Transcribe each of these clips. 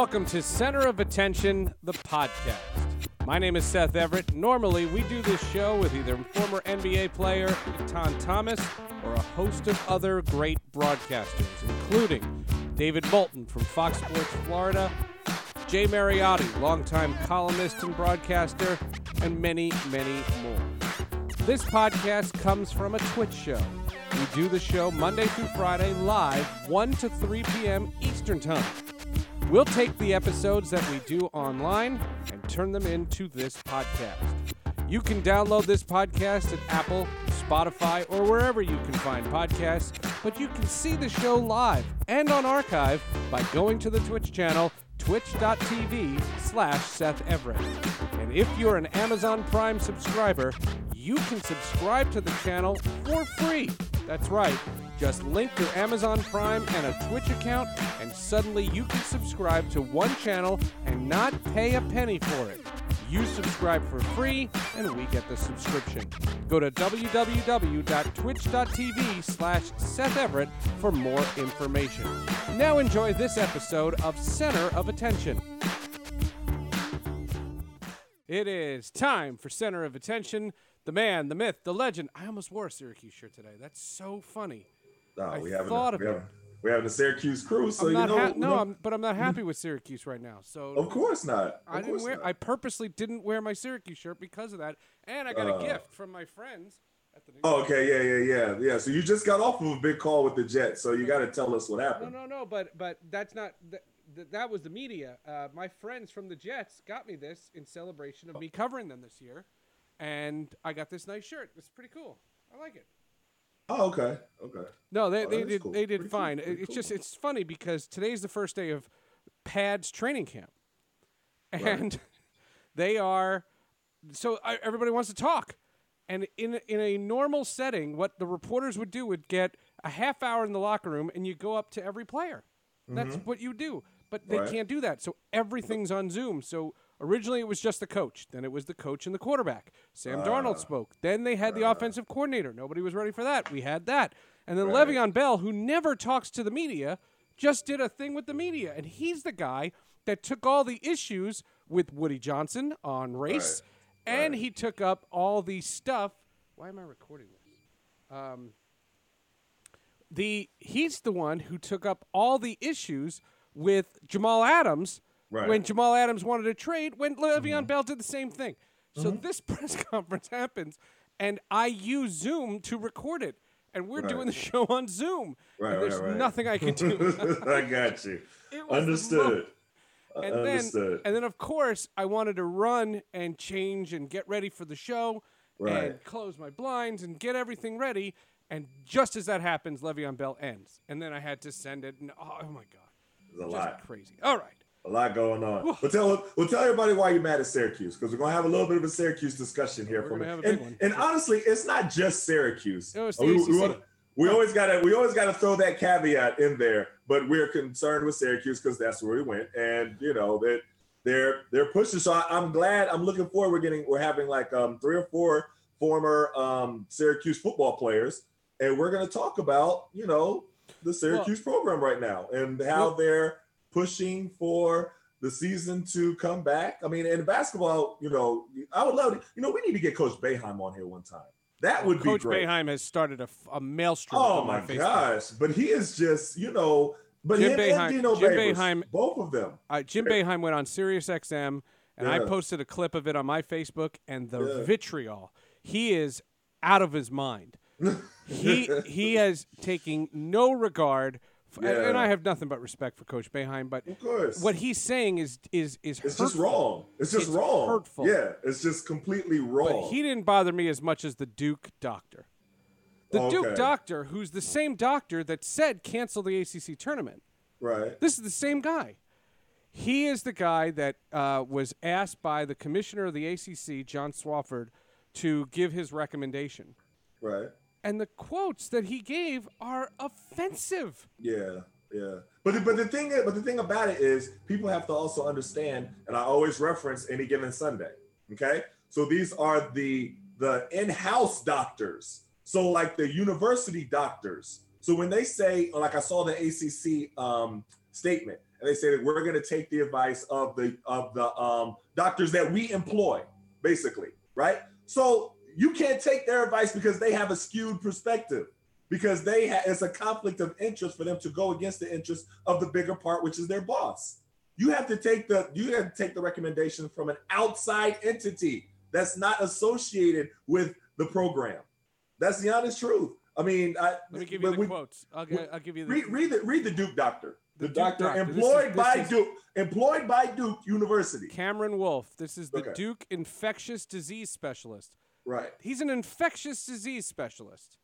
Welcome to Center of Attention, the podcast. My name is Seth Everett. Normally, we do this show with either former NBA player Etan Thomas or a host of other great broadcasters, including David Bolton from Fox Sports Florida, Jay Mariotti, longtime columnist and broadcaster, and many, many more. This podcast comes from a Twitch show. We do the show Monday through Friday live, 1 to 3 p.m. Eastern Time. We'll take the episodes that we do online and turn them into this podcast. You can download this podcast at Apple, Spotify, or wherever you can find podcasts, but you can see the show live and on archive by going to the Twitch channel, twitch.tv slash Seth Everett. And if you're an Amazon Prime subscriber, you can subscribe to the channel for free. That's right. Just link your Amazon Prime and a Twitch account, and suddenly you can subscribe to one channel and not pay a penny for it. You subscribe for free, and we get the subscription. Go to www.twitch.tv slash Seth Everett for more information. Now enjoy this episode of Center of Attention. It is time for Center of Attention. The man, the myth, the legend. I almost wore a Syracuse shirt today. That's so funny. No, I we haven't. thought of we it. haven't. We have the Syracuse crew, so you know. ha- no, I'm, but I'm not happy with Syracuse right now. So of course not. I Of didn't wear. not. I purposely didn't wear my Syracuse shirt because of that, and I got a Uh. gift from my friends at the. New Oh, okay, yeah, yeah, yeah, yeah. So you just got off of a big call with the Jets, so you got to tell us what happened. no, no. No, but but that's not. That, that, that was the media. Uh, my friends from the Jets got me this in celebration of me covering them this year, and I got this nice shirt. It's pretty cool. I like it. Oh, okay, okay. No, they, Oh, they did cool. they did Pretty fine. pretty it's cool. just it's funny because today's the first day of Pads training camp, Right. and they are so I, everybody wants to talk. And in in a normal setting, what the reporters would do would get a half hour in the locker room, and you go up to every player. That's what you do. But they Mm-hmm. Right. can't do that, so everything's on Zoom. So originally it was just the coach, then it was the coach and the quarterback. Sam Darnold Ah. spoke. Then they had the offensive coordinator. Nobody was ready for that. We had that. And then Right. Le'Veon Bell, who never talks to the media, just did a thing with the media. And he's the guy that took all the issues with Woody Johnson on race, Right. and Right. he took up all the stuff. Why am I recording this? Um, the he's the one who took up all the issues with Jamal Adams Right. Mm-hmm. when Jamal Adams wanted to trade. When Le'Veon Bell did the same thing. So this press conference happens, and I use Zoom to record it, and we're Right. doing the show on Zoom. Right, and there's right, nothing I can do. I got you. It was the Understood. and then, Understood. and then, of course, I wanted to run and change and get ready for the show and close my blinds and get everything ready. And just as that happens, Le'Veon Bell ends, and then I had to send it. And oh, oh my god, There's a just lot. crazy. All right, A lot going on. Well, tell well tell everybody why you're mad at Syracuse because we're gonna have a little bit of a Syracuse discussion here. We're for a gonna minute. have a big and, and honestly, it's not just Syracuse. No, it's we, we wanna- we always gotta we always gotta throw that caveat in there, but we're concerned with Syracuse because that's where we went, and you know that they're they're pushing. So I, I'm glad. I'm looking forward. We're getting we're having like um three or four former um Syracuse football players, and we're gonna talk about you know the Syracuse program right now and how Well- they're pushing for the season to come back. I mean, in basketball, you know, I would love to, you know, we need to get Coach Boeheim on here one time. That would Coach be great. Boeheim has started a, a maelstrom. oh my gosh. But he is just, you know, but Jim him Boeheim- and Dino Jim Babers, Boeheim- both of them. Uh, Jim Boeheim went on Sirius XM, and I posted a clip of it on my Facebook, and the Yeah. vitriol. He is out of his mind. he he has taken no regard, f- and- and I have nothing but respect for Coach Boeheim. But Of course. what he's saying is is is it's hurtful. just wrong. It's just It's wrong. hurtful. Yeah, it's just completely wrong. But he didn't bother me as much as the Duke doctor. The Duke doctor, who's the same doctor that said cancel the ACC tournament. right. This is the same guy. He is the guy that uh, was asked by the commissioner of the ACC, John Swofford, to give his recommendation. Right. And the quotes that he gave are offensive. Yeah, yeah. But the, but the thing but the thing about it is, people have to also understand, and I always reference any given Sunday. Okay, so these are the the in-house doctors. So like the university doctors. So when they say, like I saw the ACC um, statement, and they say that we're going to take the advice of the of the um, doctors that we employ, basically, right? So you can't take their advice because they have a skewed perspective because they ha- it's a conflict of interest for them to go against the interest of the bigger part, which is their boss. You have to take the you have to take the recommendation from an outside entity that's not associated with the program. That's the honest truth. I mean, I, let me give you the we, quotes. I'll, I'll, give you the read, read the read the Duke doctor. The, the doctor, doctor, employed is, by is, Duke, employed by Duke University. Cameron Wolfe. This is the okay. Duke infectious disease specialist. Right. He's an infectious disease specialist.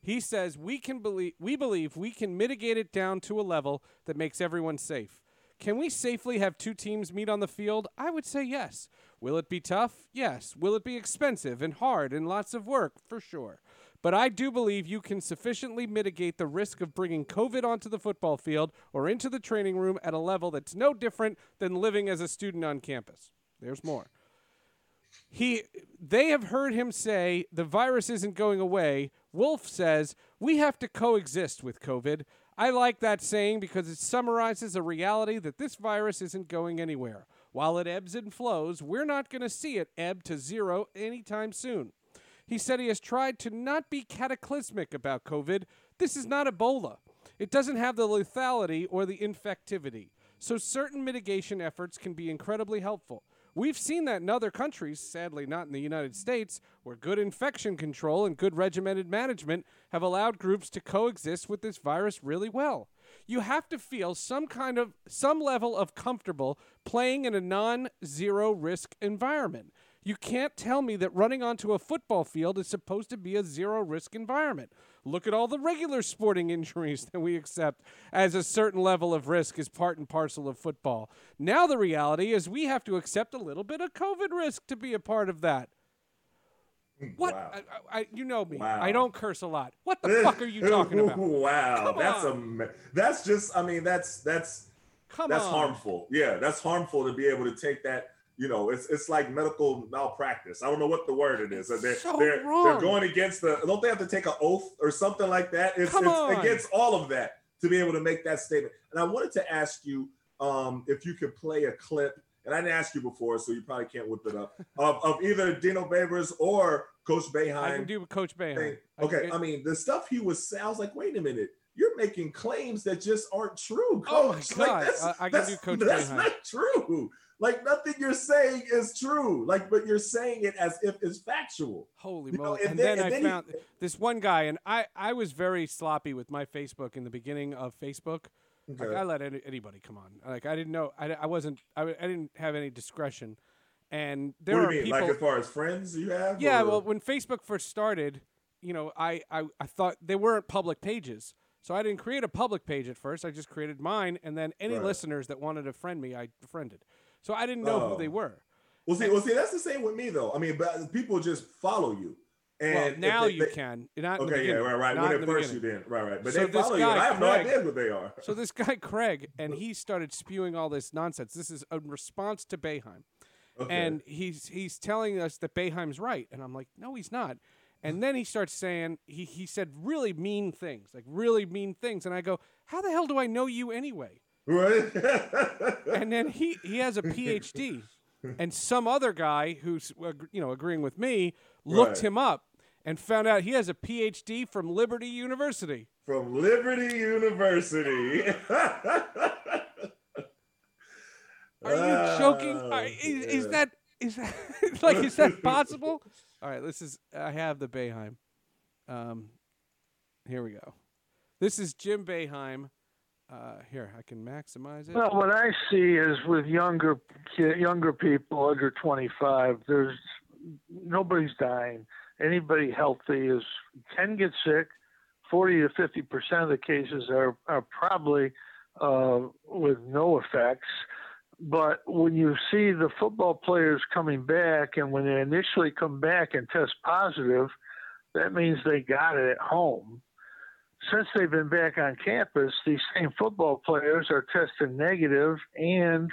He says we can believe we believe we can mitigate it down to a level that makes everyone safe. Can we safely have two teams meet on the field? I would say yes. Will it be tough? Yes. Will it be expensive and hard and lots of work? For sure. But I do believe you can sufficiently mitigate the risk of bringing COVID onto the football field or into the training room at a level that's no different than living as a student on campus. There's more. He they have heard him say the virus isn't going away. Wolfe says we have to coexist with COVID. I like that saying because it summarizes a reality that this virus isn't going anywhere. While it ebbs and flows, we're not going to see it ebb to zero anytime soon. He said he has tried to not be cataclysmic about COVID. This is not Ebola. It doesn't have the lethality or the infectivity. So certain mitigation efforts can be incredibly helpful. We've seen that in other countries, sadly not in the United States, where good infection control and good regimented management have allowed groups to coexist with this virus really well. You have to feel some kind of some level of comfortable playing in a non-zero risk environment. You can't tell me that running onto a football field is supposed to be a zero risk environment. Look at all the regular sporting injuries that we accept as a certain level of risk is part and parcel of football. Now, the reality is we have to accept a little bit of COVID risk to be a part of that. Hmm, what? Wow. I, I, you know me. Wow. I don't curse a lot. What the fuck are you talking about? Wow, Come that's a that's just. I mean, that's that's Come that's on. harmful. Yeah, that's harmful to be able to take that you know, it's it's like medical malpractice. I don't know what the word it is. They're so they're, they're going against the. Don't they have to take an oath or something like that? It's, it's against all of that to be able to make that statement. And I wanted to ask you um, if you could play a clip. And I didn't ask you before, so you probably can't whip it up of, of either Dino Babers or Coach Boeheim. I can do Coach Boeheim. Okay, I, I mean the stuff he was. I was like, wait a minute you're making claims that just aren't true, coach. Oh my god, like, that's, I, I can do Coach. That's Boeheim. not true. Like nothing you're saying is true. Like, but you're saying it as if it's factual. Holy moly! And, and, then, then and I then found he, this one guy, and I I was very sloppy with my Facebook in the beginning of Facebook. Okay. Like I let any, anybody come on. Like I didn't know. I, I wasn't. I, I didn't have any discretion. And there what do you mean? People, like as far as friends you have? Yeah. Or? Well, when Facebook first started, you know, I, I I thought they weren't public pages. So I didn't create a public page at first. I just created mine, and then any right. listeners that wanted to friend me, I befriended. So I didn't know who they oh. were. Well, see, well, see, that's the same with me though. I mean, but people just follow you. And well, now they, you they, can. Not okay, yeah, right, right. Not when at first you did, right, right. But so they follow you. I have Craig, no idea who they are. So this guy Craig, and he started spewing all this nonsense. This is a response to Boeheim, okay. and he's he's telling us that Boeheim's right, and I'm like, no, he's not. And then he starts saying he he said really mean things, like really mean things, and I go, how the hell do I know you anyway? Right. and then he he has a PhD, and some other guy who's you know agreeing with me looked right. him up and found out he has a PhD from Liberty University. From Liberty University. Are you joking? Are, is, is, that is that like is that possible? All right, this is I have the Boeheim. Um, here we go. This is Jim Boeheim uh, here, I can maximize it. Well, what I see is with younger younger people under 25, there's nobody's dying. Anybody healthy is can get sick. 40 to 50 percent of the cases are are probably uh, with no effects. But when you see the football players coming back, and when they initially come back and test positive, that means they got it at home since they've been back on campus, these same football players are testing negative and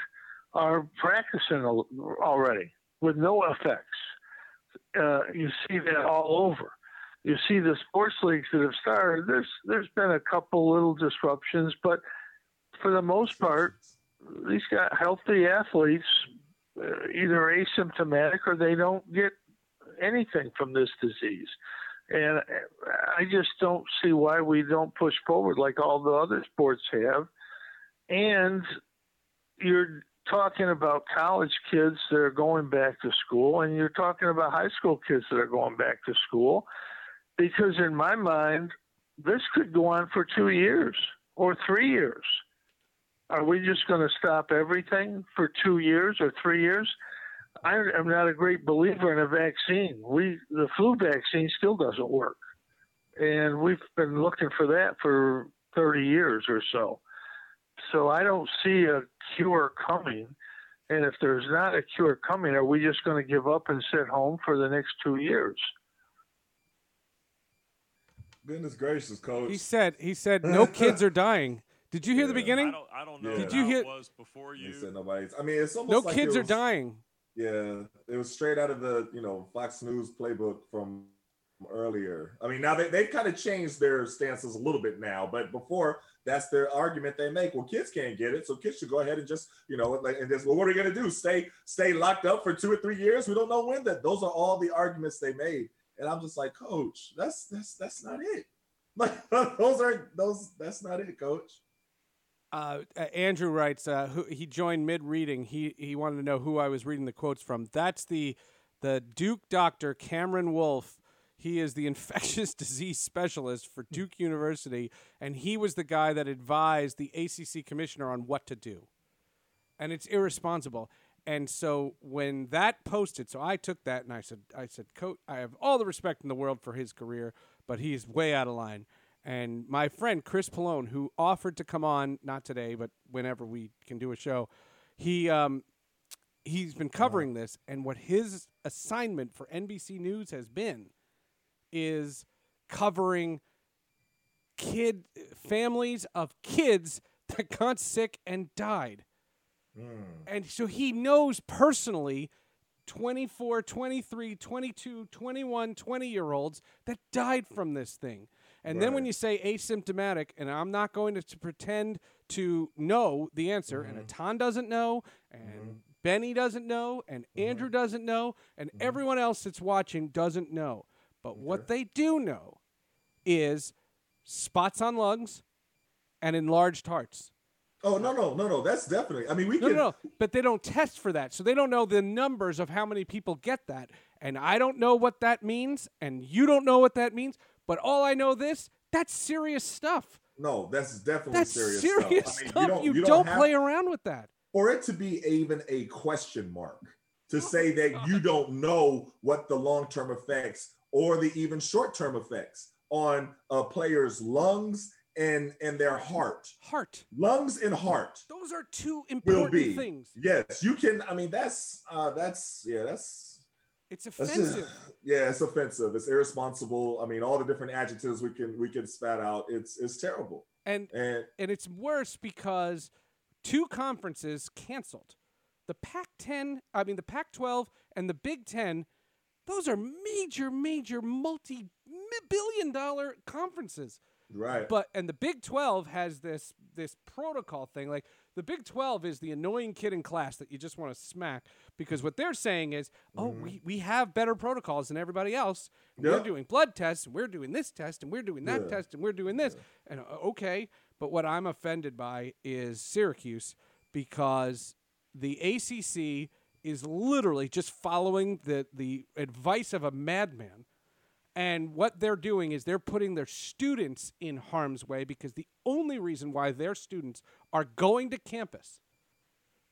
are practicing already with no effects. Uh, you see that all over. You see the sports leagues that have started. There's there's been a couple little disruptions, but for the most part, these got healthy athletes, uh, either asymptomatic or they don't get anything from this disease. And I just don't see why we don't push forward like all the other sports have. And you're talking about college kids that are going back to school, and you're talking about high school kids that are going back to school. Because in my mind, this could go on for two years or three years. Are we just going to stop everything for two years or three years? I am not a great believer in a vaccine. We the flu vaccine still doesn't work, and we've been looking for that for 30 years or so. So I don't see a cure coming. And if there's not a cure coming, are we just going to give up and sit home for the next two years? Goodness gracious, coach. He said he said no kids are dying. Did you hear the beginning? I don't, I don't know. Yeah. Did Did you you hear- It was before you. He said nobody's. I mean, it's almost No like kids it are dying. Yeah, it was straight out of the you know Fox News playbook from earlier. I mean, now they they've kind of changed their stances a little bit now, but before that's their argument they make. Well, kids can't get it, so kids should go ahead and just you know like and just well, what are we gonna do? Stay stay locked up for two or three years? We don't know when. That those are all the arguments they made, and I'm just like, Coach, that's that's that's not it. Like those are those that's not it, Coach. Uh, uh, Andrew writes, uh, who, he joined mid reading. He he wanted to know who I was reading the quotes from. That's the the Duke doctor Cameron Wolfe. He is the infectious disease specialist for Duke University, and he was the guy that advised the ACC commissioner on what to do. And it's irresponsible. And so when that posted, so I took that and I said, I said, Coach, I have all the respect in the world for his career, but he's way out of line. And my friend Chris Pollone, who offered to come on, not today, but whenever we can do a show, he um, he's been covering this, and what his assignment for NBC News has been is covering kid families of kids that got sick and died. And so he knows personally 24, 23, 22, 21, 20 year olds that died from this thing. And then when you say asymptomatic, and I'm not going to, to pretend to know the answer, and mm-hmm. Etan doesn't know, and mm-hmm. Benny doesn't know, and mm-hmm. Andrew doesn't know, and everyone else that's watching doesn't know. But what they do know is spots on lungs and enlarged hearts. Oh no no no no that's definitely. I mean we No, can no, no, but they don't test for that. So they don't know the numbers of how many people get that. And I don't know what that means, and you don't know what that means. But all I know this, that's serious stuff. No, that's definitely That's serious, serious stuff. stuff. I mean, you, you don't, have- play around with that. for it to be even a question mark to say Oh that you don't know what the long-term effects or the even short-term effects on a player's lungs and and their heart, Heart. lungs and heart Those are two will important be. things. Yes, you can. I mean, that's uh, that's yeah, that's It's offensive. yeah, it's offensive. It's irresponsible. I mean, all the different adjectives we can we can spat out. It's it's terrible. and And and it's worse because two conferences canceled. The Pac-10, I mean the Pac-12 and the Big 10, those are major major multi-billion dollar conferences. Right, But and the Big 12 has this this protocol thing. Like the Big 12 is the annoying kid in class that you just want to smack because what they're saying is, "Oh, we, we have better protocols than everybody else. and We're doing blood tests, and we're doing this test, and we're doing that Yeah. test, and we're doing this." And uh, okay, but what I'm offended by is Syracuse because the ACC is literally just following the the advice of a madman. And what they're doing is they're putting their students in harm's way because the only reason why their students are going to campus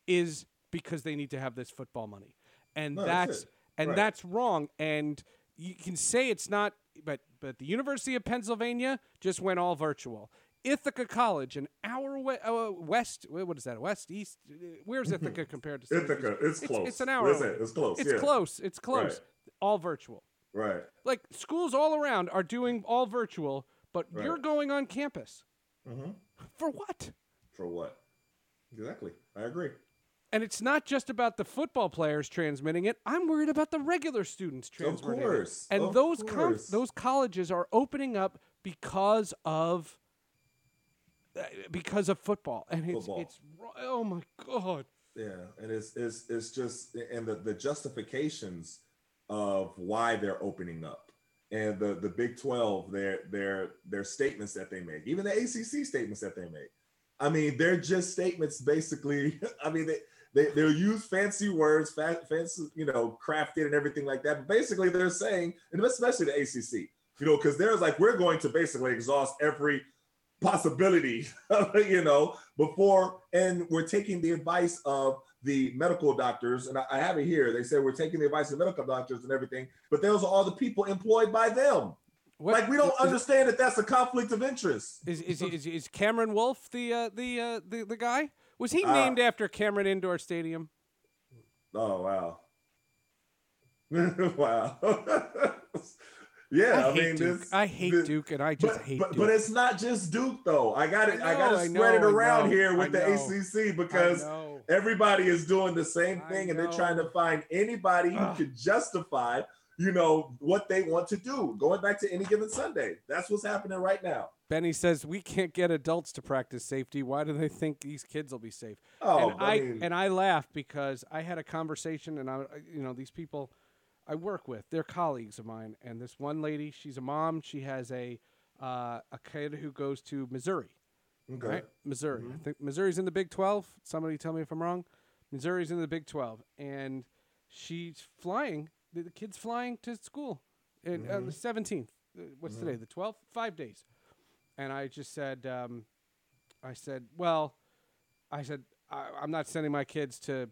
is because they need to have this football money. And No, that's that's and Right. that's wrong. And you can say it's not but but the University of Pennsylvania just went all virtual. Ithaca College, an hour we- uh, west, what is that? West, east? uh, Where's Ithaca compared to Ithaca, it's close. It's, an hour. It's, it. it's close. It's yeah. close. It's close. Right. All virtual. Right. Like schools all around are doing all virtual, but you're going on campus. Mhm. For what? For what? Exactly. I agree. And it's not just about the football players transmitting it. I'm worried about the regular students Of transmitting course. it. And of those com- course. those colleges are opening up because of uh, because of football, and it's Football. it's oh my god. Yeah, and it's it's it's just and the the justifications of why they're opening up and the the Big 12 their their their statements that they make, even the ACC statements that they make. I mean, they're just statements basically. I mean, they they they'll use fancy words, fa- fancy, you know, crafted and everything like that. But basically, they're saying, and especially the ACC, you know, because there's like we're going to basically exhaust every possibility, you know, before, and we're taking the advice of the medical doctors, and I, I have it here. They said we're taking the advice of medical doctors and everything, but those are all the people employed by them. What, like we don't is- understand that that's a conflict of interest. Is is, is, is Cameron Wolfe the uh, the, uh, the the guy? Was he Uh, named after Cameron Indoor Stadium? Oh wow, wow. yeah, I, I, mean, Duke. this, I hate this- Duke, and I just But, hate but, Duke. but it's not just Duke though. I got it. I I, got to spread it around know, here with the. ACC because everybody is doing the same thing and they're trying to find anybody who Ugh. could justify, you know, what they want to do. Going back to any given Sunday, that's what's happening right now. Benny says we can't get adults to practice safety. Why do they think these kids will be safe? Oh, and I I, mean- and I laugh because I had a conversation, and I, you know, these people I work with, they're colleagues of mine, and this one lady, she's a mom. She has a uh, a kid who goes to Missouri, Okay. right? Missouri. Mm-hmm. I think Missouri's in the Big Twelve. Somebody tell me if I'm wrong. Missouri's in the Big Twelve, and she's flying. The, the kid's flying to school, and on Mm-hmm. the seventeenth. What's today? The twelfth. Five days. And I just said, um, I said, well, I said I, I'm not sending my kids to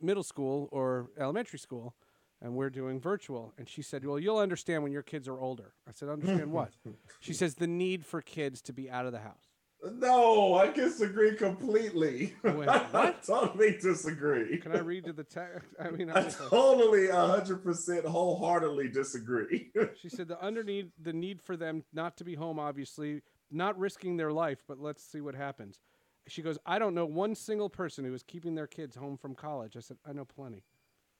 middle school or elementary school, and we're doing virtual. And she said, well, you'll understand when your kids are older. I said, understand what? She says the need for kids to be out of the house. No, I disagree completely. Wait, I totally disagree. Can I read to the text? I mean, I I'm totally, hundred percent, wholeheartedly disagree. she said the underneath the need for them not to be home, obviously, not risking their life, but let's see what happens. She goes, I don't know one single person who is keeping their kids home from college. I said, I know plenty.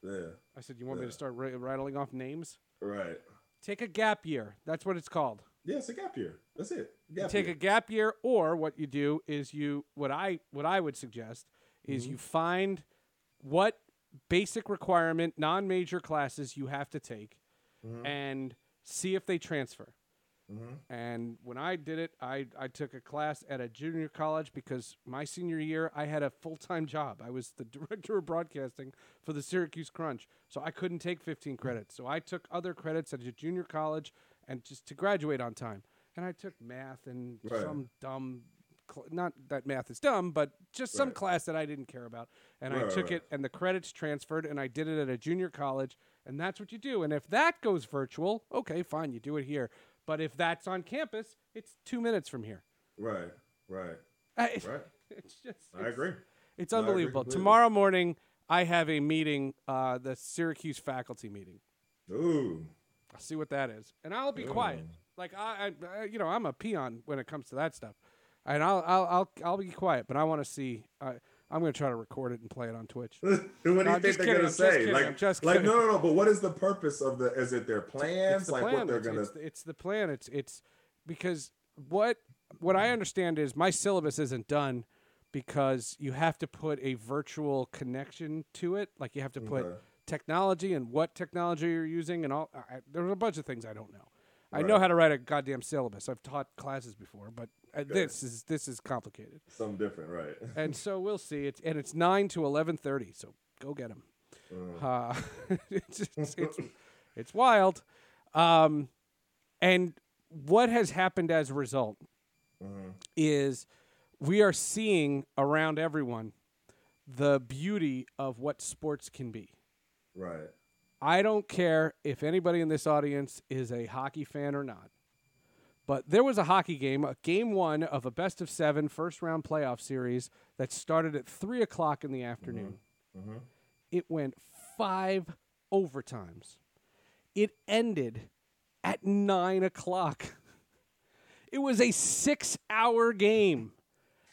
Yeah, I said, you want me to start ra- rattling off names? right. Take a gap year. That's what it's called. Yeah, it's a gap year. That's it. Gap take year. a gap year, or what you do is you what I what I would suggest is Mm-hmm. you find what basic requirement non-major classes you have to take, Mm-hmm. and see if they transfer. Mhm. And when I did it, I, I took a class at a junior college because my senior year I had a full time job. I was the director of broadcasting for the Syracuse Crunch, so I couldn't take 15 credits. So I took other credits at a junior college and just to graduate on time. And I took math and Right. some dumb, cl- not that math is dumb, but just some Right. class that I didn't care about. And I took right. it, and the credits transferred, and I did it at a junior college. And that's what you do. And if that goes virtual, okay, fine, you do it here. But if that's on campus, it's two minutes from here. Right, right, Uh, it- right. It's just. I agree. It's I agree unbelievable. Tomorrow morning, I have a meeting, uh, the Syracuse faculty meeting. Ooh, I'll see what that is, and I'll be quiet. Like I, I, I- you know, I'm a peon when it comes to that stuff, and I'll, I'll, I'll, I'll be quiet. But I want to see. I, I'm going to try to record it and play it on Twitch. what do you I'm think they're gonna I'm just say? kidding, like, like no, no, no. But what is the purpose of the? Is it their plans? the like plan. what they're it's, gonna? it's, it's the plan. It's it's because what what I understand is my syllabus isn't done because you have to put a virtual connection to it. Like you have to put Okay. technology and what technology you're using and all. I, there's a bunch of things I don't know. I know how to write a goddamn syllabus. I've taught classes before, but uh, this is this is complicated. Something different, right? And so we'll see. It's and it's nine to eleven thirty. So go get them. Uh, it's, it's, it's it's wild. Um, and what has happened as a result is we are seeing around everyone the beauty of what sports can be. right. I don't care if anybody in this audience is a hockey fan or not. But there was a hockey game, a game one of a best of seven first round playoff series that started at three o'clock in the mm-hmm. afternoon. Mm-hmm. It went five overtimes. It ended at nine o'clock. It was a six hour game.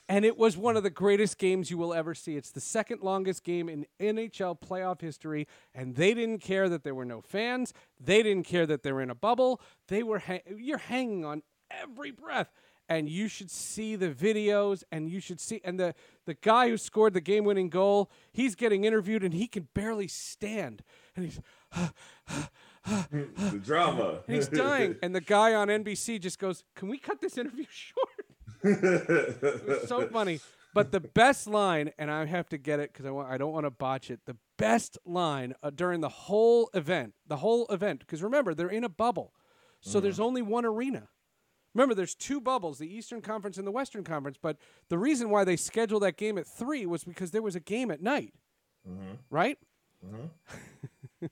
And it was one of the greatest games you will ever see. It's the second longest game in NHL playoff history, and they didn't care that there were no fans. They didn't care that they were in a bubble. They were ha- you're hanging on every breath. and you should see the videos and you should see and the the guy who scored the game-winning goal he's getting interviewed and he can barely stand and he's the drama and he's dying and the guy on NBC just goes can we cut this interview short it was so funny. But the best line and I have to get it cuz I want I don't want to botch it. The best line uh, during the whole event the whole event because remember they're in a bubble. So mm. there's only one arena. Remember, there's two bubbles, the Eastern Conference and the Western Conference. But the reason why they scheduled that game at three was because there was a game at night, mm-hmm. right? Mm-hmm.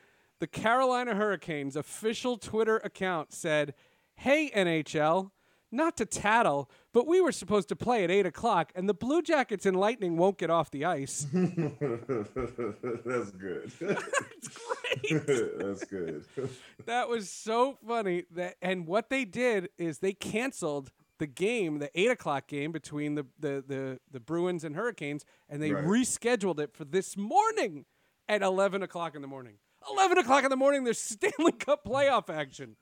the Carolina Hurricanes official Twitter account said, "Hey NHL, not to tattle, but we were supposed to play at eight o'clock, and the Blue Jackets and Lightning won't get off the ice." That's good. it's great. That's good. that was so funny that and what they did is they canceled the game the eight o'clock game between the the the, the bruins and hurricanes and they Right. rescheduled it for this morning at 11 o'clock in the morning 11 o'clock in the morning there's stanley cup playoff action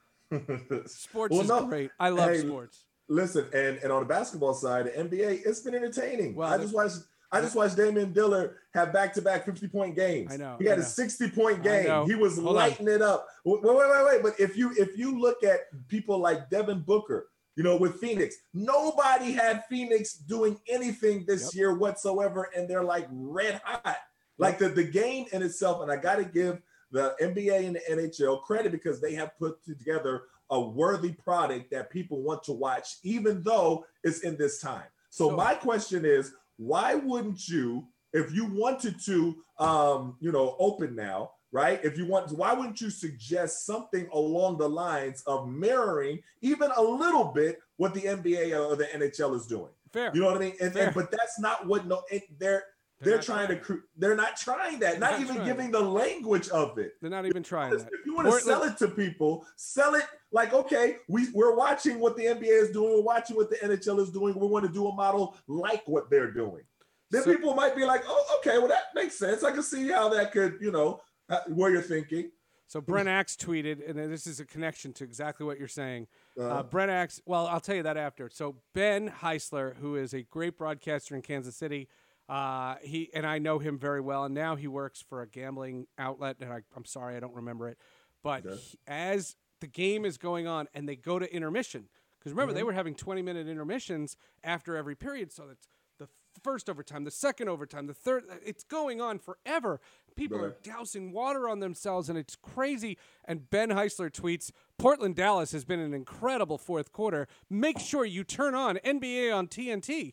sports Well, is no, great i love hey, sports Listen, and and on the basketball side, the NBA, it's been entertaining. Well, I just watched. I just watched Damian Lillard have back-to-back 50-point games. I know, He had know. a 60-point game. He was Hold on. lighting it up. Wait, wait, wait, wait. But if you if you look at people like Devin Booker, you know, with Phoenix, nobody had Phoenix doing anything this Yep. year whatsoever, and they're like red hot. Like the, the game in itself, and I got to give the NBA and the NHL credit because they have put together a worthy product that people want to watch, even though it's in this time. So So- my question is, why wouldn't you, if you wanted to, um, you know, open now, right? If you want, why wouldn't you suggest something along the lines of mirroring even a little bit what the NBA or the NHL is doing? fair You know what I mean? And, and but that's not what no, it, they're They're they're trying trying. to. cr- They're not trying that. Not, not even trying. giving the language of it. they're not even trying that If you want to sell it to people, sell it like okay, we we're watching what the NBA is doing, we're watching what the NHL is doing. We want to do a model like what they're doing. Then So- people might be like, oh, okay, well that makes sense. I can see how that could, you know, uh, where you're thinking. so brent axe tweeted and this is a connection to exactly what you're saying Uh, Uh, Brent Axe, well, I'll tell you that after. So Ben Heisler, who is a great broadcaster in Kansas City, uh, he and I know him very well, and now he works for a gambling outlet, and I, I'm sorry I don't remember it, but Okay. he- as the game is going on and they go to intermission, because remember they were having 20 minute intermissions after every period, so that's the first overtime, the second overtime, the third. It's going on forever. People are dousing water on themselves, and it's crazy. And Ben Heisler tweets Portland Dallas has been an incredible fourth quarter. Make sure you turn on NBA on TNT.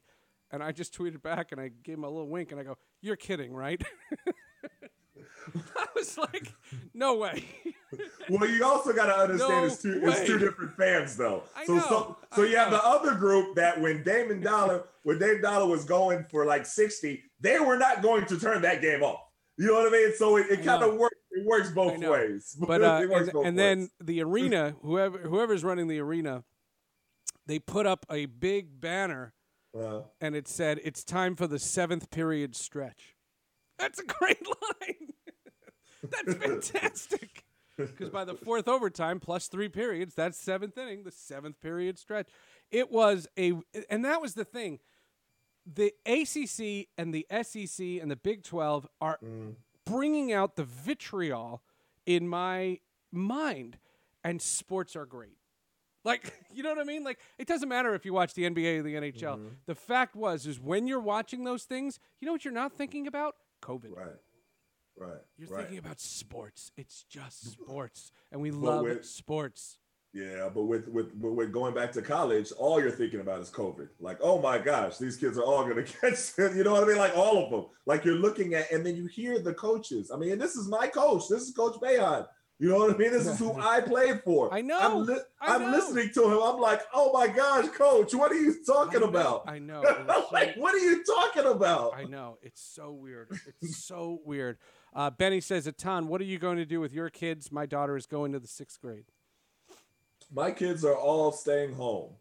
And I just tweeted back and I gave him a little wink and I go, You're kidding, right? I was like, No way. well, you also got to understand No it's two it's two different fans though. I so know, so so I you have the other group that when Damon Dollar when Dame Dollar was going for like 60, they were not going to turn that game off. You know what I mean? So it, it kind of works. It works both ways. but uh, and, both and then the arena, whoever whoever's running the arena, they put up a big banner Uh, and it said, "It's time for the seventh period stretch." That's a great line. that's fantastic. Because by the fourth overtime plus three periods, that's seventh inning, the seventh period stretch. It was a, and that was the thing. The ACC and the SEC and the Big Twelve are mm, bringing out the vitriol in my mind, and sports are great. Like, you know what I mean? Like, it doesn't matter if you watch the NBA or the NHL. Mm-hmm. The fact was, is when you're watching those things, you know what you're not thinking about? COVID. right, right, You're right. thinking about sports. It's just sports, and we But love with- sports. Yeah, but with, with but with going back to college, all you're thinking about is COVID. Like, oh my gosh, these kids are all gonna catch it. You know what I mean? Like all of them. Like you're looking at, and then you hear the coaches. I mean, and this is my coach. This is Coach Boeheim. You know what I mean? This is who I played for. I know, I'm, li- I I'm listening to him. I'm like, oh my gosh, Coach, what are you talking I know, about? I know. So- like, what are you talking about? I know. It's so weird. It's so weird. Uh, Benny says, Etan, what are you going to do with your kids? My daughter is going to the sixth grade. my kids are all staying home.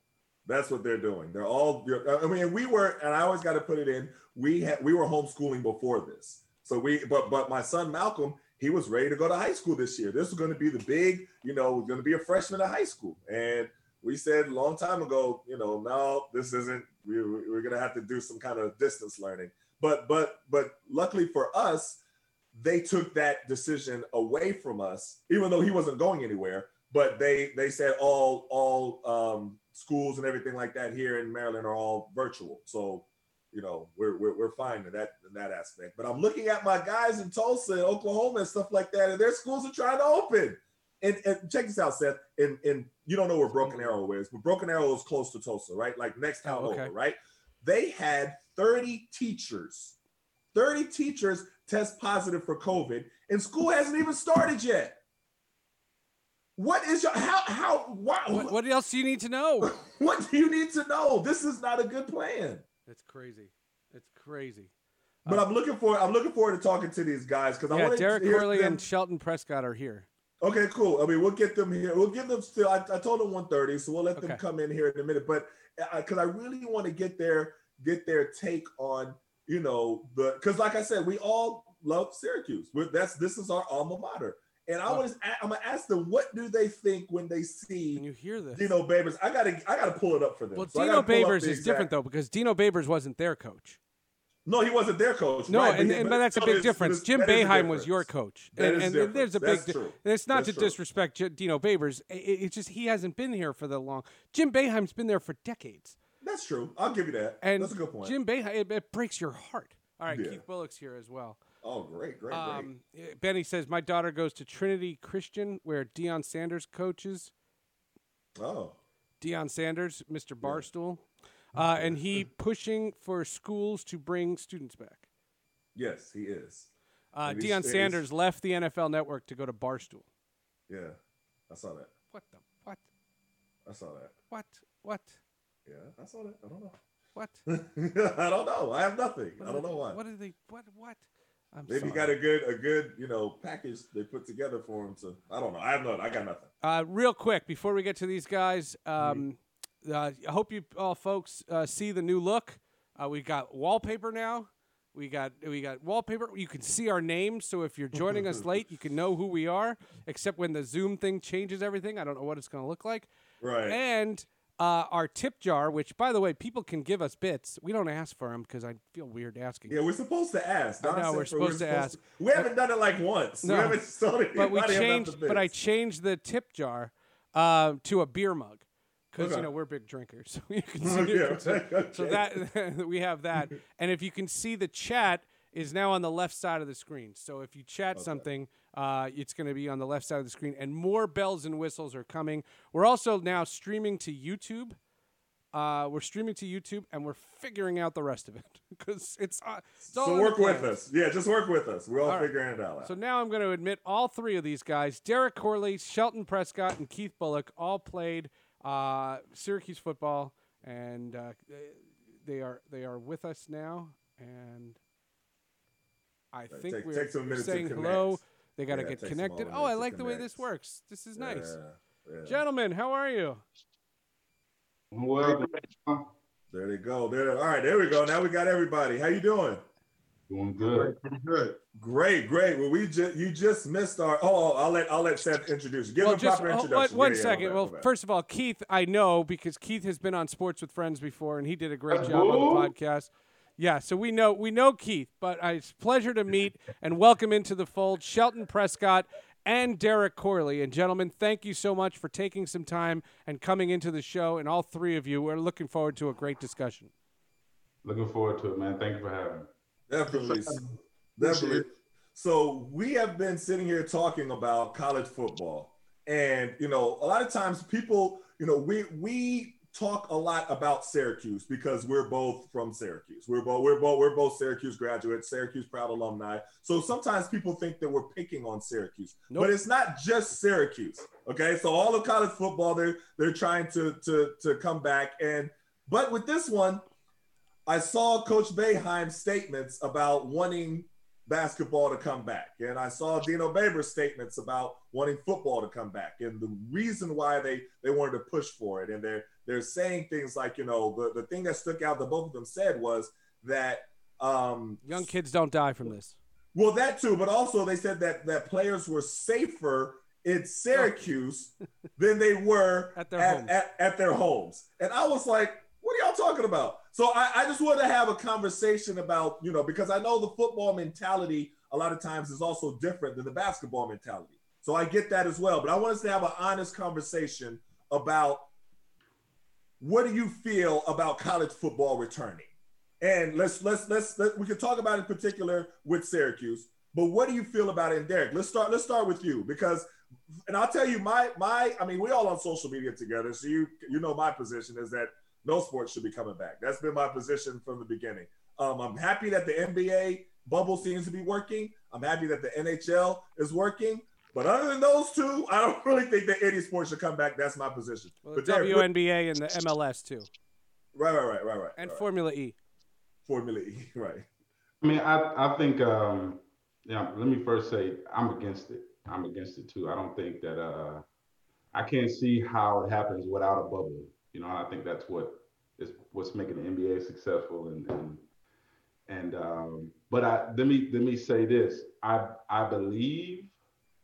That's what they're doing. They're all. I mean, we were, and I always got to put it in. We had we were homeschooling before this, so we. But but my son Malcolm, he was ready to go to high school this year. This was going to be the big, you know, going to be a freshman in high school, and we said a long time ago, you know, no, this isn't. We, we're gonna have to do some kind of distance learning. But but but luckily for us, they took that decision away from us, even though he wasn't going anywhere. But they they said all all um, schools and everything like that here in Maryland are all virtual. So you know we're, we're, we're fine in that in that aspect. But I'm looking at my guys in Tulsa, and Oklahoma, and stuff like that, and their schools are trying to open. And, and check this out, Seth. And and you don't know where Broken mm-hmm. Arrow is, but Broken Arrow is close to Tulsa, right? Like next town oh, okay. over, right? They had 30 teachers, 30 teachers test positive for COVID, and school hasn't even started yet. What is your how how why, what, what else do you need to know? what do you need to know? This is not a good plan. It's crazy. It's crazy. But I'm looking for I'm looking forward to talking to these guys because yeah, I want Derek Corley and Shelton Prescott are here. Okay, cool. I mean, we'll get them here. We'll give them still. I, I told them 1:30, so we'll let them come in here in a minute. But because uh, I really want to get their get their take on you know the because like I said, we all love Syracuse. We're, that's this is our alma mater. And I was I'm gonna ask them what do they think when they see when you hear this Dino Babers. I gotta I gotta pull it up for them. Well, so Dino Babers is exact... different though because Dino Babers wasn't their coach. No, he wasn't their coach. No, right, and, but, and, but that's a big difference. Jim Boeheim was your coach, and, and there's a big. Di- it's not that's to true. disrespect Dino Babers. It, it's just he hasn't been here for the long. Jim Boeheim's been there for decades. That's true. I'll give you that. And that's a good point. Jim Boeheim, it, it breaks your heart. All right, yeah. Keith Bullock's here as well. Oh, great, great, um, great. Benny says my daughter goes to Trinity Christian, where Deion Sanders coaches. Oh. Deion Sanders, Mr. Barstool, uh, and he pushing for schools to bring students back. Yes, he is. Uh, Deion Sanders left the NFL Network to go to Barstool. Yeah, I saw that. What the what? I saw that. What what? Yeah, I saw that. I don't know. What? I don't know. I have nothing. What I don't know why. What did they? What? What? I'm Maybe sorry. got a good a good you know package they put together for him So I don't know. I have no. I got nothing. Uh, real quick before we get to these guys, um, mm-hmm. uh, I hope you all folks uh, see the new look. Uh, we got wallpaper now. We got we got wallpaper. You can see our names, so if you're joining us late, you can know who we are. Except when the Zoom thing changes everything, I don't know what it's going to look like. Right. And uh, our tip jar, which by the way, people can give us bits. We don't ask for them because I feel weird asking. Yeah, we're supposed to ask. I know we're supposed, we're supposed to ask. To, we haven't done it like once. No, we haven't started. But we changed. But I changed the tip jar uh, to a beer mug because okay. you know we're big drinkers, so you can see. okay. so, so that we have that, and if you can see the chat is now on the left side of the screen. So if you chat something, uh, it's going to be on the left side of the screen, and more bells and whistles are coming. We're also now streaming to YouTube. Uh, we're streaming to YouTube, and we're figuring out the rest of it because it's, uh, it's so work with us. Yeah, just work with us. We're all, all figuring right. it out. So now I'm going to admit all three of these guys: Derek Corley, Shelton Prescott, and Keith Bullock all played uh, Syracuse football, and uh, they are they are with us now. And I think take, we're, take saying hello. They got to yeah, get connected. Oh, I like the way this works. This is nice. Yeah, yeah. Gentlemen, how are you? Well, there they go. There. All right, there we go. Now we got everybody. How you doing? Doing good. Good. Great, great. Well, we just you just missed our. Oh, oh, I'll let I'll let Seth introduce. Give well, him just, proper oh, introduction. one second. Well, first of all, Keith, I know because Keith has been on Sports with Friends before, and he did a great job on the podcast. Yeah, so we know we know Keith, but uh, it's a pleasure to meet and welcome into the fold Shelton Prescott and Derek Corley. And gentlemen, thank you so much for taking some time and coming into the show. And all three of you, we're looking forward to a great discussion. Looking forward to it, man. Thank you for having me. Definitely, definitely. So we have been sitting here talking about college football, and you know, a lot of times people, you know, we we talk a lot about Syracuse because we're both from Syracuse. We're both we're both we're both Syracuse graduates, Syracuse proud alumni. So sometimes people think that we're picking on Syracuse, nope. but it's not just Syracuse. Okay, so all of college football, they're they're trying to to to come back, and but with this one, I saw Coach Boeheim's statements about wanting basketball to come back. And I saw Dino Babers' statements about wanting football to come back and the reason why they, they wanted to push for it. And they're, they're saying things like, you know, the, the thing that stuck out that both of them said was that um, young kids don't die from this. Well, that too, but also they said that that players were safer in Syracuse than they were At their at, homes. at, at their homes. And I was like, what are y'all talking about? So I, I just want to have a conversation about, you know, because I know the football mentality a lot of times is also different than the basketball mentality. So I get that as well. But I want us to have an honest conversation about what do you feel about college football returning? And let's let's let's let, we can talk about in particular with Syracuse, but what do you feel about it in Derek? Let's start let's start with you because and I'll tell you my my I mean we all on social media together, so you you know my position is that no sports should be coming back. That's been my position from the beginning. Um, I'm happy that the NBA bubble seems to be working. I'm happy that the NHL is working. But other than those two, I don't really think that any sports should come back. That's my position. Well, but the Derek, what- WNBA and the MLS too, right, right, right, right, right. and right. Formula E. Formula E, right. I mean, I, I think, um, yeah, let me first say I'm against it. I'm against it too. I don't think that, uh, I can't see how it happens without a bubble. You know, I think that's what is what's making the NBA successful. And, and, and, um, but I, let me, let me say this. I, I believe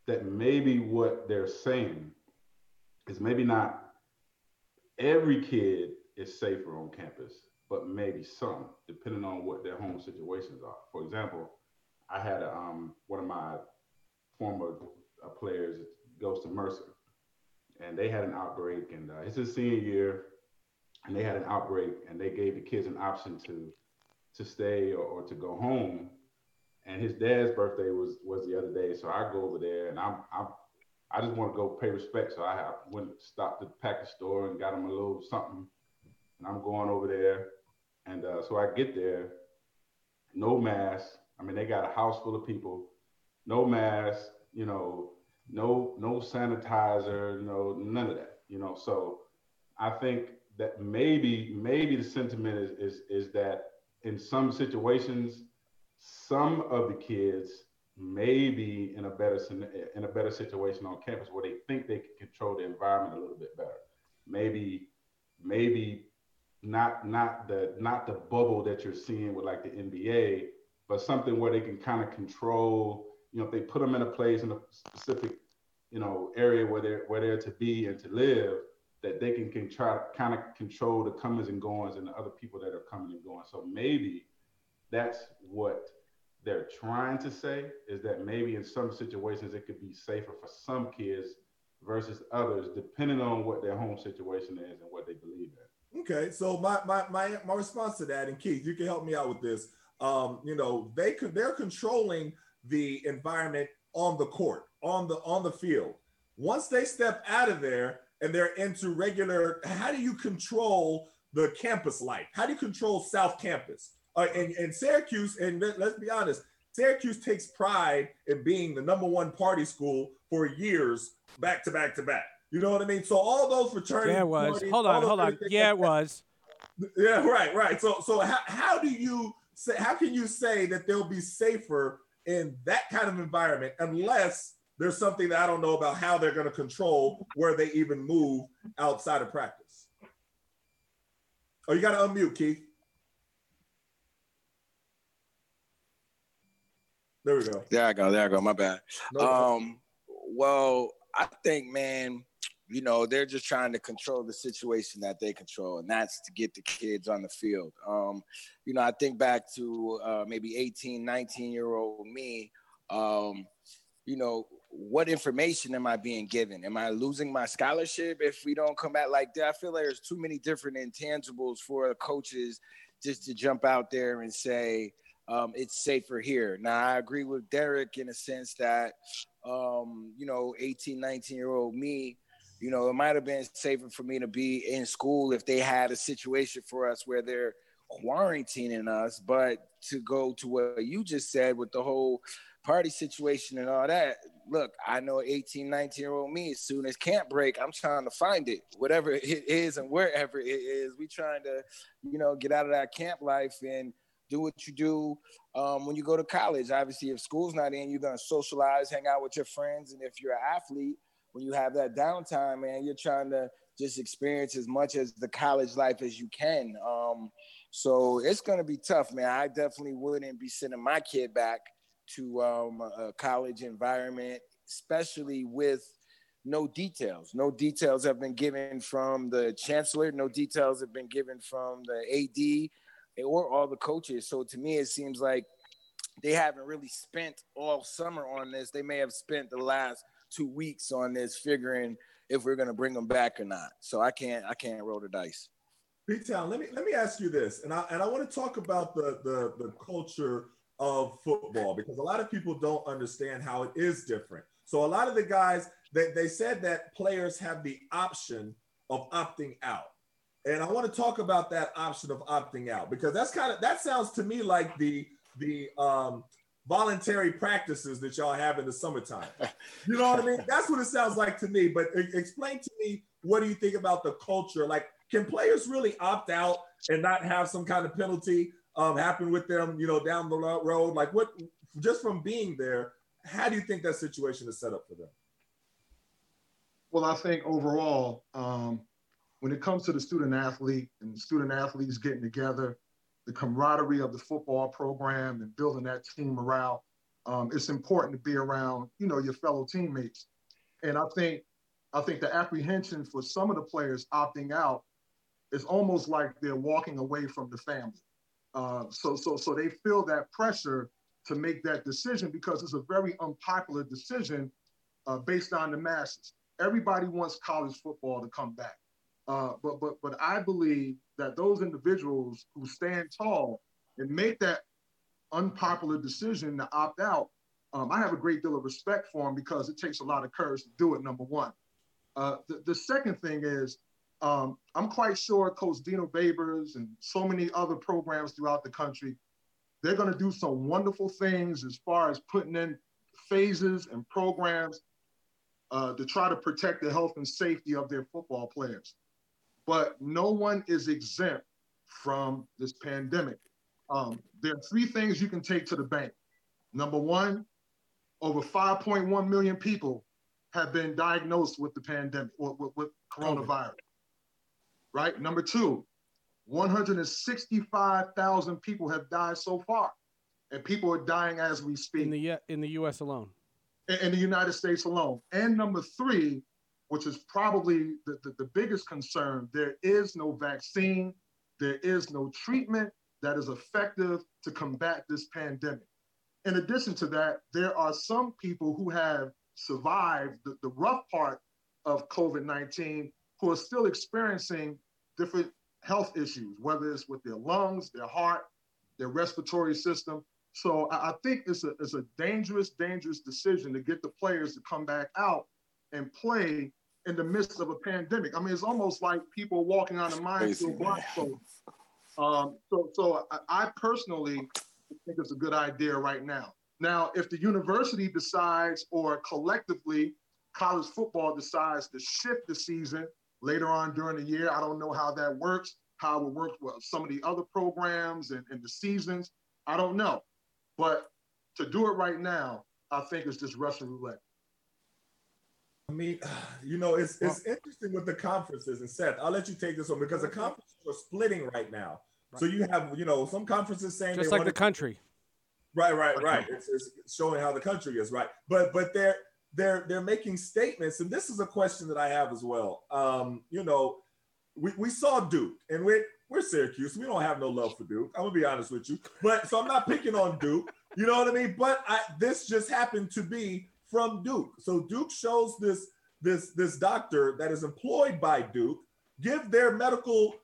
that maybe what they're saying is maybe not every kid is safer on campus, but maybe some, depending on what their home situations are. For example, I had a, um, one of my former uh, players goes to Mercer, and they had an outbreak, and uh, it's his senior year, and they had an outbreak, and they gave the kids an option to to stay or, or to go home. And his dad's birthday was was the other day, so I go over there, and I'm I'm I just want to go pay respect, so I, went stopped at the package store and got him a little something, and I'm going over there, and uh, so I get there, no mask. I mean, they got a house full of people, no mask, you know, no no sanitizer, no none of that, you know. So I think that maybe maybe the sentiment is is is that in some situations, some of the kids may be in a better in a better situation on campus where they think they can control the environment a little bit better. Maybe maybe not not the not the bubble that you're seeing with like the NBA, but something where they can kind of control. You know, if they put them in a place in a specific, you know, area where they're where they're to be and to live, that they can, can try to kind of control the comings and goings and the other people that are coming and going. So maybe that's what they're trying to say is that maybe in some situations it could be safer for some kids versus others, depending on what their home situation is and what they believe in. Okay, so my my my my response to that, and Keith, you can help me out with this. Um, you know, they could they're controlling the environment on the court, on the on the field. Once they step out of there and they're into regular, how do you control the campus life? How do you control South Campus? Uh, and, and Syracuse, and let, let's be honest, Syracuse takes pride in being the number one party school for years, back to back to back. You know what I mean? So all those fraternity Yeah, it was. parties, Hold on, hold on. Yeah, it was. yeah, right, right. So, so how, how do you say? How can you say that they'll be safer in that kind of environment unless there's something that I don't know about how they're going to control where they even move outside of practice? Oh, you got to unmute, Keith. There we go. There I go. There I go. My bad. No. Um, well, I think, man, you know, they're just trying to control the situation that they control, and that's to get the kids on the field. Um, you know, I think back to uh, maybe 18, 19 year old me. Um, you know, what information am I being given? Am I losing my scholarship if we don't come back like that? I feel like there's too many different intangibles for coaches just to jump out there and say, um, it's safer here. Now, I agree with Derek in a sense that, um, you know, 18, 19 year old me, you know, it might have been safer for me to be in school if they had a situation for us where they're quarantining us. But to go to what you just said with the whole party situation and all that, look, I know 18, 19 year old me, as soon as camp break, I'm trying to find it, whatever it is and wherever it is. We trying to, you know, get out of that camp life and do what you do um, when you go to college. Obviously, if school's not in, you're gonna socialize, hang out with your friends, and if you're an athlete, when you have that downtime, man, you're trying to just experience as much as the college life as you can. Um, so it's gonna be tough, man. I definitely wouldn't be sending my kid back to um, a college environment, especially with no details. No details have been given from the chancellor. No details have been given from the AD or all the coaches. So to me, it seems like they haven't really spent all summer on this. They may have spent the last two weeks on this, figuring if we're going to bring them back or not. So I can't I can't roll the dice. Big Town, let me let me ask you this, and I and I want to talk about the the the culture of football because a lot of people don't understand how it is different. So a lot of the guys they, they said that players have the option of opting out. And I want to talk about that option of opting out because that's kind of that sounds to me like the the um, voluntary practices that y'all have in the summertime. You know what I mean? That's what it sounds like to me. But explain to me what do you think about the culture? Like, can players really opt out and not have some kind of penalty um, happen with them? You know, down the road. Like, what? Just from being there, how do you think that situation is set up for them? Well, I think overall, um, when it comes to the student athlete and student athletes getting together, the camaraderie of the football program and building that team morale, um, it's important to be around, you know, your fellow teammates. And I think, I think the apprehension for some of the players opting out is almost like they're walking away from the family. Uh, so, so, so they feel that pressure to make that decision because it's a very unpopular decision uh, based on the masses. Everybody wants college football to come back. Uh, but but but I believe that those individuals who stand tall and make that unpopular decision to opt out, um, I have a great deal of respect for them because it takes a lot of courage to do it. Number one. Uh, the, the second thing is um, I'm quite sure Coach Dino Babers and so many other programs throughout the country, they're going to do some wonderful things as far as putting in phases and programs uh, to try to protect the health and safety of their football players. But no one is exempt from this pandemic. Um, there are three things you can take to the bank. Number one, over 5.1 million people have been diagnosed with the pandemic, with, with, with coronavirus. Right? Number two, 165,000 people have died so far, and people are dying as we speak. In the, in the U.S. alone in the United States alone. And number three, which is probably the, the, the, biggest concern, there is no vaccine, there is no treatment that is effective to combat this pandemic. In addition to that, there are some people who have survived the, the rough part of COVID 19 who are still experiencing different health issues, whether it's with their lungs, their heart, their respiratory system. So I, think it's a it's a dangerous, dangerous decision to get the players to come back out and play in the midst of a pandemic. I mean, it's almost like people walking on a minefield blindfold. Um, so, so I, I personally think it's a good idea right now. Now, if the university decides, or collectively, college football decides to shift the season later on during the year, I don't know how that works, how it works with some of the other programs and, and the seasons. I don't know. But to do it right now, I think it's just Russian roulette. I mean, you know, it's it's interesting with the conferences. And Seth, I'll let you take this one because the conferences are splitting right now. Right. So you have, you know, some conferences saying just like the country. Right, right, right. It's, it's showing how the country is right, but but they're they're they're making statements, and this is a question that I have as well. Um, you know, we, we saw Duke, and we're we're Syracuse. We don't have no love for Duke. I'm gonna be honest with you. But so I'm not picking on Duke. You know what I mean? But I, this just happened to be from Duke. So Duke shows this this this doctor that is employed by Duke give their medical,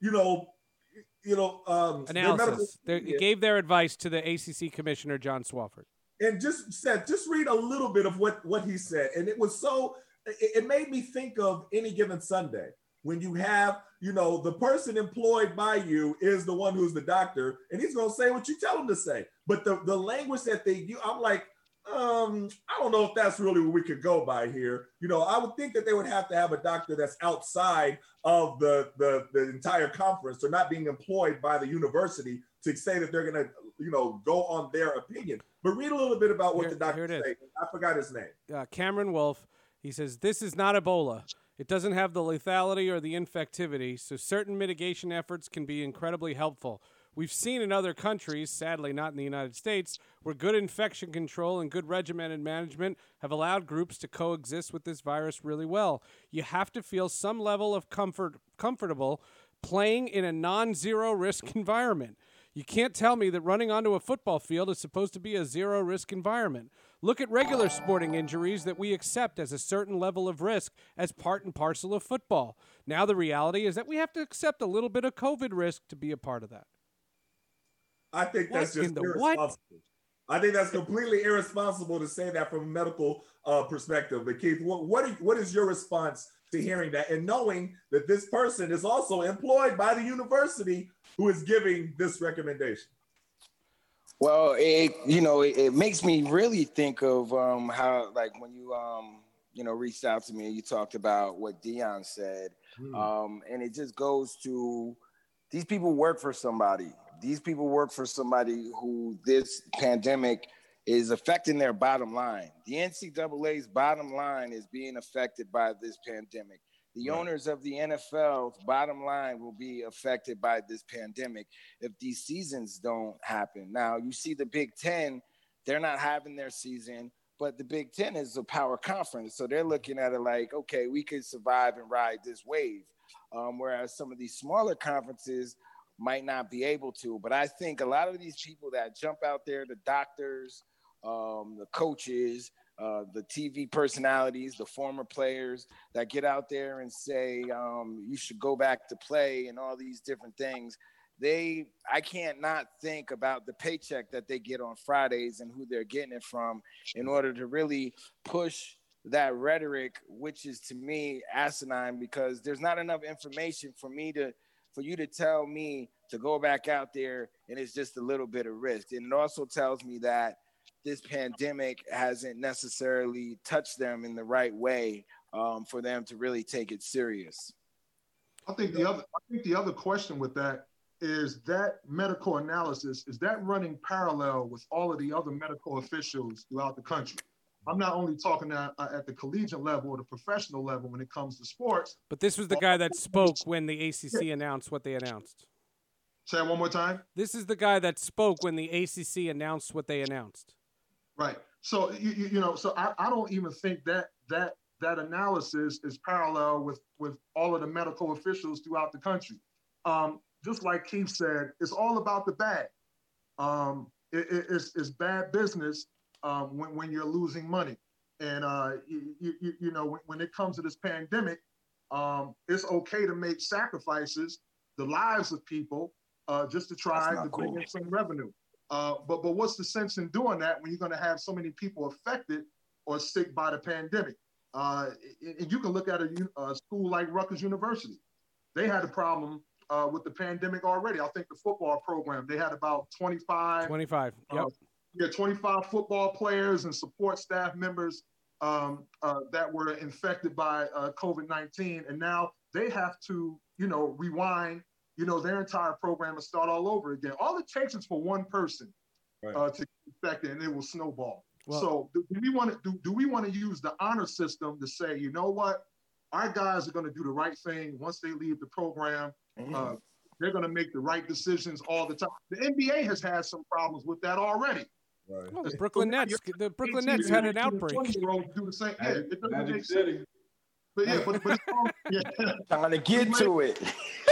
you know, you know, um, analysis. Their medical, they gave their advice to the ACC commissioner John Swofford, and just said, just read a little bit of what what he said, and it was so. It, it made me think of any given Sunday when you have, you know, the person employed by you is the one who's the doctor, and he's gonna say what you tell him to say. But the, the language that they you, I'm like, um, I don't know if that's really what we could go by here. You know, I would think that they would have to have a doctor that's outside of the the, the entire conference or not being employed by the university to say that they're gonna, you know, go on their opinion. But read a little bit about what here, the doctor said. I forgot his name. Uh, Cameron Wolfe. He says this is not Ebola. It doesn't have the lethality or the infectivity, so certain mitigation efforts can be incredibly helpful. We've seen in other countries, sadly not in the United States, where good infection control and good regimented management have allowed groups to coexist with this virus really well. You have to feel some level of comfort comfortable playing in a non-zero risk environment. You can't tell me that running onto a football field is supposed to be a zero risk environment. Look at regular sporting injuries that we accept as a certain level of risk as part and parcel of football. Now, the reality is that we have to accept a little bit of COVID risk to be a part of that. I think that's just irresponsible. I think that's completely irresponsible to say that from a medical uh, perspective. But Keith, what what, what is your response to hearing that and knowing that this person is also employed by the university who is giving this recommendation? Well, it you know it, it makes me really think of um, how like when you um, you know reached out to me and you talked about what Deion said, mm. um, and it just goes to these people work for somebody. These people work for somebody who this pandemic is affecting their bottom line. The NCAA's bottom line is being affected by this pandemic. The right. owners of the NFL's bottom line will be affected by this pandemic if these seasons don't happen. Now, you see the Big Ten, they're not having their season, but the Big Ten is a power conference. So they're looking at it like, okay, we could survive and ride this wave. Um, whereas some of these smaller conferences might not be able to. But I think a lot of these people that jump out there, the doctors, um, the coaches, uh, the TV personalities, the former players that get out there and say um, you should go back to play and all these different things. They, I can't not think about the paycheck that they get on Fridays and who they're getting it from in order to really push that rhetoric, which is to me asinine because there's not enough information for me to, for you to tell me to go back out there and it's just a little bit of risk. And it also tells me that this pandemic hasn't necessarily touched them in the right way um, for them to really take it serious. I think the other I think the other question with that is that medical analysis is that running parallel with all of the other medical officials throughout the country. I'm not only talking at, uh, at the collegiate level or the professional level when it comes to sports. But this was the guy that spoke when the ACC announced what they announced. Say it one more time. This is the guy that spoke when the ACC announced what they announced. Right. So you, you know, so I, I don't even think that that that analysis is parallel with with all of the medical officials throughout the country. Um, just like Keith said, it's all about the bag. Um, it, it, it's, it's bad business um, when, when you're losing money. And, uh, you, you, you, know, when, when, it comes to this pandemic, um, it's okay to make sacrifices, the lives of people, uh, just to try to cool. bring in some revenue. Uh, but but what's the sense in doing that when you're going to have so many people affected or sick by the pandemic? Uh, and you can look at a, a, school like Rutgers University. They had a problem uh, with the pandemic already. I think the football program they had about 25. 25. Uh, yep. Yeah, 25 football players and support staff members um, uh, that were infected by COVID-19, and now they have to you know rewind you know, their entire program and start all over again. All it takes is for one person right. uh, to get infected and it will snowball. Well, so do, do we want to do, do we want to use the honor system to say, you know what, our guys are going to do the right thing once they leave the program. Mm-hmm. Uh, they're going to make the right decisions all the time. The NBA has had some problems with that already. Right. Well, the Brooklyn Nets, the Brooklyn Nets had an outbreak. Do the same. Yeah, it doesn't make sense. But yeah, but, but yeah. Trying to get to it.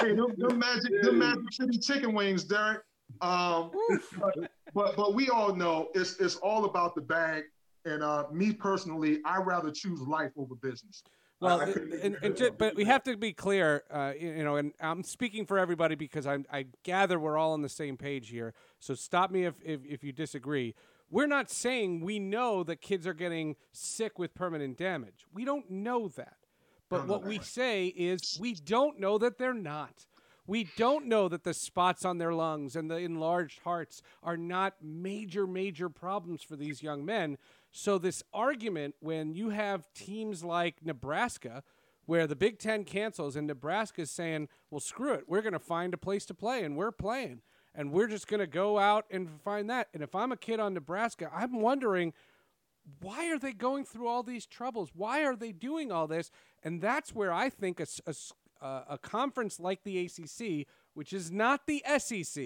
hey, them, them magic, them magic city chicken wings, Derek. Um, but, but, but we all know it's it's all about the bag. And uh, me personally, I rather choose life over business. Well, and, and just, but we have to be clear, uh, you know, and I'm speaking for everybody because I, I gather we're all on the same page here. So stop me if, if, if you disagree. We're not saying we know that kids are getting sick with permanent damage. We don't know that. But what we say is we don't know that they're not. We don't know that the spots on their lungs and the enlarged hearts are not major, major problems for these young men. So, this argument when you have teams like Nebraska, where the Big Ten cancels and Nebraska is saying, well, screw it, we're going to find a place to play and we're playing. And we're just going to go out and find that. And if I'm a kid on Nebraska, I'm wondering why are they going through all these troubles? Why are they doing all this? And that's where I think a, a, a conference like the ACC, which is not the SEC,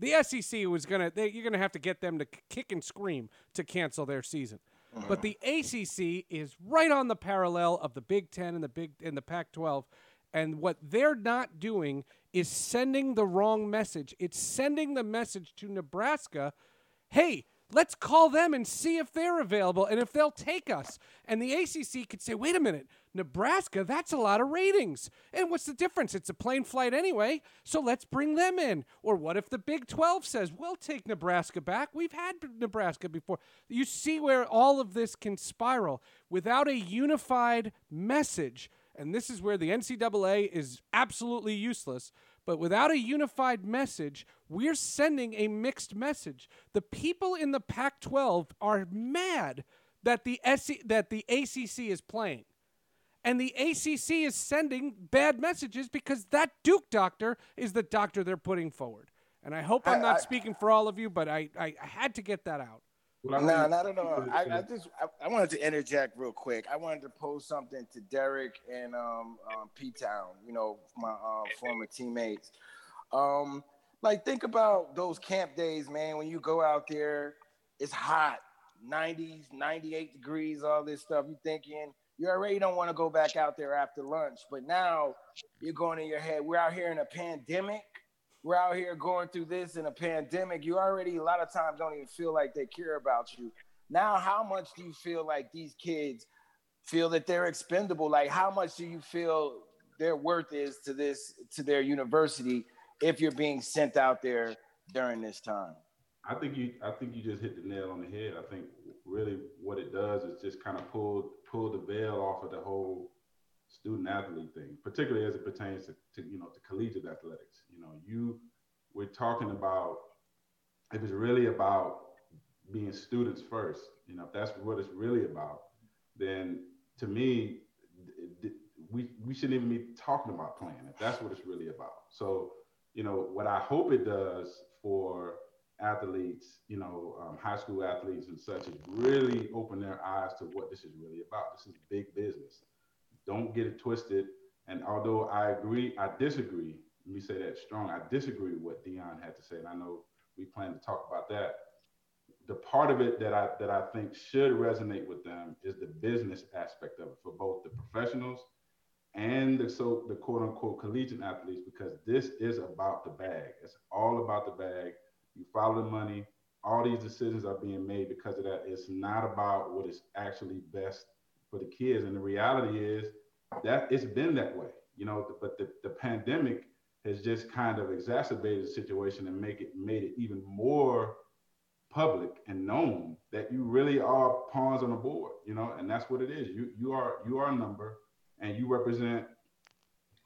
The SEC was gonna they, you're gonna have to get them to kick and scream to cancel their season. Uh-huh. But the ACC is right on the parallel of the Big Ten and the Big and the Pac-12, and what they're not doing is sending the wrong message. It's sending the message to Nebraska, hey, let's call them and see if they're available and if they'll take us. And the ACC could say, wait a minute, Nebraska, that's a lot of ratings. And what's the difference? It's a plane flight anyway, so let's bring them in. Or what if the Big 12 says, we'll take Nebraska back? We've had Nebraska before. You see where all of this can spiral without a unified message. And this is where the NCAA is absolutely useless. But without a unified message, we're sending a mixed message. The people in the Pac 12 are mad that the, SC, that the ACC is playing. And the ACC is sending bad messages because that Duke doctor is the doctor they're putting forward. And I hope I'm not I, speaking for all of you, but I, I, I had to get that out. Well, no, not at all. I, I just I, I, wanted to interject real quick. I wanted to post something to Derek and um, um P Town, you know, my uh, former teammates. Um, like think about those camp days, man. When you go out there, it's hot, 90s, 98 degrees, all this stuff. You thinking you already don't want to go back out there after lunch, but now you're going in your head. We're out here in a pandemic we're out here going through this in a pandemic. You already a lot of times don't even feel like they care about you. Now, how much do you feel like these kids feel that they're expendable? Like, how much do you feel their worth is to this to their university if you're being sent out there during this time? I think you I think you just hit the nail on the head. I think really what it does is just kind of pull pull the veil off of the whole student athlete thing, particularly as it pertains to, to you know to collegiate athletics. You know, you we're talking about if it's really about being students first, you know, if that's what it's really about, then to me, we we shouldn't even be talking about playing if that's what it's really about. So, you know, what I hope it does for athletes, you know, um, high school athletes and such, is really open their eyes to what this is really about. This is big business. Don't get it twisted. And although I agree, I disagree. Let me say that strong. I disagree with what Deion had to say, and I know we plan to talk about that. The part of it that I that I think should resonate with them is the business aspect of it for both the professionals and the so the quote unquote collegiate athletes because this is about the bag. It's all about the bag. You follow the money. All these decisions are being made because of that. It's not about what is actually best for the kids. And the reality is that it's been that way, you know, but the, the pandemic has just kind of exacerbated the situation and make it made it even more public and known that you really are pawns on the board, you know, and that's what it is. You you are you are a number and you represent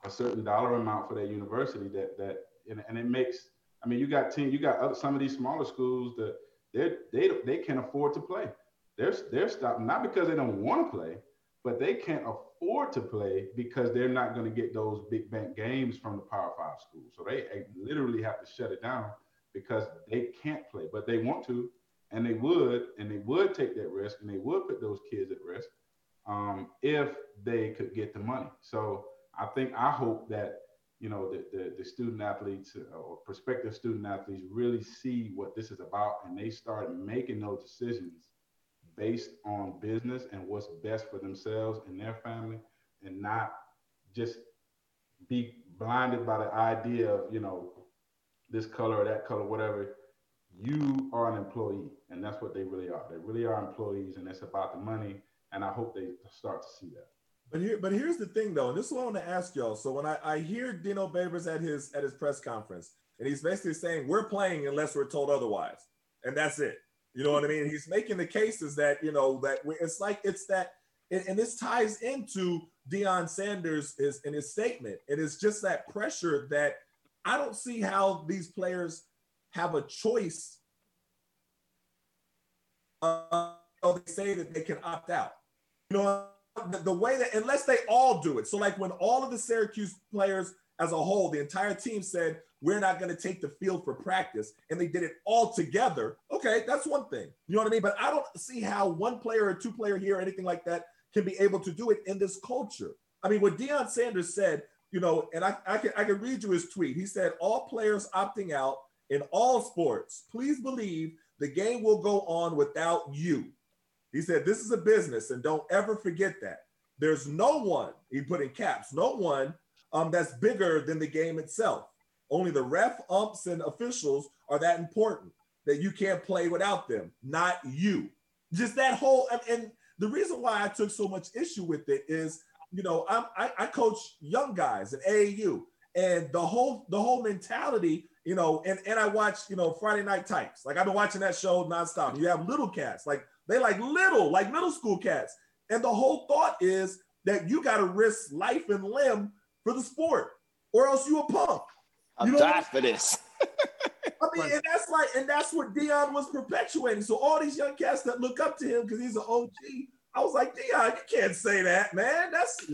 a certain dollar amount for that university that that and, and it makes I mean you got team you got other, some of these smaller schools that they they they can afford to play. They're they're stopping not because they don't want to play, but they can't afford to play because they're not going to get those big bank games from the Power Five schools. So they literally have to shut it down because they can't play, but they want to, and they would, and they would take that risk, and they would put those kids at risk um, if they could get the money. So I think I hope that you know the, the, the student athletes uh, or prospective student athletes really see what this is about, and they start making those decisions based on business and what's best for themselves and their family and not just be blinded by the idea of you know this color or that color whatever. You are an employee and that's what they really are. They really are employees and it's about the money and i hope they start to see that but here but here's the thing though and this is what i want to ask y'all so when i, I hear dino babers at his at his press conference and he's basically saying we're playing unless we're told otherwise and that's it you know what I mean? He's making the cases that you know that it's like it's that, and this ties into Deion Sanders is in his statement. It is just that pressure that I don't see how these players have a choice. Uh, they say that they can opt out. You know, the, way that unless they all do it. So like when all of the Syracuse players as a whole, the entire team said, we're not going to take the field for practice, and they did it all together. Okay, that's one thing. You know what I mean? But I don't see how one player or two player here or anything like that can be able to do it in this culture. I mean, what Deion Sanders said, you know, and I, I can I can read you his tweet. He said all players opting out in all sports, please believe the game will go on without you. He said, This is a business, and don't ever forget that. There's no one, he put in caps, no one um, that's bigger than the game itself. Only the ref, umps, and officials are that important that you can't play without them, not you. Just that whole, and the reason why I took so much issue with it is, you know, I'm, I, I coach young guys at AAU, and the whole the whole mentality, you know, and and I watch, you know, Friday Night Tykes. Like I've been watching that show nonstop. You have little cats, like they like little, like middle school cats, and the whole thought is that you got to risk life and limb for the sport, or else you a punk. I'm you die for this. I mean, and that's like, and that's what Deion was perpetuating. So all these young cats that look up to him because he's an OG, I was like, Deion, you can't say that, man. That's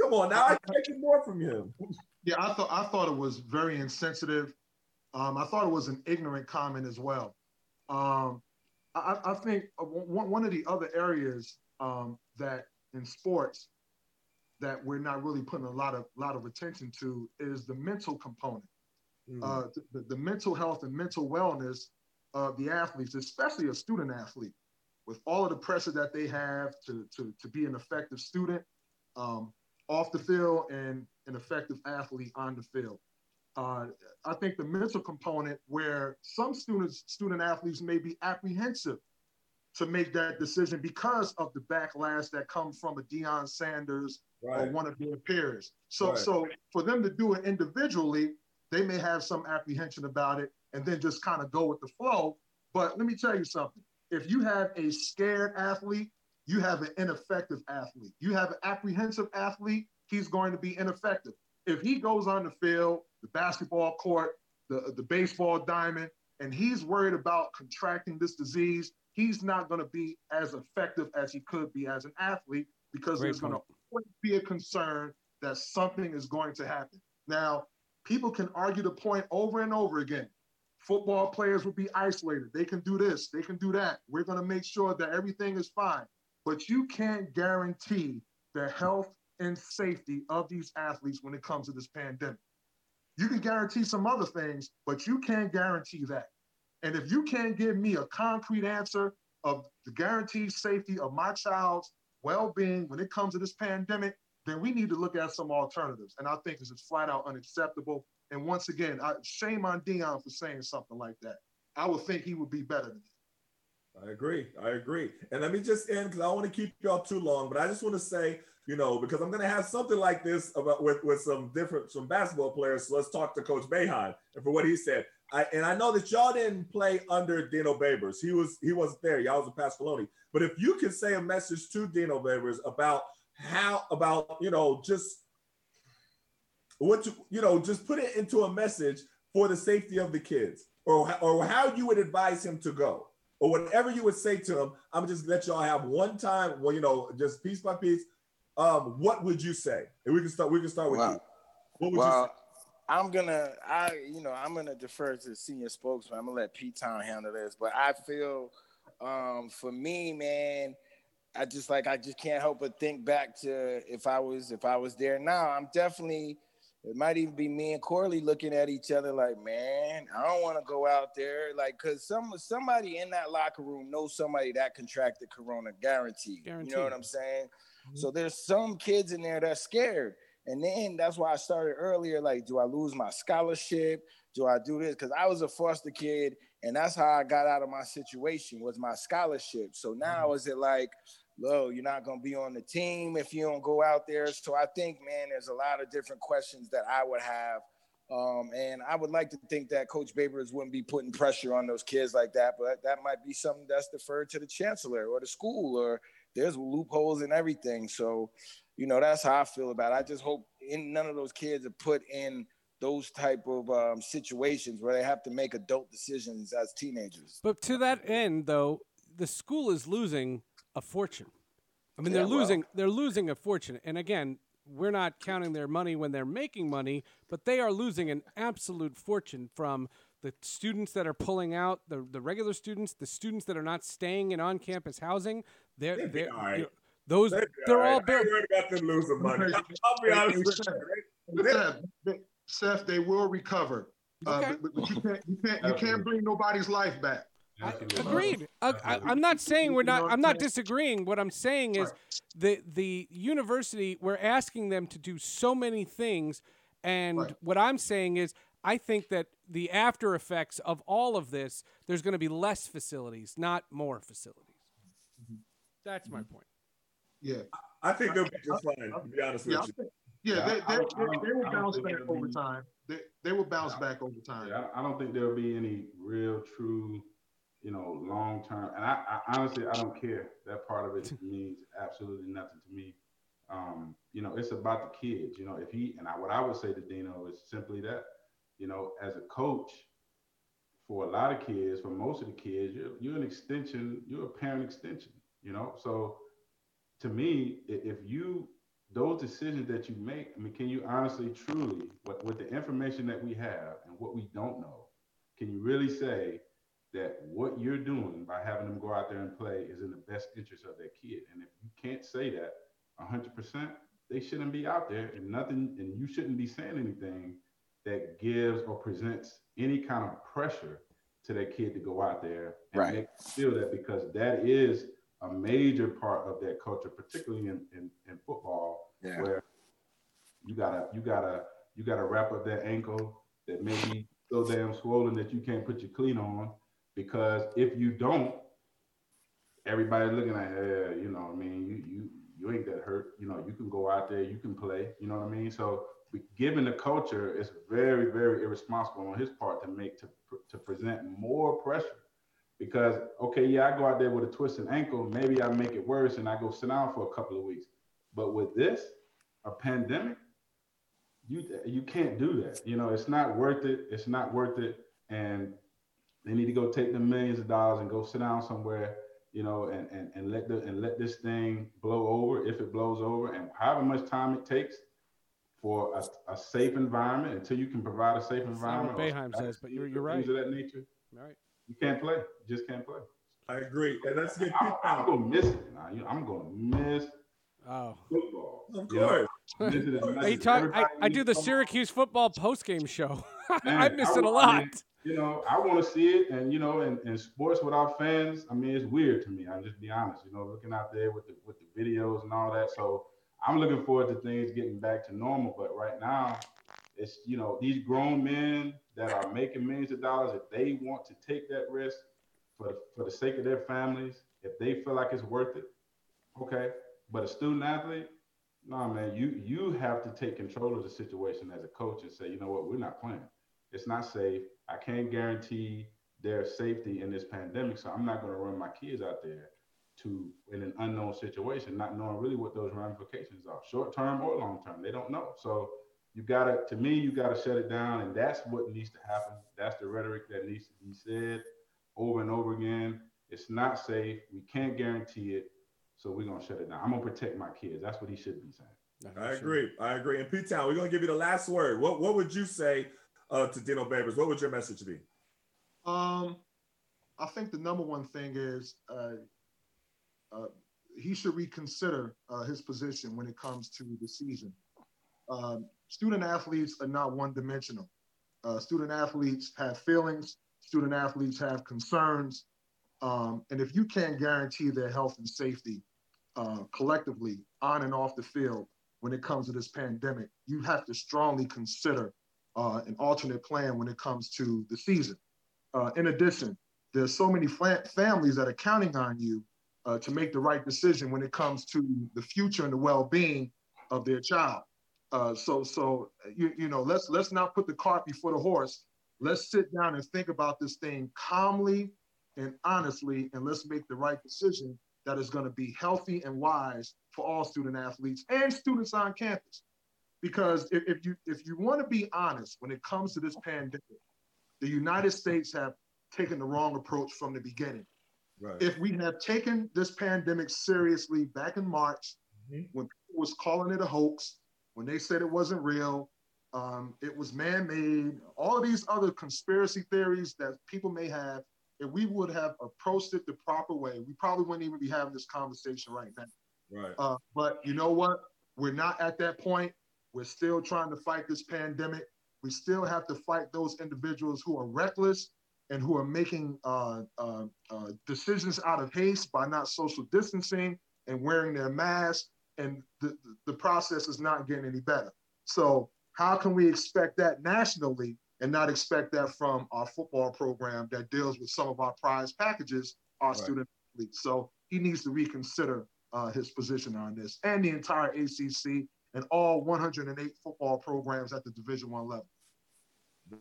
come on now. I expected more from him. Yeah, I thought I thought it was very insensitive. Um, I thought it was an ignorant comment as well. Um, I, I, think one, one of the other areas um, that in sports that we're not really putting a lot of lot of attention to is the mental component, mm. uh, the, the, mental health and mental wellness of the athletes, especially a student athlete, with all of the pressure that they have to to, to be an effective student um, off the field and an effective athlete on the field. Uh, I think the mental component where some students, student athletes may be apprehensive to make that decision because of the backlash that comes from a Deion Sanders right. or one of their peers. So, right. so for them to do it individually, they may have some apprehension about it and then just kind of go with the flow. But let me tell you something. If you have a scared athlete, you have an ineffective athlete. You have an apprehensive athlete, he's going to be ineffective. If he goes on the field, the basketball court, the, the baseball diamond, and he's worried about contracting this disease, he's not going to be as effective as he could be as an athlete because Great there's going to be a concern that something is going to happen. Now, people can argue the point over and over again. Football players will be isolated. They can do this, they can do that. We're going to make sure that everything is fine. But you can't guarantee the health and safety of these athletes when it comes to this pandemic. You can guarantee some other things, but you can't guarantee that. And if you can't give me a concrete answer of the guaranteed safety of my child's well-being when it comes to this pandemic, then we need to look at some alternatives. And I think this is flat out unacceptable. And once again, I, shame on Deion for saying something like that. I would think he would be better than that. I agree. I agree. And let me just end because I don't want to keep y'all too long, but I just want to say you know, because I'm going to have something like this about with, with some different some basketball players. So let's talk to Coach Behan and for what he said. I, and I know that y'all didn't play under Dino Babers. He was he wasn't there. Y'all was a Pasqualoni. But if you can say a message to Dino Babers about how about you know just what you you know just put it into a message for the safety of the kids, or or how you would advise him to go, or whatever you would say to him. I'm just gonna let y'all have one time. Well, you know, just piece by piece um, what would you say? And we can start. We can start with you. What would well, you say? I'm gonna, I, you know, I'm gonna defer to the senior spokesman. I'm gonna let Pete Town handle this, but I feel, um, for me, man, I just like I just can't help but think back to if I was if I was there now. I'm definitely. It might even be me and Corley looking at each other like, man, I don't want to go out there, like, cause some somebody in that locker room knows somebody that contracted Corona, guaranteed. guaranteed. You know what I'm saying? Mm-hmm. So there's some kids in there that's scared. And then that's why I started earlier. Like, do I lose my scholarship? Do I do this? Because I was a foster kid, and that's how I got out of my situation was my scholarship. So now mm-hmm. is it like, lo, you're not gonna be on the team if you don't go out there? So I think, man, there's a lot of different questions that I would have. Um, and I would like to think that Coach Babers wouldn't be putting pressure on those kids like that, but that might be something that's deferred to the chancellor or the school or there's loopholes and everything. So, you know, that's how I feel about it. I just hope in none of those kids are put in those type of um, situations where they have to make adult decisions as teenagers. But to that end, though, the school is losing a fortune. I mean, yeah, they're losing well. they're losing a fortune. And again, we're not counting their money when they're making money, but they are losing an absolute fortune from the students that are pulling out, the, the regular students, the students that are not staying in on campus housing, they're, they're, all right. those they're, they're all, right. built. I about them losing money. I'll, be honest with you. Seth, Seth, they will recover. Uh, but, but, you can't you can't you can't bring nobody's life back. I, agreed. I, am not saying we're not. I'm not disagreeing. What I'm saying is, the the university we're asking them to do so many things, and right. what I'm saying is, I think that the after effects of all of this, there's going to be less facilities, not more facilities. Mm-hmm. That's my point. Yeah, I think they'll be just fine. To be honest yeah, with you. Yeah, they, they, they, they will bounce back over time. They, they will bounce back over time. Yeah, I don't think there'll be any real, true you know, long term. And I, I, honestly, I don't care. That part of it means absolutely nothing to me. Um, you know, it's about the kids. You know, if he and I, what I would say to Dino is simply that, you know, as a coach, for a lot of kids, for most of the kids, you're, you're an extension. You're a parent extension. You know, so to me, if you those decisions that you make, I mean, can you honestly, truly, with, with the information that we have and what we don't know, can you really say that what you're doing by having them go out there and play is in the best interest of their kid. And if you can't say that 100%, they shouldn't be out there and nothing, and you shouldn't be saying anything that gives or presents any kind of pressure to that kid to go out there and right. feel that because that is a major part of that culture, particularly in, in, in football, yeah. where you gotta you gotta you gotta wrap up that ankle that may be so damn swollen that you can't put your cleat on because if you don't, everybody's looking at, yeah, you know, I mean, you you you ain't that hurt. You know, you can go out there, you can play. You know what I mean? So, given the culture, it's very very irresponsible on his part to make to to present more pressure. Because okay, yeah, I go out there with a twisted ankle, maybe I make it worse and I go sit down for a couple of weeks. But with this, a pandemic, you you can't do that. You know, it's not worth it. It's not worth it. And they need to go take the millions of dollars and go sit down somewhere, you know, and, and, and let the and let this thing blow over if it blows over, and however much time it takes for a, a safe environment until you can provide a safe environment. Boeheim says, but you're, you're right. Things of that nature. Right. You can't play. You just can't play. I agree, and let's get. I'm, I'm gonna miss it. Now. I'm gonna miss Oh, football. Of course. You talk, I, I do the Syracuse football post game show. I miss I, it a lot. I mean, you know, I want to see it, and you know, in, in sports without fans, I mean, it's weird to me. I'll just be honest. You know, looking out there with the with the videos and all that. So I'm looking forward to things getting back to normal. But right now, it's you know these grown men that are making millions of dollars. If they want to take that risk for for the sake of their families, if they feel like it's worth it, okay. But a student athlete, no man, you you have to take control of the situation as a coach and say, you know what, we're not playing. It's not safe. I can't guarantee their safety in this pandemic, so I'm not going to run my kids out there to in an unknown situation, not knowing really what those ramifications are, short term or long term. They don't know. So you gotta, to me, you gotta shut it down, and that's what needs to happen. That's the rhetoric that needs to be said over and over again. It's not safe. We can't guarantee it, so we're gonna shut it down. I'm gonna protect my kids. That's what he should be saying. I agree. I agree. And Pete Town, we're gonna give you the last word. What What would you say uh, to Dino Babers, what would your message be? Um, I think the number one thing is uh, uh, he should reconsider uh, his position when it comes to the season. Um, student athletes are not one dimensional. Uh, student athletes have feelings, student athletes have concerns. Um, and if you can't guarantee their health and safety uh, collectively on and off the field when it comes to this pandemic, you have to strongly consider uh, an alternate plan when it comes to the season. Uh, in addition, there's so many families that are counting on you uh, to make the right decision when it comes to the future and the well-being of their child. Uh, so, so you, you know, let's let's not put the cart before the horse. Let's sit down and think about this thing calmly and honestly, and let's make the right decision that is going to be healthy and wise for all student athletes and students on campus because if, if you if you want to be honest when it comes to this pandemic the united states have taken the wrong approach from the beginning right. if we had taken this pandemic seriously back in march mm-hmm. when people was calling it a hoax when they said it wasn't real um, it was man-made. All of these other conspiracy theories that people may have if we would have approached it the proper way we probably wouldn't even be having this conversation right now. Right. Uh, but you know what? We're not at that point. We're still trying to fight this pandemic. We still have to fight those individuals who are reckless and who are making uh, uh, uh, decisions out of haste by not social distancing and wearing their mask. And the, the process is not getting any better. So, how can we expect that nationally and not expect that from our football program that deals with some of our prize packages, our right. student athletes? So, he needs to reconsider uh, his position on this and the entire ACC and all 108 football programs at the Division One level.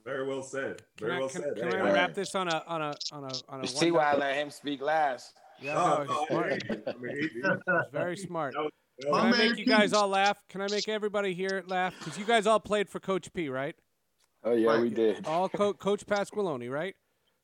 Very well said. Very can well can, said. Can hey, I wrap this on a on a on a on a? You see why I let him speak last? Yeah, no, Oh, smart. I mean, he- he- very smart. that was- that Can My I make you guys all laugh? Can I make everybody here laugh? Because you guys all played for Coach P, right? Oh yeah, Right. we did. All Co- Coach Pasqualoni, right?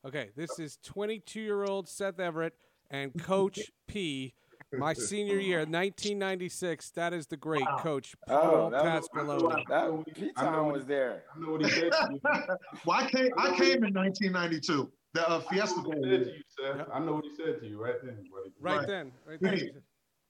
Okay, this is 22-year-old Seth Everett and Coach P. My senior year, 1996. That is the great Coach Oh, Paul that was- Pasqualoni. That Pete I know Tom what was there. I know what he said to you. well, I came, I came in 1992, the uh, Fiesta Bowl. what he said to you, Seth. Yep. I know what he said to you right then. buddy. Right Right. then, right then.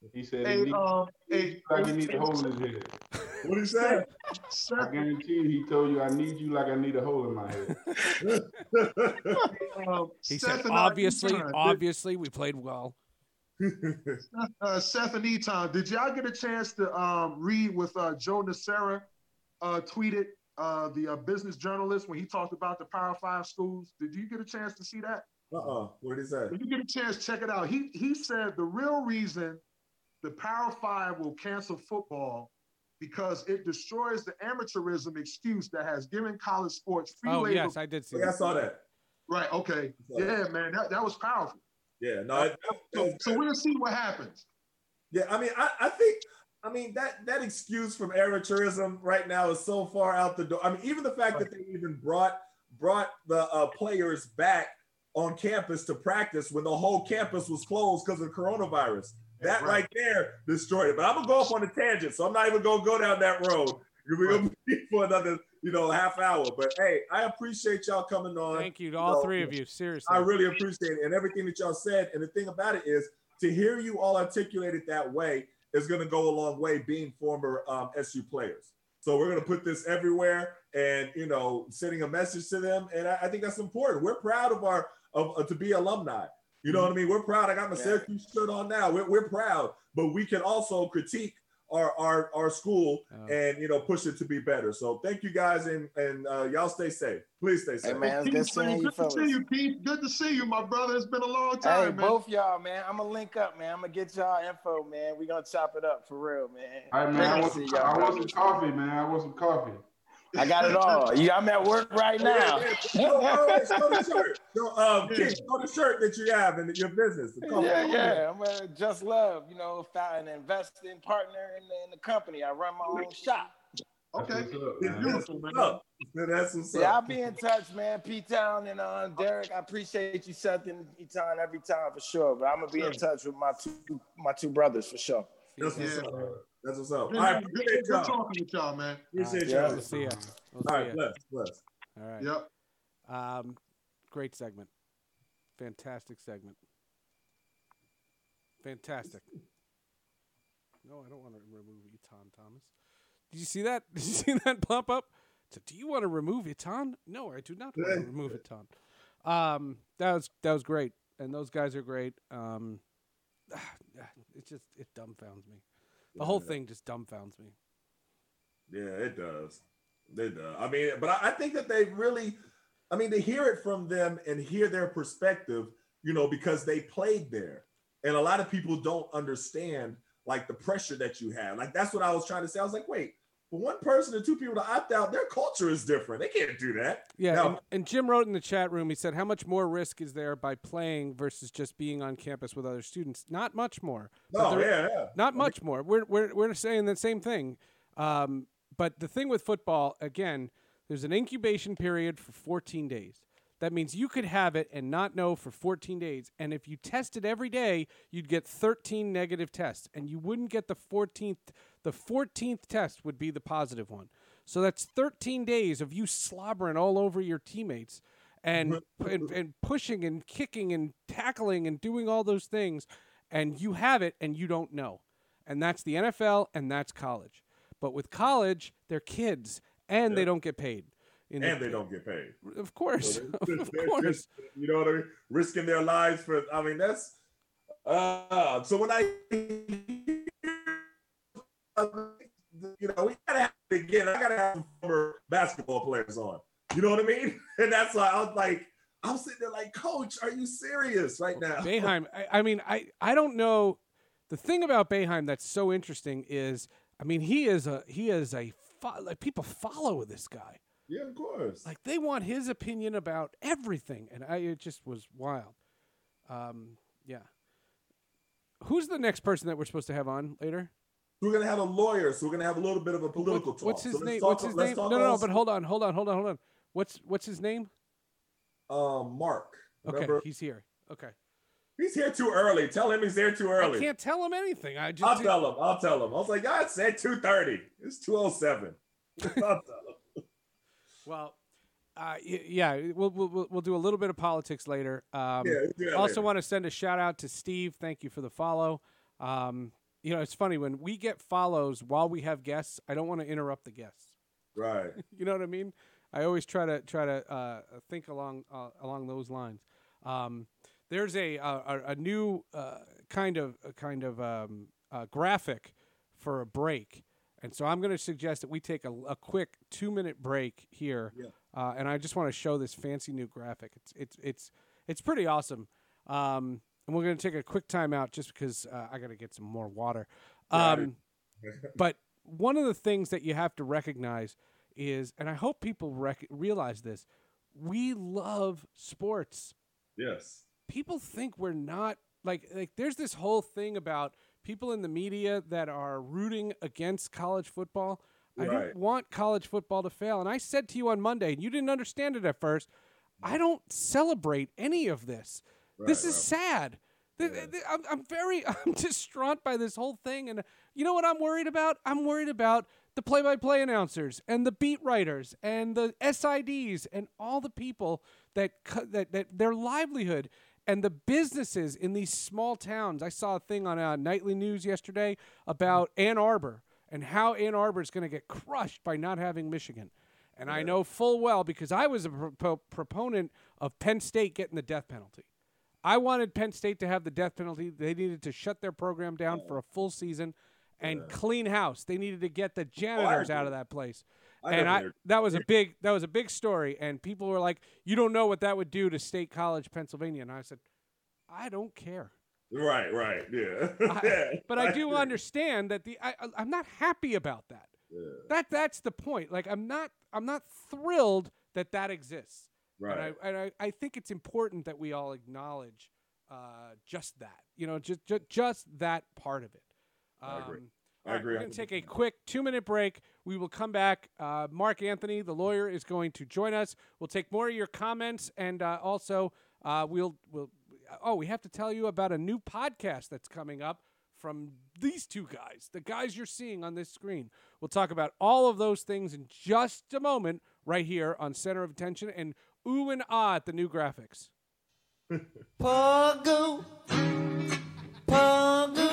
Hey. He said Hey, he need, um, hey, like he need a hole in his head. What did he say? I Seth, guarantee you, he told you, "I need you like I need a hole in my head." um, He Seth said, and I- obviously, did- obviously, we played well. uh, Seth and Etan, did y'all get a chance to um, read with uh, Joe Nocera uh, tweeted uh, the uh, business journalist when he talked about the Power Five schools? Did you get a chance to see that? Uh-uh. What did he say? If you get a chance, check it out. He he said the real reason the Power Five will cancel football because it destroys the amateurism excuse that has given college sports free Oh labor. yes, I did see. Yeah, I saw that. Right. Okay. I saw that. Yeah, man, that, that was powerful. Yeah, no, it, So, so we'll see what happens. Yeah, I mean, I, I think, I mean that that excuse from amateurism right now is so far out the door. I mean, even the fact that they even brought brought the uh, players back on campus to practice when the whole campus was closed because of coronavirus. That Right. right. there destroyed it. But I'm gonna go off on a tangent, so I'm not even gonna go down that road. We're gonna be for another, you know, half hour. But hey, I appreciate y'all coming on. Thank you to all No, three of you. Seriously. I really appreciate it and everything that y'all said. And the thing about it is to hear you all articulate it that way is going to go a long way being former um, SU players. So we're going to put this everywhere and, you know, sending a message to them. And I, I think that's important. We're proud of our, of, of to be alumni. You know what I mean? We're proud. I got my Yeah. Syracuse shirt on now. We're, we're proud, but we can also critique our, our, our school Oh. and, you know, push it to be better. So thank you guys and, and uh, y'all stay safe. Please stay safe. Hey man, it's Keith, good seeing you good to see you, Keith. Good to see you, my brother. It's been a long Hey, time, man. both y'all, man. I'm gonna link up, man. I'm gonna get y'all info, man. We gonna chop it up for real, man. All right, man. I want some, y'all, want some coffee, man. I want some coffee. I got it all. Yeah, I'm at work right now. Yeah, yeah. Show, uh, show the shirt. Show, um, King, show the shirt that you have in your business. Yeah, yeah. I'm a Just Love, you know, found an investing partner in the, in the company. I run my own shop. Okay. That's what's up, It's That's what's up. Yeah, I'll be in touch, man. P Town and uh, Derek, I appreciate you setting Etan every time for sure. But I'm gonna be in touch with my two my two brothers for sure. That's what's Yeah. up. That's what's up. Good, All right, good, appreciate good y'all. talking with y'all, man. Appreciate Yeah. y'all. We'll see ya. We'll All see right, ya. bless, bless. All right. Yep. Um, great segment. Fantastic segment. Fantastic. No, I don't want to remove Etan Thomas. Did you see that? Did you see that pop up? So, do you want to remove Etan? No, I do not want to remove Etan. Um, that was that was great, and those guys are great. Um, it just it dumbfounds me. The whole Yeah. thing just dumbfounds me. Yeah, it does. It does. I mean, but I, I think that they really, I mean, to hear it from them and hear their perspective, you know, because they played there. And a lot of people don't understand like the pressure that you have. Like that's what I was trying to say. I was like, wait, for one person or two people to opt out, their culture is different. They can't do that. Yeah, Now- and, and Jim wrote in the chat room. He said, "How much more risk is there by playing versus just being on campus with other students? Not much more. No, there- yeah, yeah. not much more. We're we're we're saying the same thing. Um, but the thing with football, again, there's an incubation period for 14 days. That means you could have it and not know for 14 days. And if you tested every day, you'd get 13 negative tests, and you wouldn't get the 14th. The 14th test would be the positive one. So that's 13 days of you slobbering all over your teammates and, and and pushing and kicking and tackling and doing all those things, and you have it and you don't know. And that's the NFL and that's college. But with college, they're kids and they don't get paid. And the, they don't get paid. Of course, So of course. just, you know what I mean? Risking their lives for. I mean, that's. Uh, so when I, you know, we gotta have again. I gotta have former basketball players on. You know what I mean? And that's why I was like, I'm sitting there like, Coach, are you serious right now? Boeheim. I, I mean, I I don't know. The thing about Boeheim that's so interesting is, I mean, he is a he is a fo- like people follow this guy. Yeah, of course. Like they want his opinion about everything, and I it just was wild. Um, yeah. Who's the next person that we're supposed to have on later? we're gonna have a lawyer, so we're gonna have a little bit of a political What- talk. what's his So name? talk- what's his name? No, no, no. But hold on, hold on, hold on, hold on. What's what's his name? um, Mark. Okay, Remember? he's here. Okay. He's here too early. Tell him he's here too early. I can't tell him anything. I just I'll tell him. I'll tell him. I was like, I said 2.30. It's 2.07. I'll tell him. Well, uh, yeah, we'll, we'll we'll- do a little bit of politics later. Um, Yeah, that also later. want to send a shout out to Steve. Thank you for the follow. Um, you know, it's funny when we get follows while we have guests. I don't want to interrupt the guests. Right. You know what I mean? I always try to try to uh, think along uh, along those lines. Um, there's a a, a new uh, kind of a kind of um, uh, graphic for a break, and so I'm going to suggest that we take a, a quick two minute break here, Yeah. uh, and I just want to show this fancy new graphic. It's it's it's it's pretty awesome. Um, and we're going to take a quick time out just because uh, I got to get some more water. Um, but one of the things that you have to recognize is, and I hope people rec- realize this, we love sports. Yes. People think we're not like like. There's this whole thing about people in the media that are rooting against college football. I don't want college football to fail. And I said to you on Monday, and you didn't understand it at first. I don't celebrate any of this. this is right. sad. Yeah. I'm, I'm very I'm distraught by this whole thing, and uh, you know what I'm worried about? I'm worried about the play-by-play announcers and the beat writers and the SIDs and all the people that that that their livelihood and the businesses in these small towns. I saw a thing on uh, nightly news yesterday about Ann Arbor and how Ann Arbor is going to get crushed by not having Michigan. And I know full well because I was a pro- proponent of Penn State getting the death penalty. I wanted Penn State to have the death penalty. They needed to shut their program down for a full season and clean house. They needed to get the janitors out of that place. I and I that was a big that was a big story and people were like, "You don't know what that would do to State College, Pennsylvania." And I said, "I don't care." Right, right. Yeah. I- but I do understand that the I, I'm not happy about that. Yeah. That that's the point. Like I'm not I'm not thrilled that that exists. Right. And I, and I, I think it's important that we all acknowledge uh, just that. You know, just, just just that part of it. I agree. Um, I all right, agree We're going to take a quick two minute break. We will come back. Uh, Mark Anthony, the lawyer, is going to join us. We'll take more of your comments and uh, also uh, we'll we'll. Oh, we have to tell you about a new podcast that's coming up from these two guys, the guys you're seeing on this screen. We'll talk about all of those things in just a moment, right here on Center of Attention and ooh and ah at the new graphics. Pogo, Pogo, Pogo,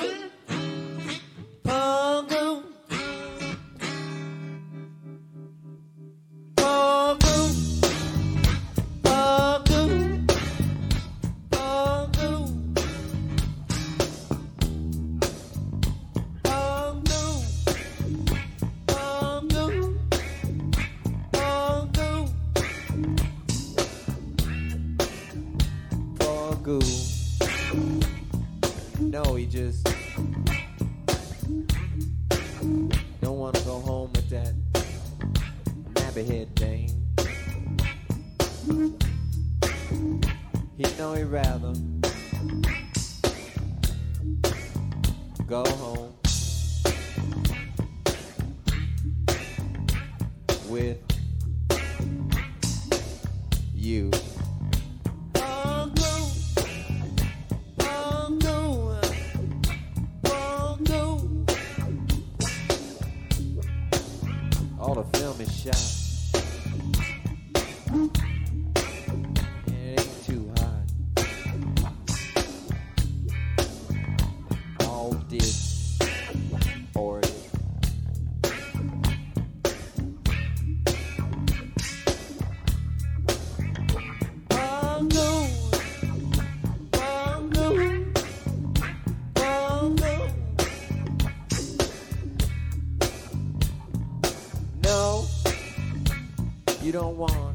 don't want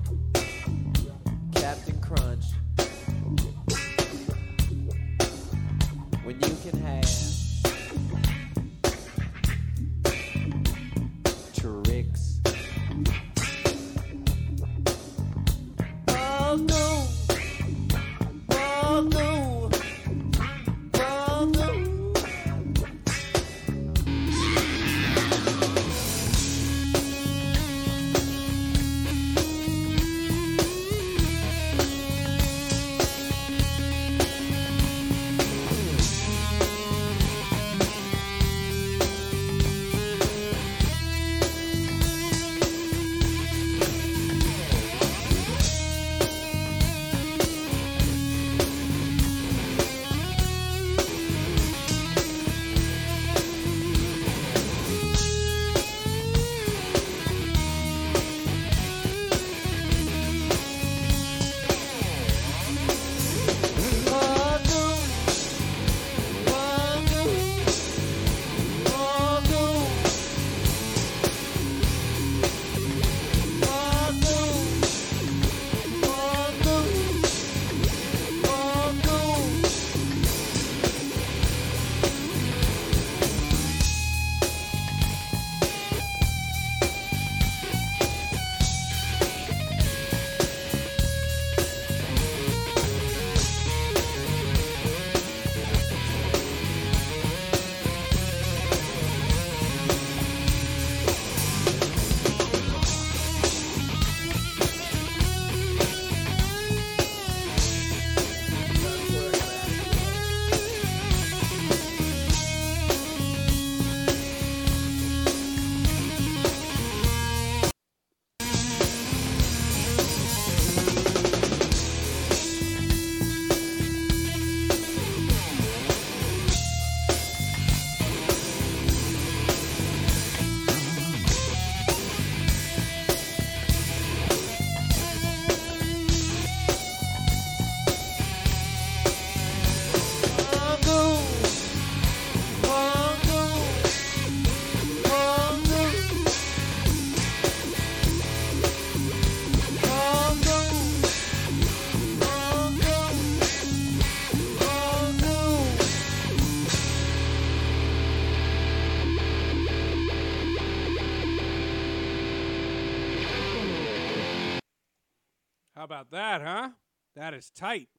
that, huh? That is tight.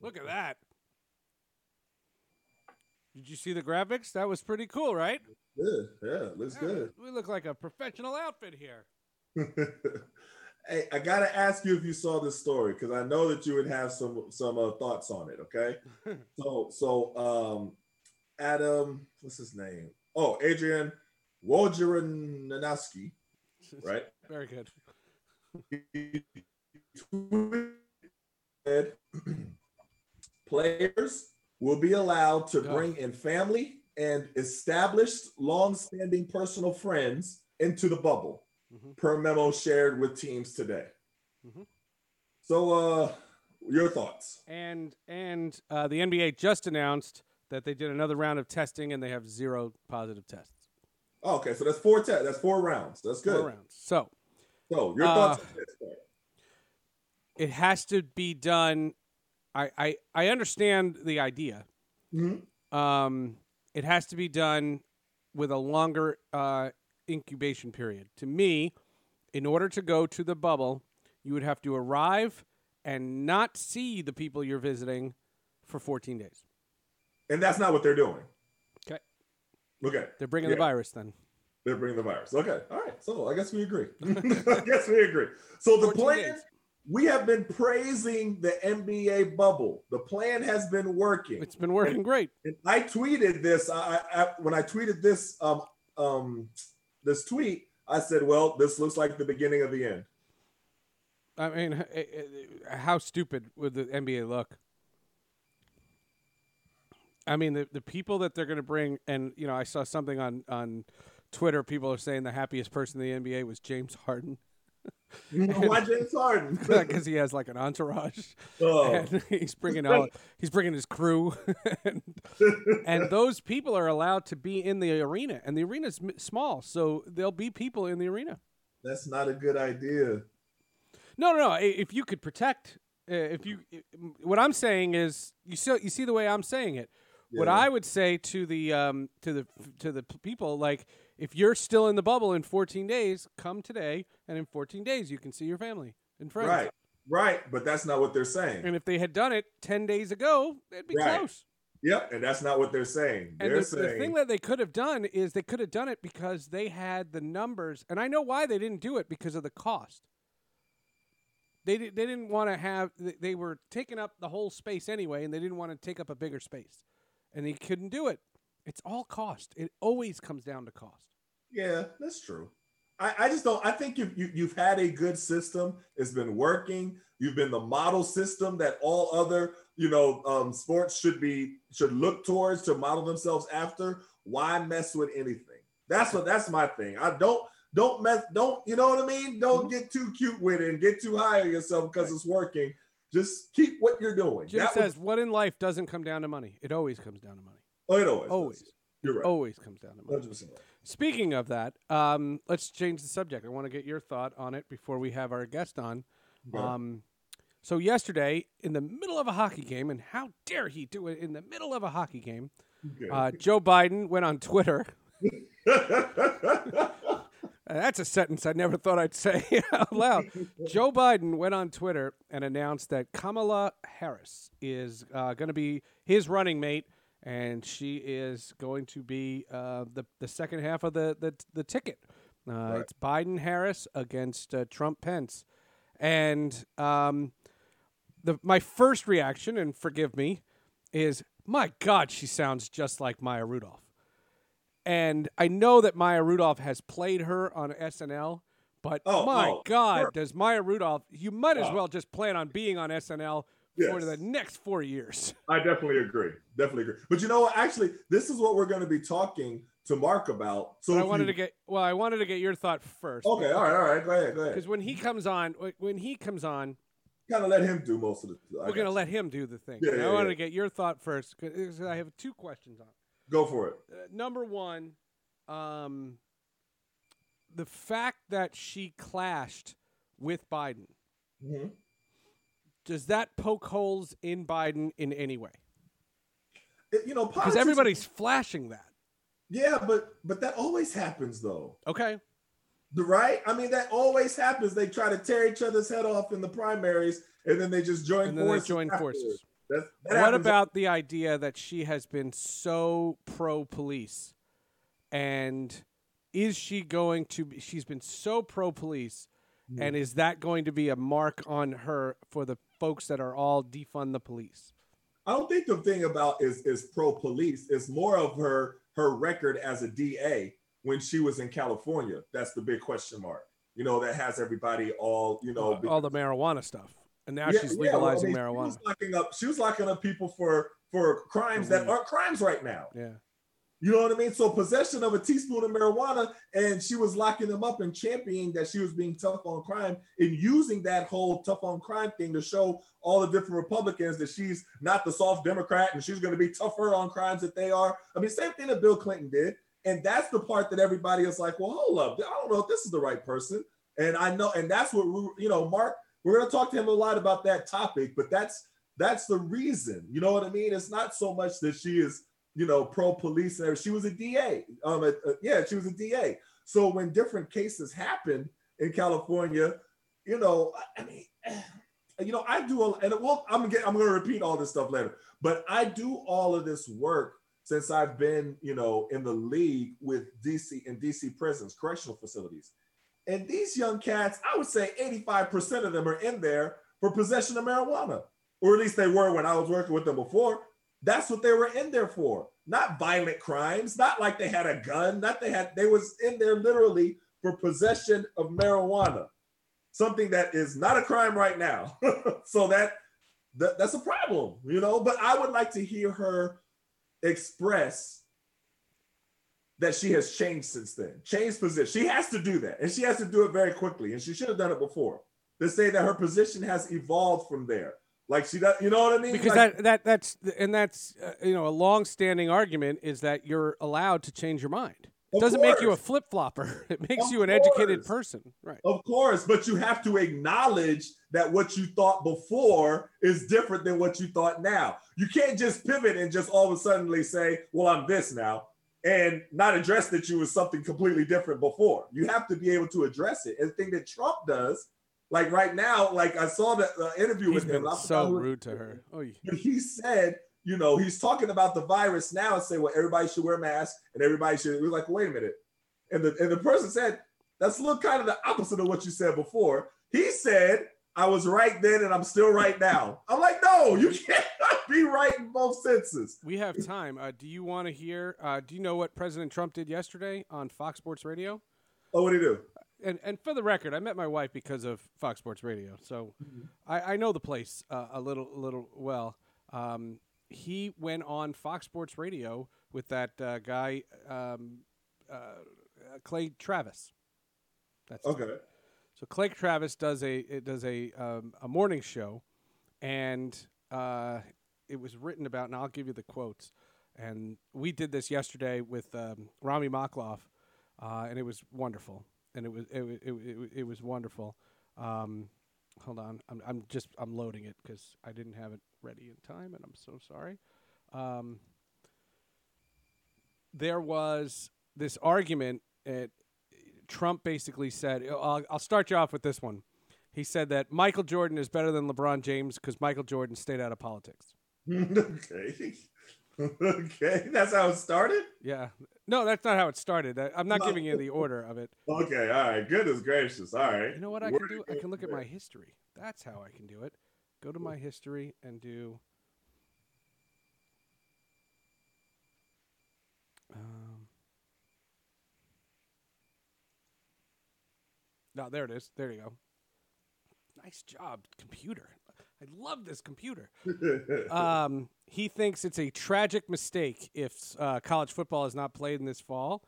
Look at that. Did you see the graphics? That was pretty cool, right? Good. Yeah, looks Yeah, good. We look like a professional outfit here. hey, I gotta ask you if you saw this story because I know that you would have some some uh, thoughts on it. Okay, so so um, Adam, what's his name? Oh, Adrian Wojnarowski, right? Very good. Said, Players will be allowed to bring in family and established long-standing personal friends into the bubble, Mhm. per memo shared with teams today. Mhm. So, uh, your thoughts? And and uh, the NBA just announced that they did another round of testing and they have zero positive tests. Oh, okay, so that's four. Te- that's four rounds. That's good. Four rounds. So So, your Uh, thoughts? On this part? it has to be done. I I, I understand the idea. Mhm. Um, it has to be done with a longer uh, incubation period. To me, in order to go to the bubble, you would have to arrive and not see the people you're visiting for 14 days. And that's not what they're doing. Okay. Okay. They're bringing Yeah. the virus then. They're bringing the virus. Okay. All right. So I guess we agree. I guess we agree. So the 14 plan, days. We have been praising the NBA bubble. The plan has been working. It's been working great. And I tweeted this. I, I, when I tweeted this um um this tweet, I said, "Well, this looks like the beginning of the end." I mean, h- h- how stupid would the NBA look? I mean, the, the people that they're going to bring, and you know, I saw something on on Twitter. People are saying the happiest person in the NBA was James Harden Why James Harden? because he has like an entourage, Oh. and he's bringing all he's bringing his crew, and, and those people are allowed to be in the arena, and the arena's m- small, so there'll be people in the arena. That's not a good idea. No, no, no. If you could protect, uh, if you, what I'm saying is, you see, you see the way I'm saying it. What I would say to the um to the to the people like, if you're still in the bubble in 14 days, come today, and in 14 days you can see your family and friends. Right, right. But that's not what they're saying. And if they had done it 10 days ago, it'd be Right. close. Yep, and that's not what they're saying. And they're the, saying the thing that they could have done is they could have done it because they had the numbers, and I know why they didn't do it because of the cost. They they didn't want to have they- they were taking up the whole space anyway, and they didn't want to take up a bigger space, and they couldn't do it. It's all cost. It always comes down to cost. Yeah, that's true. I, I just don't. I think you've you, you've had a good system. It's been working. You've been the model system that all other you know um, sports should be should look towards to model themselves after. Why mess with anything? That's what that's my thing. I don't don't mess don't you know what I mean? Don't get too cute with it and get too high on yourself because it's working. Just keep what you're doing. Jim That was- says, "What in life doesn't come down to money? It always comes down to money. Oh, it always does. Always, You're right. always comes down to money." 100% right. Speaking of that, um, let's change the subject. I want to get your thought on it before we have our guest on. Okay. Um, so yesterday, in the middle of a hockey game, and how dare he do it in the middle of a hockey game? Okay. Uh, Joe Biden went on Twitter. Uh, That's a sentence I never thought I'd say out loud. Joe Biden went on Twitter and announced that Kamala Harris is uh, going to be his running mate, and she is going to be uh, the the second half of the the, the ticket. Uh, It's Biden Harris against uh, Trump Pence, and um, the my first reaction, and forgive me, is my God, she sounds just like Maya Rudolph. And I know that Maya Rudolph has played her on SNL, but Oh, my oh, God, sure. does Maya Rudolph? You might as well just plan on being on SNL for the next four years. I definitely agree. Definitely agree. But you know what? Actually, this is what we're going to be talking to Mark about. So I wanted you- to get well. I wanted to get your thought first. Okay, all right, all right. Go ahead, go ahead. Because when he comes on, when he comes on, Kind of let him do most of the. I we're gonna you. let him do the thing. Yeah, And I yeah, wanted yeah. to get your thought first because I have two questions on. it. go for it. uh, number one, um, the fact that she clashed with Biden Mhm. Does that poke holes in Biden in any way? It- you know, Because everybody's flashing that. Yeah, but but that always happens though. Okay, The right? I mean, that always happens. They try to tear each other's head off in the primaries, and then they just join and then they forces. join afterwards. forces. That's, that What about the idea that she has been so pro police, and is she going to? Be, she's been so pro police, Hmm. and is that going to be a mark on her for the folks that are all defund the police? I don't think the thing about is is pro police. It's more of her her record as a DA when she was in California. That's the big question mark. You know, that has everybody all you know. Uh, all the marijuana stuff, and now Yeah, she's yeah, well, I legalizing mean, marijuana. She was locking up. She was locking up people for for crimes that aren't crimes right now. yeah, You know what I mean? So possession of a teaspoon of marijuana, and she was locking them up and championing that she was being tough on crime and using that whole tough on crime thing to show all the different Republicans that she's not the soft Democrat and she's going to be tougher on crimes that they are. I mean, same thing that Bill Clinton did. And that's the part that everybody is like, well, hold up. I don't know if this is the right person. And I know, and that's what we, you know, Mark, we're going to talk to him a lot about that topic, but that's that's the reason. You know what I mean? It's not so much that she is you know, pro police and everything. She was a DA. Um, uh, uh, yeah, she was a DA. So when different cases happen in California, you know, I, I mean, you know, I do, a, and well, I'm gonna I'm gonna repeat all this stuff later, but I do all of this work since I've been, you know, in the league with DC and DC prisons, correctional facilities, and these young cats, I would say 85% of them are in there for possession of marijuana, or at least they were when I was working with them before. That's what they were in there for. Not violent crimes, not like they had a gun, not they had they was in there literally for possession of marijuana. Something that is not a crime right now. so that, that that's a problem, you know, but I would like to hear her express that she has changed since then. Changed position. She has to do that. And she has to do it very quickly. And she should have done it before. To say that her position has evolved from there. Like see that? you know what I mean? because Like- that that that's and that's uh, you know a long-standing argument is that you're allowed to change your mind. Of doesn't make you a flip flopper. It makes Of you an educated person. Right. Of course, but you have to acknowledge that what you thought before is different than what you thought now. You can't just pivot and just all of a sudden say, "Well, I'm this now," and not address that you was something completely different before. You have to be able to address it. And the thing that Trump does, like right now, like I saw the uh, interview He's with him. so rude to her. Oh, yeah. he said, you know, he's talking about the virus now and say, well, everybody should wear masks and everybody should. Was like, wait a minute. And the and the person said, that's look kind of the opposite of what you said before. He said, I was right then and I'm still right now. I'm like, no, you can't be right in both senses. We have time. Uh, do you want to hear? Uh, do you know what President Trump did yesterday on Fox Sports Radio? Oh, what do you do? And and for the record, I met my wife because of Fox Sports Radio, so I, I know the place uh, a little a little well. Um, he went on Fox Sports Radio with that uh, guy um, uh, Clay Travis. That's. Okay. So Clay Travis does a it does a um, a morning show, and uh, it was written about, and I'll give you the quotes. And we did this yesterday with um, Rami Makloff, uh, and it was wonderful. And it was it, it, it, it was wonderful. Um, hold on, I'm I'm just I'm loading it because I didn't have it ready in time, and I'm so sorry. Um, there was this argument at Trump basically said, I'll, I'll start you off with this one. He said that Michael Jordan is better than LeBron James because Michael Jordan stayed out of politics. okay. okay. That's how it started? Yeah. No, that's not how it started. I'm not No. giving you the order of it. Okay. All right. Goodness gracious. All right. You know what I Where can do do? I can look at my history. That's how I can do it. Go to my history and do. Um, no, there it is. There you go. Nice job, computer. I love this computer. um, he thinks it's a tragic mistake if uh, college football is not played in this fall.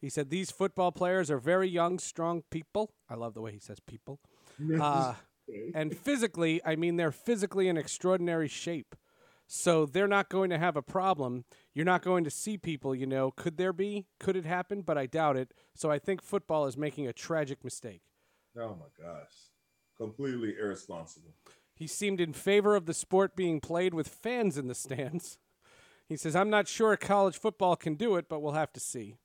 He said these football players are very young, strong people. I love the way he says people. Uh, and physically, I mean, they're physically in extraordinary shape. So they're not going to have a problem. You're not going to see people, you know. Could there be? Could it happen? But I doubt it. So I think football is making a tragic mistake. oh my gosh. Completely irresponsible. He seemed in favor of the sport being played with fans in the stands. He says, I'm not sure college football can do it, but we'll have to see.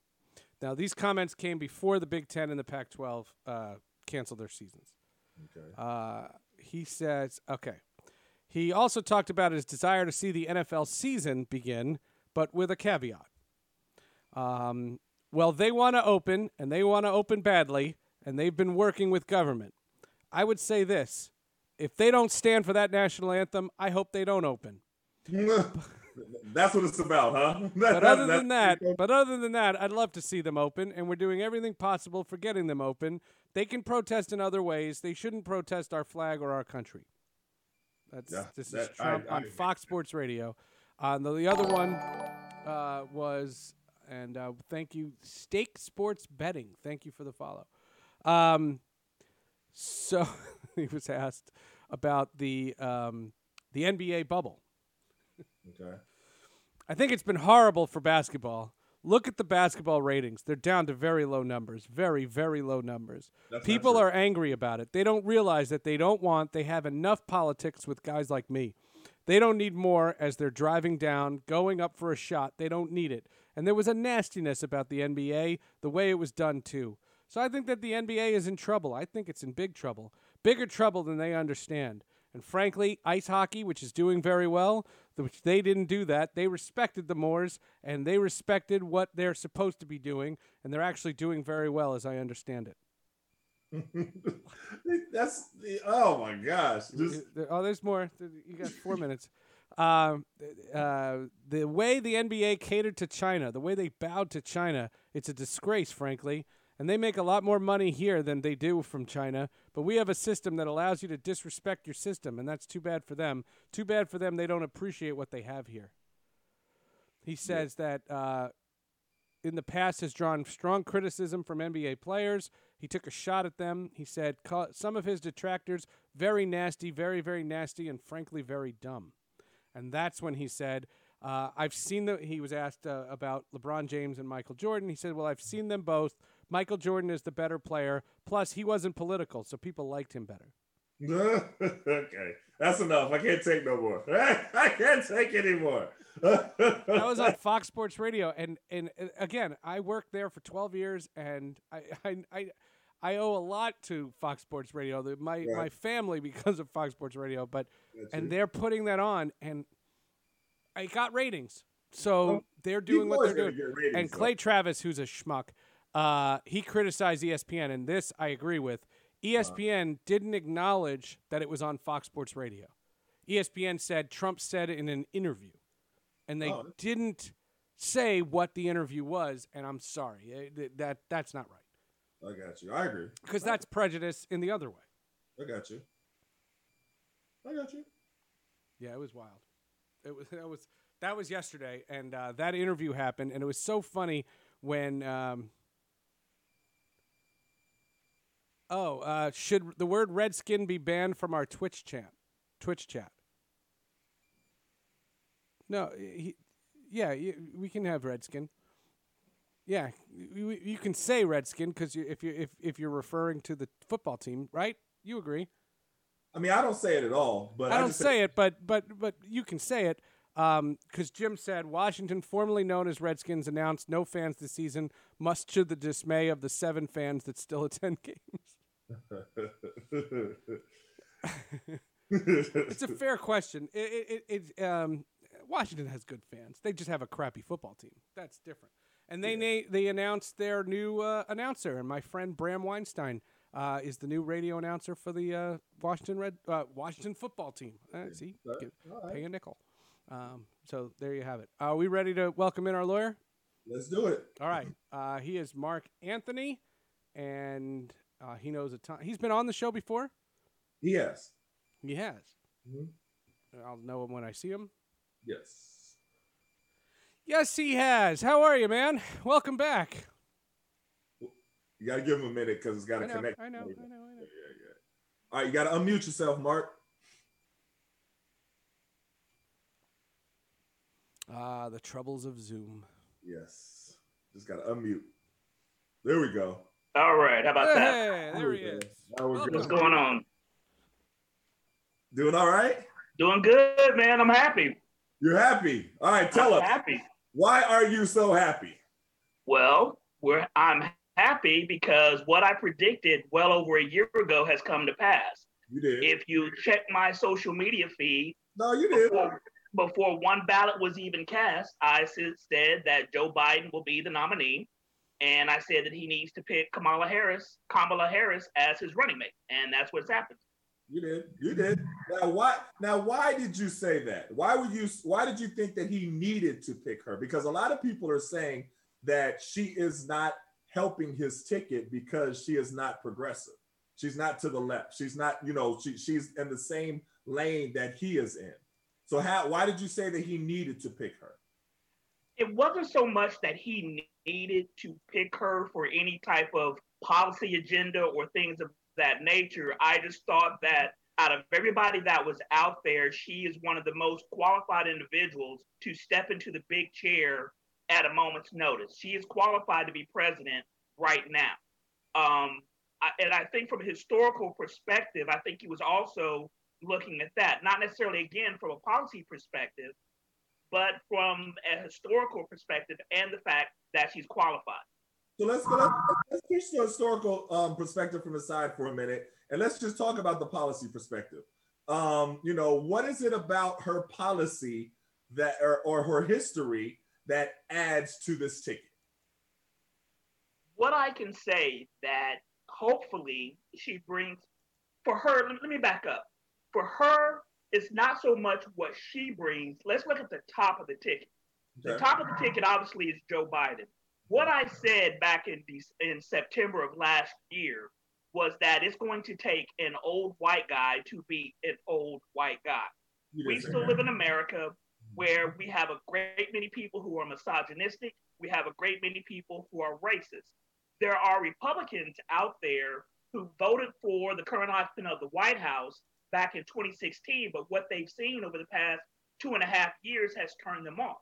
Now, these comments came before the Big Ten and the Pac 12 uh, canceled their seasons. Okay. Uh, he says, okay. He also talked about his desire to see the NFL season begin, but with a caveat. Um, well, they want to open, and they want to open badly, and they've been working with government. I would say this if they don't stand for that national anthem, I hope they don't open. That's what it's about, huh? But other than that, but other than that, I'd love to see them open, and we're doing everything possible for getting them open. They can protest in other ways. They shouldn't protest our flag or our country. That's Yeah, this is that- I- Trump I on agree. Fox Sports Radio. Uh, the, the other one uh, was, and uh, thank you, Stake Sports Betting. Thank you for the follow. Um, so he was asked about the um, the NBA bubble. Okay. I think it's been horrible for basketball. Look at the basketball ratings. They're down to very low numbers, very, very low numbers. That's People are angry about it. They don't realize that they don't want, they have enough politics with guys like me. They don't need more as they're driving down, going up for a shot. They don't need it. And there was a nastiness about the NBA, the way it was done too. So I think that the NBA is in trouble. I think it's in big trouble, bigger trouble than they understand. And frankly, ice hockey, which is doing very well, which they didn't do that. They respected the Moors and they respected what they're supposed to be doing, and they're actually doing very well, as I understand it. That's the oh my gosh. Just There- oh, there's more. You got four minutes. Um, uh, the way the NBA catered to China, the way they bowed to China, it's a disgrace, frankly. And they make a lot more money here than they do from China. But we have a system that allows you to disrespect your system, and that's too bad for them. Too bad for them. They don't appreciate what they have here. He says that uh, in the past has drawn strong criticism from NBA players. He took a shot at them. He said some of his detractors very nasty, very very nasty, and frankly very dumb. And that's when he said, Uh, I've seen the. He was asked uh, about LeBron James and Michael Jordan. He said, "Well, I've seen them both. Michael Jordan is the better player. Plus, he wasn't political, so people liked him better." okay, that's enough. I can't take no more. I can't take anymore. that was on Fox Sports Radio, and and uh, again, I worked there for 12 years, and I I. I I owe a lot to Fox Sports Radio, the, my Right. my family because of Fox Sports Radio, but That's and it. they're putting that on, and I got ratings. So Well, they're doing what they're doing. ratings, and. Clay Travis, who's a schmuck, uh, he criticized ESPN, and this I agree with. ESPN didn't acknowledge that it was on Fox Sports Radio. ESPN said Trump said it in an interview, and they Oh. didn't say what the interview was. And I'm sorry, eh, th- that that's not right I got you. I agree. because that's prejudice in the other way. I got you. I got you. Yeah, it was wild. It was that was that was yesterday, and uh, that interview happened, and it was so funny when. Um, oh, uh, should the word redskin be banned from our Twitch chat? Twitch chat. No, he, yeah, we can have redskin. Yeah, you, you can say redskin because you, if you if if you're referring to the football team, right? You agree? I mean, I don't say it at all, but I don't just say it, but but but you can say it because Jim said Washington, formerly known as Redskins, announced no fans this season, much to the dismay of the seven fans that still attend games. It's a fair question. It, it, it, um, Washington has good fans. They just have a crappy football team. That's different. And they na- they announced their new uh, announcer, and my friend Bram Weinstein uh, is the new radio announcer for the uh, Washington Red uh, Washington football team. Uh, see, All right. pay a nickel. Um, so there you have it. Are we ready to welcome in our lawyer? Let's do it. All right. Uh, he is Mark Anthony, and uh, he knows a ton. He's been on the show before. Yes. He has. Mhm. I'll know him when I see him. Yes. Yes, he has. How are you, man? Welcome back. You got to give him a minute because it's got I to know, connect. I know, I know, I know. Yeah, know. yeah. All right, you got to unmute yourself, Mark. Ah, the troubles of Zoom. Yes. Just got to unmute. There we go. All right, how about that? There he we is. go. Now we're Welcome. good. What's going on? Doing all right? Doing good, man. I'm happy. You're happy. All right, tell I'm us. happy. Why are you so happy? Well, we're I'm happy because what I predicted well over a year ago has come to pass. You did. If you check my social media feed, no, you did. before, before one ballot was even cast, I said said that Joe Biden will be the nominee. And I said that he needs to pick Kamala Harris, Kamala Harris as his running mate. And that's what's happened. You did. You did. Now why now why did you say that? Why would you why did you think that he needed to pick her? Because a lot of people are saying that she is not helping his ticket because she is not progressive. She's not to the left. She's not, you know, she, she's in the same lane that he is in. So how why did you say that he needed to pick her? it wasn't so much that he needed to pick her for any type of policy agenda or things of that nature. I just thought that out of everybody that was out there, she is one of the most qualified individuals to step into the big chair at a moment's notice. She is qualified to be president right now. Um, I, and I think from a historical perspective, I think he was also looking at that, not necessarily again from a policy perspective, but from a historical perspective and the fact that she's qualified. So let's go. Let's, let's push the historical um, perspective from the side for a minute, and let's just talk about the policy perspective. Um, you know, what is it about her policy that, or, or her history, that adds to this ticket? What I can say that hopefully she brings for her. Let, let me back up. For her, it's not so much what she brings. Let's look at the top of the ticket. The top of the ticket obviously is Joe Biden. What I said back in Dec- in September of last year was that it's going to take an old white guy to be an old white guy. We still live in America where we have a great many people who are misogynistic. We have a great many people who are racist. There are Republicans out there who voted for the current occupant of the White House back in 2016, but what they've seen over the past two and a half years has turned them off.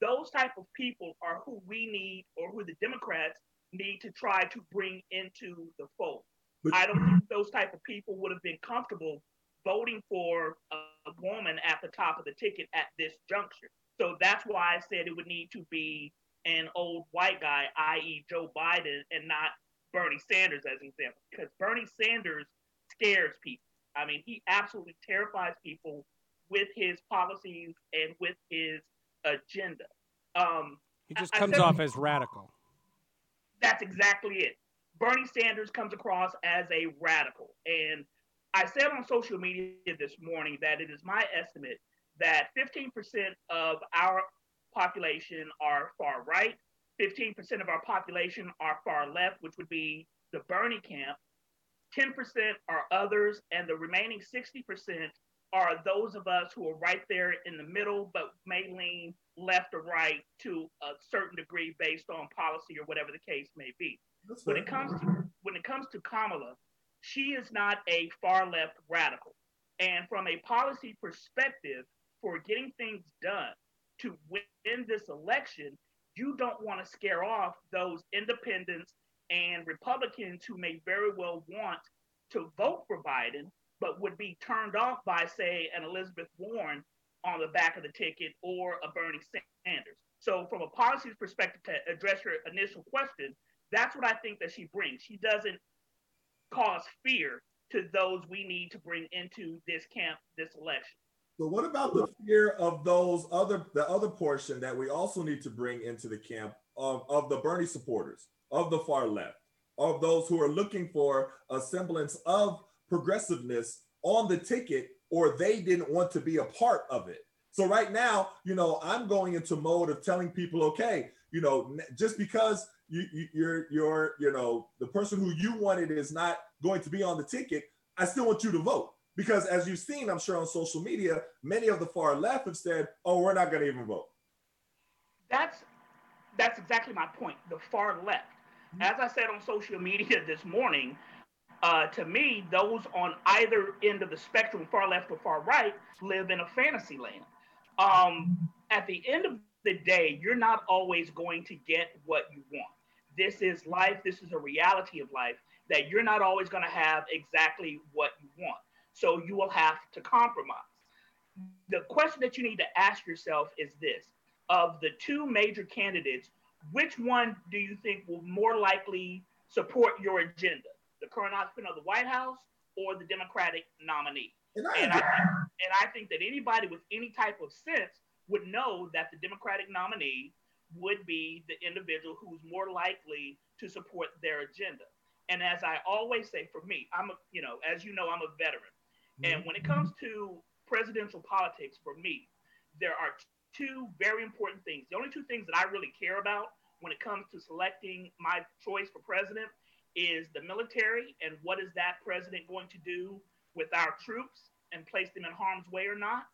Those type of people are who we need or who the Democrats need to try to bring into the fold. But, I don't think those type of people would have been comfortable voting for a woman at the top of the ticket at this juncture. So that's why I said it would need to be an old white guy, i.e., Joe Biden, and not Bernie Sanders as an example, because Bernie Sanders scares people. I mean, he absolutely terrifies people with his policies and with his agenda. Um, he just comes said, off as radical. That's exactly it. Bernie Sanders comes across as a radical. And I said on social media this morning that it is my estimate that 15% of our population are far right, 15% of our population are far left, which would be the Bernie camp, 10% are others, and the remaining 60% are those of us who are right there in the middle, but may lean left or right to a certain degree based on policy or whatever the case may be. That's when it comes to when it comes to Kamala, she is not a far left radical. And from a policy perspective, for getting things done to win this election, you don't want to scare off those independents and Republicans who may very well want to vote for Biden, but would be turned off by, say, an Elizabeth Warren on the back of the ticket or a Bernie Sanders. So, from a policy perspective, to address your initial question, that's what I think that she brings. She doesn't cause fear to those we need to bring into this camp, this election. But what about the fear of those other, the other portion that we also need to bring into the camp of, of the Bernie supporters, of the far left, of those who are looking for a semblance of progressiveness on the ticket, or they didn't want to be a part of it. So right now, you know, I'm going into mode of telling people, okay, you know, just because you, you you're you're you know the person who you wanted is not going to be on the ticket, I still want you to vote because as you've seen, I'm sure on social media, many of the far left have said, "Oh, we're not going to even vote." That's that's exactly my point. The far left, mm-hmm. as I said on social media this morning, uh, to me, those on either end of the spectrum, far left or far right, live in a fantasy land. Um, at the end of the day, you're not always going to get what you want. This is life. This is a reality of life that you're not always going to have exactly what you want. So you will have to compromise. The question that you need to ask yourself is this of the two major candidates, which one do you think will more likely support your agenda? The current occupant of the White House or the Democratic nominee? And I, and I, and I think that anybody with any type of sense would know that the Democratic nominee would be the individual who's more likely to support their agenda. And as I always say, for me, I'm a, you know, as you know, I'm a veteran. And when it comes to presidential politics, for me, there are two very important things. The only two things that I really care about when it comes to selecting my choice for president is the military and what is that president going to do with our troops and place them in harm's way or not.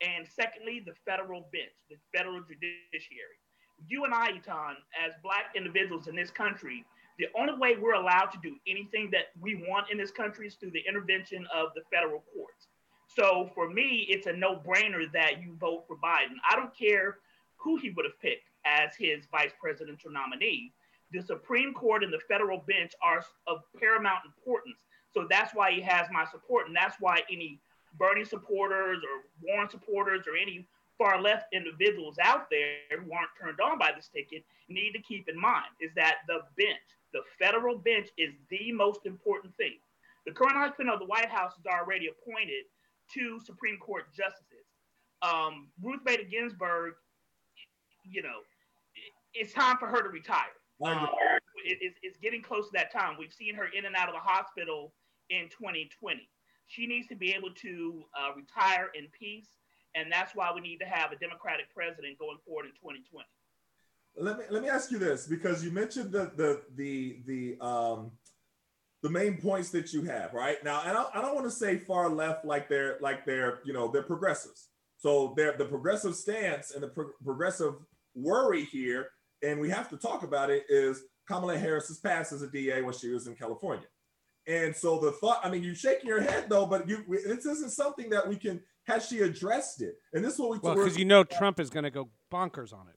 And secondly, the federal bench, the federal judiciary. You and I, Etan, as Black individuals in this country, the only way we're allowed to do anything that we want in this country is through the intervention of the federal courts. So for me, it's a no brainer that you vote for Biden. I don't care who he would have picked as his vice presidential nominee. The Supreme Court and the federal bench are of paramount importance. So that's why he has my support. And that's why any Bernie supporters or Warren supporters or any far left individuals out there who aren't turned on by this ticket need to keep in mind is that the bench, the federal bench is the most important thing. The current occupant of the White House has already appointed two Supreme Court justices. Um, Ruth Bader Ginsburg, you know, it's time for her to retire. It, it's, it's getting close to that time. We've seen her in and out of the hospital in 2020. She needs to be able to uh, retire in peace, and that's why we need to have a Democratic president going forward in 2020 let me let me ask you this because you mentioned the the the the um the main points that you have right now and I, I don't want to say far left like they're like they're you know they're progressives so they're the progressive stance and the pro- progressive worry here and we have to talk about it is kamala harris's past as a da when she was in california And so the thought, I mean, you're shaking your head though, but you this isn't something that we can. Has she addressed it? And this is what we. Well, because you know Trump is going to go bonkers on it.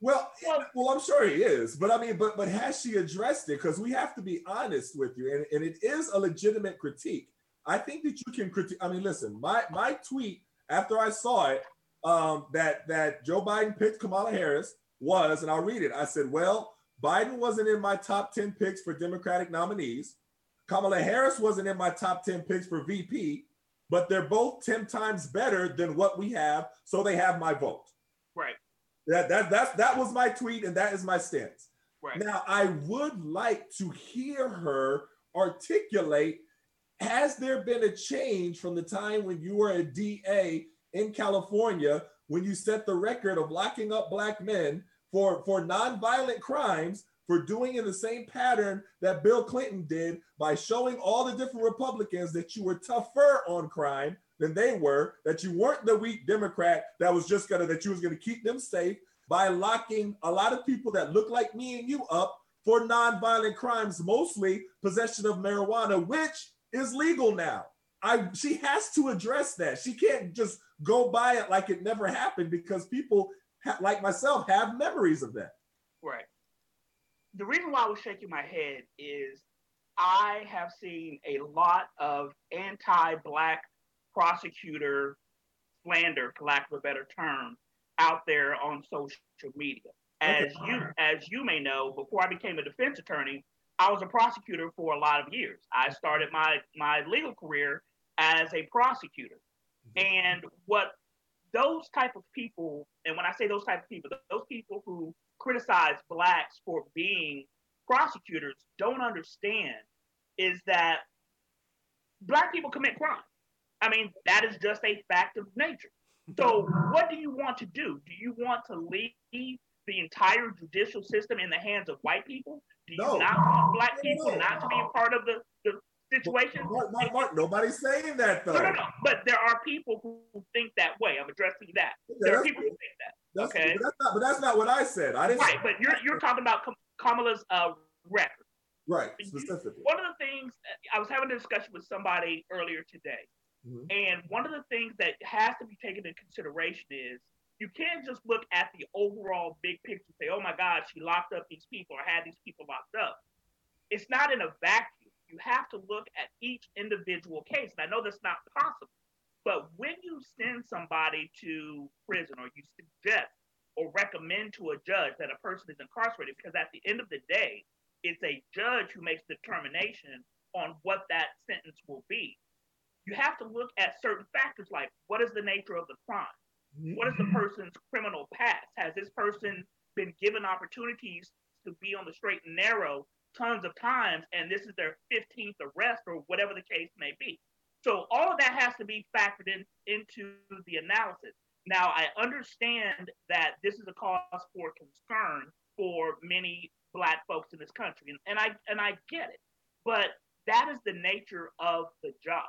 Well, well, I'm sure he is, but I mean, but but has she addressed it? Because we have to be honest with you, and, and it is a legitimate critique. I think that you can critique. I mean, listen, my my tweet after I saw it um, that that Joe Biden picked Kamala Harris was, and I'll read it. I said, well, Biden wasn't in my top ten picks for Democratic nominees. Kamala Harris wasn't in my top ten picks for VP, but they're both ten times better than what we have, so they have my vote. Right. That that that that was my tweet, and that is my stance. Right. Now, I would like to hear her articulate: Has there been a change from the time when you were a DA in California, when you set the record of locking up black men for for nonviolent crimes? For doing in the same pattern that Bill Clinton did by showing all the different Republicans that you were tougher on crime than they were, that you weren't the weak Democrat that was just gonna that you was gonna keep them safe by locking a lot of people that look like me and you up for nonviolent crimes, mostly possession of marijuana, which is legal now. I she has to address that. She can't just go by it like it never happened because people ha- like myself have memories of that. Right. The reason why I was shaking my head is I have seen a lot of anti-black prosecutor slander, for lack of a better term, out there on social media. As you as you may know, before I became a defense attorney, I was a prosecutor for a lot of years. I started my my legal career as a prosecutor. Mm-hmm. And what those type of people, and when I say those type of people, those people who criticize blacks for being prosecutors don't understand is that black people commit crime. I mean, that is just a fact of nature. So, what do you want to do? Do you want to leave the entire judicial system in the hands of white people? Do you No. not want black no, people no. not to be a part of the, the situation? Mark, Mark, Mark, nobody's saying that though. No, no, no. But there are people who think that way. I'm addressing that. Yeah, There are people who think that. That's, Okay. but that's not. But that's not what I said. I didn't. Right, but you're you're talking about Kamala's uh, record. right specifically. One of the things I was having a discussion with somebody earlier today, Mhm. and one of the things that has to be taken into consideration is you can't just look at the overall big picture and say, "Oh my God, she locked up these people or had these people locked up." It's not in a vacuum. You have to look at each individual case, and I know that's not possible. But when you send somebody to prison or you suggest or recommend to a judge that a person is incarcerated, because at the end of the day, it's a judge who makes determination on what that sentence will be. You have to look at certain factors like what is the nature of the crime? What is the mm-hmm. person's criminal past? Has this person been given opportunities to be on the straight and narrow tons of times and this is their 15th arrest or whatever the case may be? So all of that has to be factored in into the analysis. Now I understand that this is a cause for concern for many black folks in this country, and, and I and I get it, but that is the nature of the job.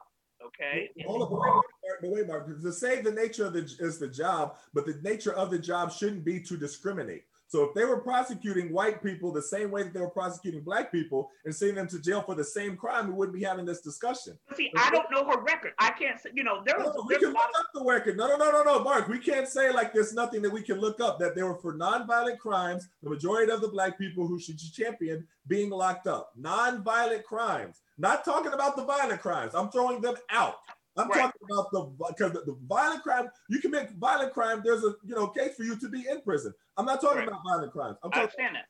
Okay. Hold up, wait, Mark. To say the nature of the is the job, but the nature of the job shouldn't be to discriminate. So if they were prosecuting white people the same way that they were prosecuting black people and sending them to jail for the same crime, we wouldn't be having this discussion. See, I don't know her record. I can't say, you know, there was No, we can a look of up the record. No, no, no, no, no, Mark. We can't say like there's nothing that we can look up that they were for nonviolent crimes. The majority of the black people who should champion being locked up, nonviolent crimes. Not talking about the violent crimes. I'm throwing them out. I'm Right. talking about the because the, violent crime. You commit violent crime. There's a you know case for you to be in prison. I'm not talking Right. about violent crimes. I'm I talking that.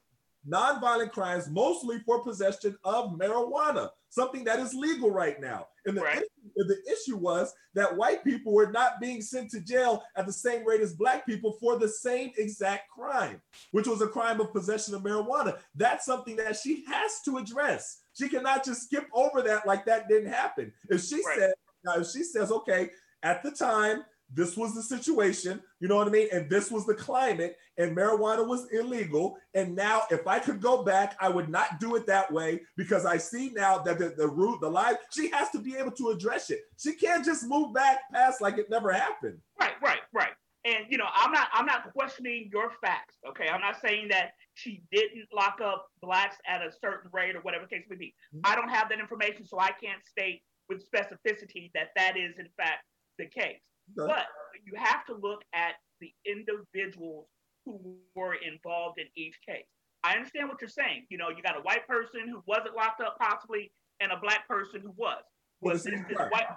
nonviolent crimes, mostly for possession of marijuana, something that is legal right now. And the, Right. issue, the issue was that white people were not being sent to jail at the same rate as black people for the same exact crime, which was a crime of possession of marijuana. That's something that she has to address. She cannot just skip over that like that didn't happen. If she Right. said, now if she says, okay, at the time, this was the situation, you know what I mean? And this was the climate, and marijuana was illegal. And now, if I could go back, I would not do it that way because I see now that the, the root, the lie, she has to be able to address it. She can't just move back past like it never happened. Right, right, right. and you know, I'm not I'm not questioning your facts. Okay, I'm not saying that she didn't lock up blacks at a certain rate or whatever the case may be. Mm-hmm. I don't have that information, so I can't state with specificity that that is in fact the case. Okay. But you have to look at the individuals who were involved in each case. I understand what you're saying. You know, you got a white person who wasn't locked up possibly, and a black person who was. Was this this white?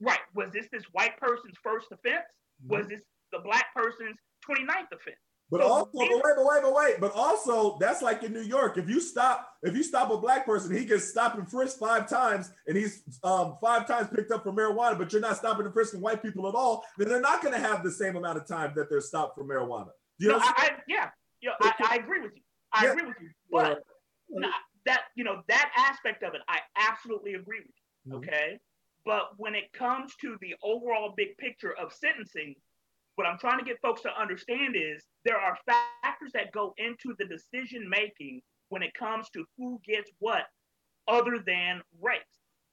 Right. Was this this white person's first offense? Mm-hmm. Was this the black person's 29th offense? But so also, but wait, but wait, but wait. But also, that's like in New York. If you stop, if you stop a black person, he gets stopped and frisked five times, and he's um, five times picked up for marijuana. But you're not stopping and frisking white people at all. Then they're not going to have the same amount of time that they're stopped for marijuana. Do you no, I, I, yeah, yeah, I, I, agree with you. I yeah. agree with you. But uh, that you know that aspect of it, I absolutely agree with you. Mm-hmm. Okay, but when it comes to the overall big picture of sentencing, what I'm trying to get folks to understand is there are factors that go into the decision making when it comes to who gets what other than race,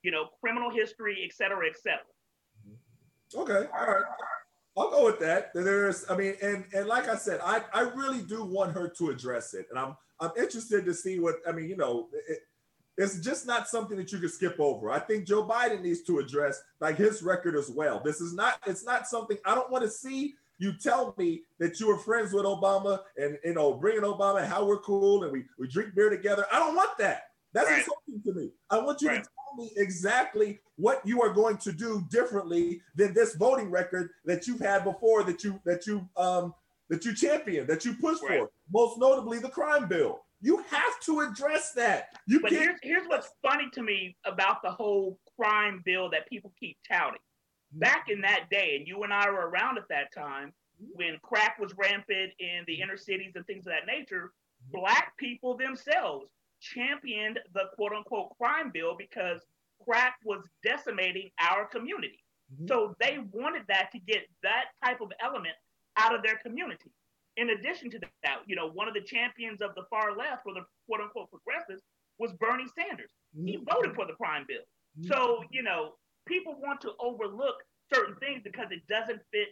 you know, criminal history, et cetera, et cetera. Okay. All right. I'll go with that. There's, I mean, and and like I said, I I really do want her to address it, and I'm I'm interested to see what I mean. You know, it, it's just not something that you can skip over. I think Joe Biden needs to address like his record as well. This is not, it's not something I don't want to see you tell me that you were friends with Obama and you know bringing Obama and how we're cool and we, we drink beer together. I don't want that. That's right. insulting to me. I want you right. to tell me exactly what you are going to do differently than this voting record that you've had before that you that you um that you championed, that you pushed right. for. Most notably the crime bill. You have to address that. You but here's, here's what's funny to me about the whole crime bill that people keep touting. Mm-hmm. Back in that day, and you and I were around at that time, mm-hmm. when crack was rampant in the inner cities and things of that nature, mm-hmm. black people themselves championed the quote unquote crime bill because crack was decimating our community. Mm-hmm. So they wanted that to get that type of element out of their community in addition to that, you know, one of the champions of the far left or the quote unquote progressives was Bernie Sanders. He mm-hmm. voted for the crime bill. Mm-hmm. So, you know, people want to overlook certain things because it doesn't fit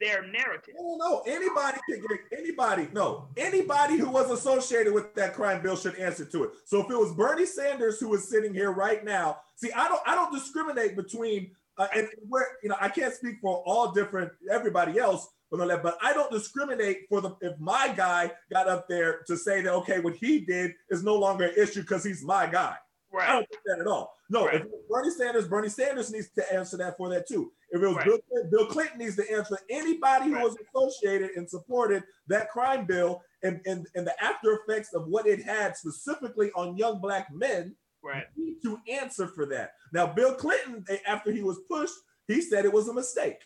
their narrative. No, no, anybody can get anybody. No, anybody who was associated with that crime bill should answer to it. So if it was Bernie Sanders who is sitting here right now, see, I don't, I don't discriminate between, uh, and where you know, I can't speak for all different everybody else, but I don't discriminate for the if my guy got up there to say that okay, what he did is no longer an issue because he's my guy. Right. I don't think that at all. No, right. if Bernie Sanders, Bernie Sanders needs to answer that for that too. If it was right. Bill, Clinton, Bill Clinton needs to answer anybody who was associated and supported that crime bill and, and, and the after effects of what it had specifically on young black men. Right. Need to answer for that. Now, Bill Clinton, eh, after he was pushed, he said it was a mistake.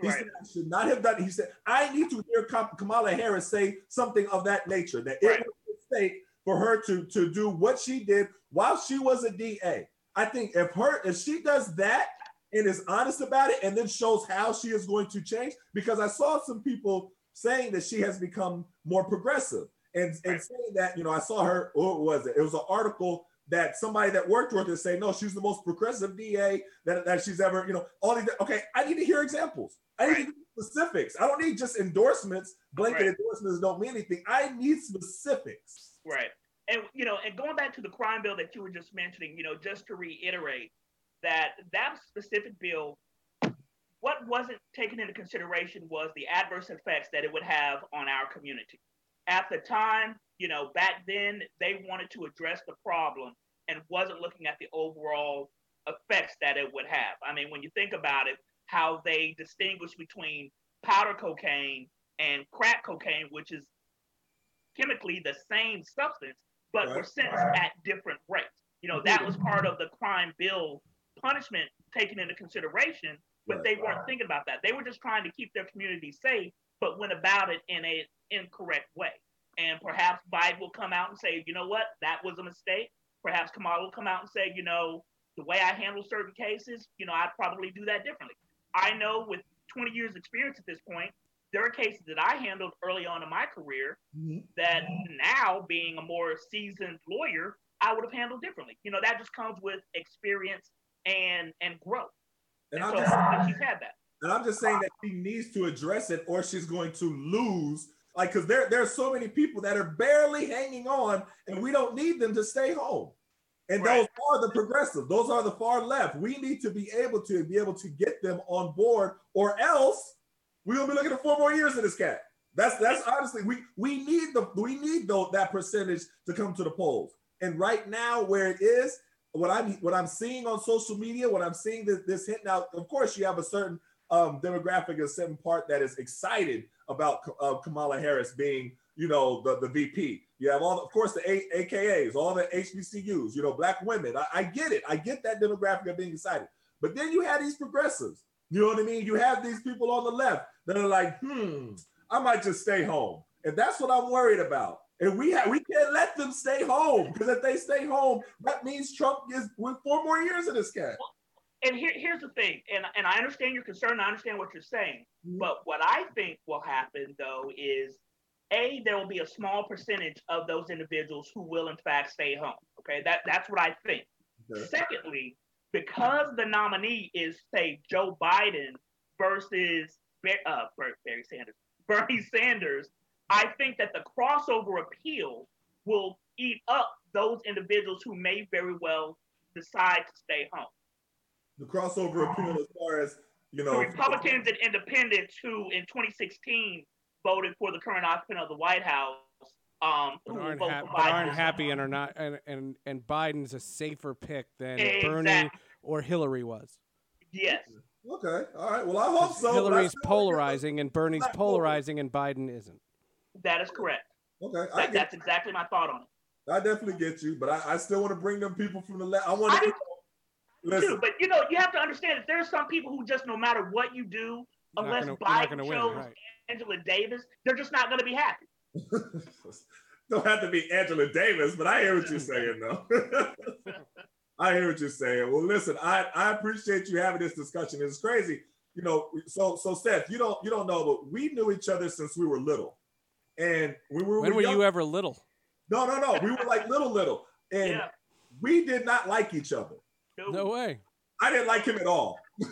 He right. said, I should not have done it. He said, I need to hear Kamala Harris say something of that nature, that right. it was a mistake for her to, to do what she did while she was a DA. I think if her if she does that and is honest about it and then shows how she is going to change, because I saw some people saying that she has become more progressive and, and saying that, you know, I saw her, what was it? It was an article that somebody that worked with her say, no, she's the most progressive DA that, that she's ever, you know, all these, okay, I need to hear examples. I need right. specifics. I don't need just endorsements. Blanket right. endorsements don't mean anything. I need specifics. Right. And you know, and going back to the crime bill that you were just mentioning, you know, just to reiterate that that specific bill, what wasn't taken into consideration was the adverse effects that it would have on our community. At the time, you know, back then they wanted to address the problem and wasn't looking at the overall effects that it would have. I mean, when you think about it, how they distinguish between powder cocaine and crack cocaine, which is chemically the same substance, but right. were sentenced at different rates. You know, that was part of the crime bill punishment taken into consideration, but right. they weren't thinking about that. They were just trying to keep their community safe, but went about it in a incorrect way. And perhaps Biden will come out and say, you know what, that was a mistake. Perhaps Kamala will come out and say, you know, the way I handle certain cases, you know, I'd probably do that differently. I know with 20 years experience at this point, there are cases that I handled early on in my career mm-hmm. that now being a more seasoned lawyer, I would have handled differently. You know, that just comes with experience and and growth. And, and so just, she's had that. And I'm just saying that she needs to address it, or she's going to lose. Like, because there there are so many people that are barely hanging on, and we don't need them to stay home. And Right. those are the progressive. Those are the far left. We need to be able to be able to get them on board, or else we're gonna be looking at four more years of this cat. That's that's honestly we we need the we need though that percentage to come to the polls. And right now, where it is, what I'm what I'm seeing on social media, what I'm seeing this this hit now. Of course, you have a certain um, demographic, a certain part that is excited about uh, Kamala Harris being, you know, the, the VP. You have all, of course, the A- AKAs, all the HBCUs, you know, black women. I, I get it. I get that demographic of being excited. But then you have these progressives. You know what I mean? You have these people on the left that are like, hmm, I might just stay home. And that's what I'm worried about. And we have we can't let them stay home because if they stay home, that means Trump gets with four more years of this cat. And here, here's the thing, and and I understand your concern. I understand what you're saying, but what I think will happen though is, a there will be a small percentage of those individuals who will in fact stay home. Okay, that that's what I think. Okay. Secondly, because the nominee is say Joe Biden versus uh, Barry Sanders, Bernie Sanders, I think that the crossover appeal will eat up those individuals who may very well decide to stay home. The crossover appeal as far as you know The Republicans and independents who in 2016 voted for the current occupant of the White House, um, But who aren't, vote hap- for but aren't happy and are not and, and and Biden's a safer pick than Exactly. Bernie or Hillary was. Yes. Okay, all right. Well, I hope so. Hillary's polarizing and Bernie's polarizing. polarizing and Biden isn't. That is correct. Okay, I That, get, that's exactly my thought on it. I definitely get you, but I, I still want to bring them people from the left. I want I to do listen. Too, but you know, you have to understand that there's some people who just no matter what you do, You're unless gonna- Biden gonna win, chose right. Angela Davis, they're just not going to be happy. Don't have to be Angela Davis, but I hear what you're saying, though. I hear what you're saying. Well, listen, I, I appreciate you having this discussion. It's crazy, you know. So so Seth, you don't you don't know, but we knew each other since we were little, and we were. When were young- you ever little? No, no, no. We were like little, little, and Yeah. we did not like each other. No, No way. I didn't like him at all. he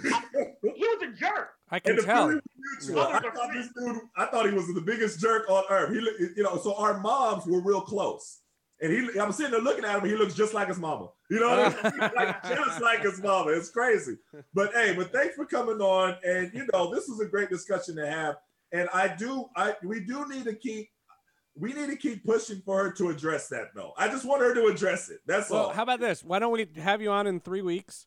was a jerk. I can tell. feeling mutual. I thought this dude, I thought he was the biggest jerk on earth. He, you know, so our moms were real close. And he, I'm sitting there looking at him. He looks just like his mama. You know, I mean? like, just like his mama. It's crazy. But hey, but thanks for coming on. And you know, this was a great discussion to have. And I do, I we do need to keep, we need to keep pushing for her to address that though. I just want her to address it. That's Well, all. how about this? Why don't we have you on in three weeks?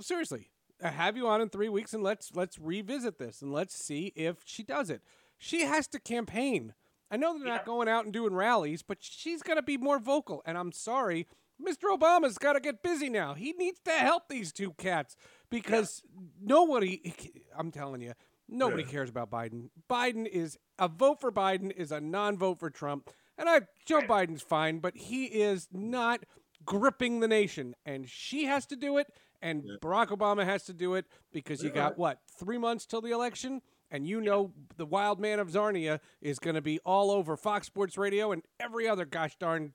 Seriously, uh, have you on in three weeks and let's let's revisit this and let's see if she does it. She has to campaign. I know they're not going out and doing rallies, but she's got to be more vocal. And I'm sorry, Mr. Obama's got to get busy now. He needs to help these two cats because nobody. I'm telling you, nobody Yeah. cares about Biden. Biden is a vote for Biden is a non-vote for Trump. And I Joe Biden's fine, but he is not gripping the nation, and she has to do it, and Barack Obama has to do it because you got what three months till the election, and you know the wild man of Zarnia is going to be all over Fox Sports Radio and every other gosh darn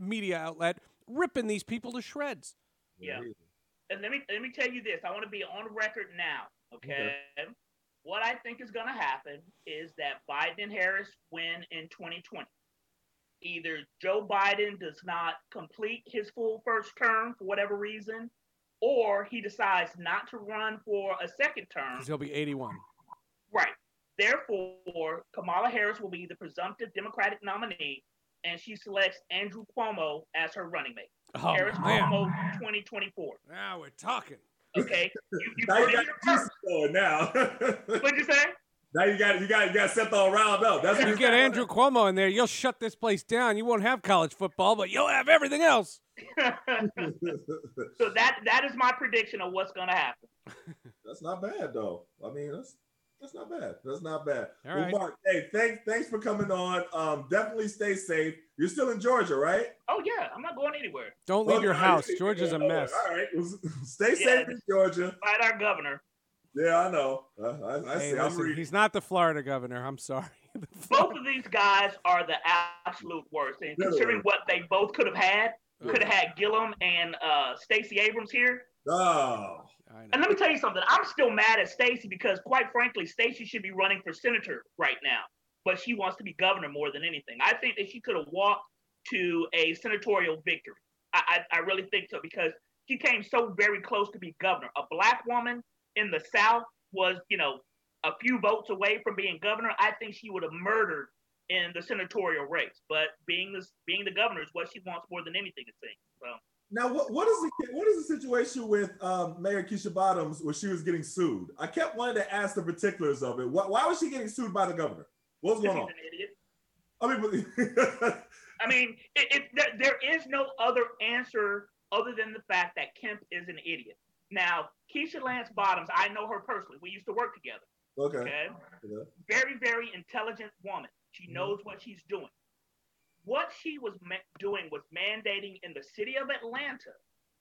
media outlet ripping these people to shreds. Yeah. And let me let me tell you this. I want to be on record now. Okay. What I think is going to happen is that Biden and Harris win in 2020. Either Joe Biden does not complete his full first term for whatever reason, or he decides not to run for a second term. Because he'll be 81. Right. Therefore, Kamala Harris will be the presumptive Democratic nominee, and she selects Andrew Cuomo as her running mate. Oh Harris man, Cuomo 2024. now we're talking. Okay. You, you now heard you it got here the first. juices going now. What'd you say? now you got you got you got Seth all riled up. That's You get Andrew Cuomo in there, you'll shut this place down. You won't have college football, but you'll have everything else. so that that is my prediction of what's going to happen. That's not bad though. I mean, that's that's not bad. That's not bad. All well, right. Mark, hey, thanks thanks for coming on. Um, definitely stay safe. You're still in Georgia, right? Oh yeah, I'm not going anywhere. Don't leave your house. Georgia's a mess. All right. Stay Yeah. safe in Georgia. Fight our governor. Yeah, I know. Uh, I, I Hey, see. I'm listen, he's not the Florida governor. I'm sorry. Both of these guys are the absolute worst, and considering what they both could have had, could have had Gillum and uh, Stacey Abrams here. Oh, and let me tell you something. I'm still mad at Stacey because, quite frankly, Stacey should be running for senator right now, but she wants to be governor more than anything. I think that she could have walked to a senatorial victory. I, I, I really think so because she came so very close to be governor. A black woman in the South was, you know, a few votes away from being governor. I think she would have murdered in the senatorial race. But being the being the governor is what she wants more than anything, it seems. So. Now, what, what is the what is the situation with um, Mayor Keisha Bottoms where she was getting sued? I kept wanting to ask the particulars of it. Why, why was she getting sued by the governor? What's going on? I mean, I mean, it, it, there, there is no other answer other than the fact that Kemp is an idiot. Now, Keisha Lance Bottoms, I know her personally. We used to work together. Okay. okay? Yeah. Very, very intelligent woman. She mm-hmm. knows what she's doing. What she was ma- doing was mandating in the city of Atlanta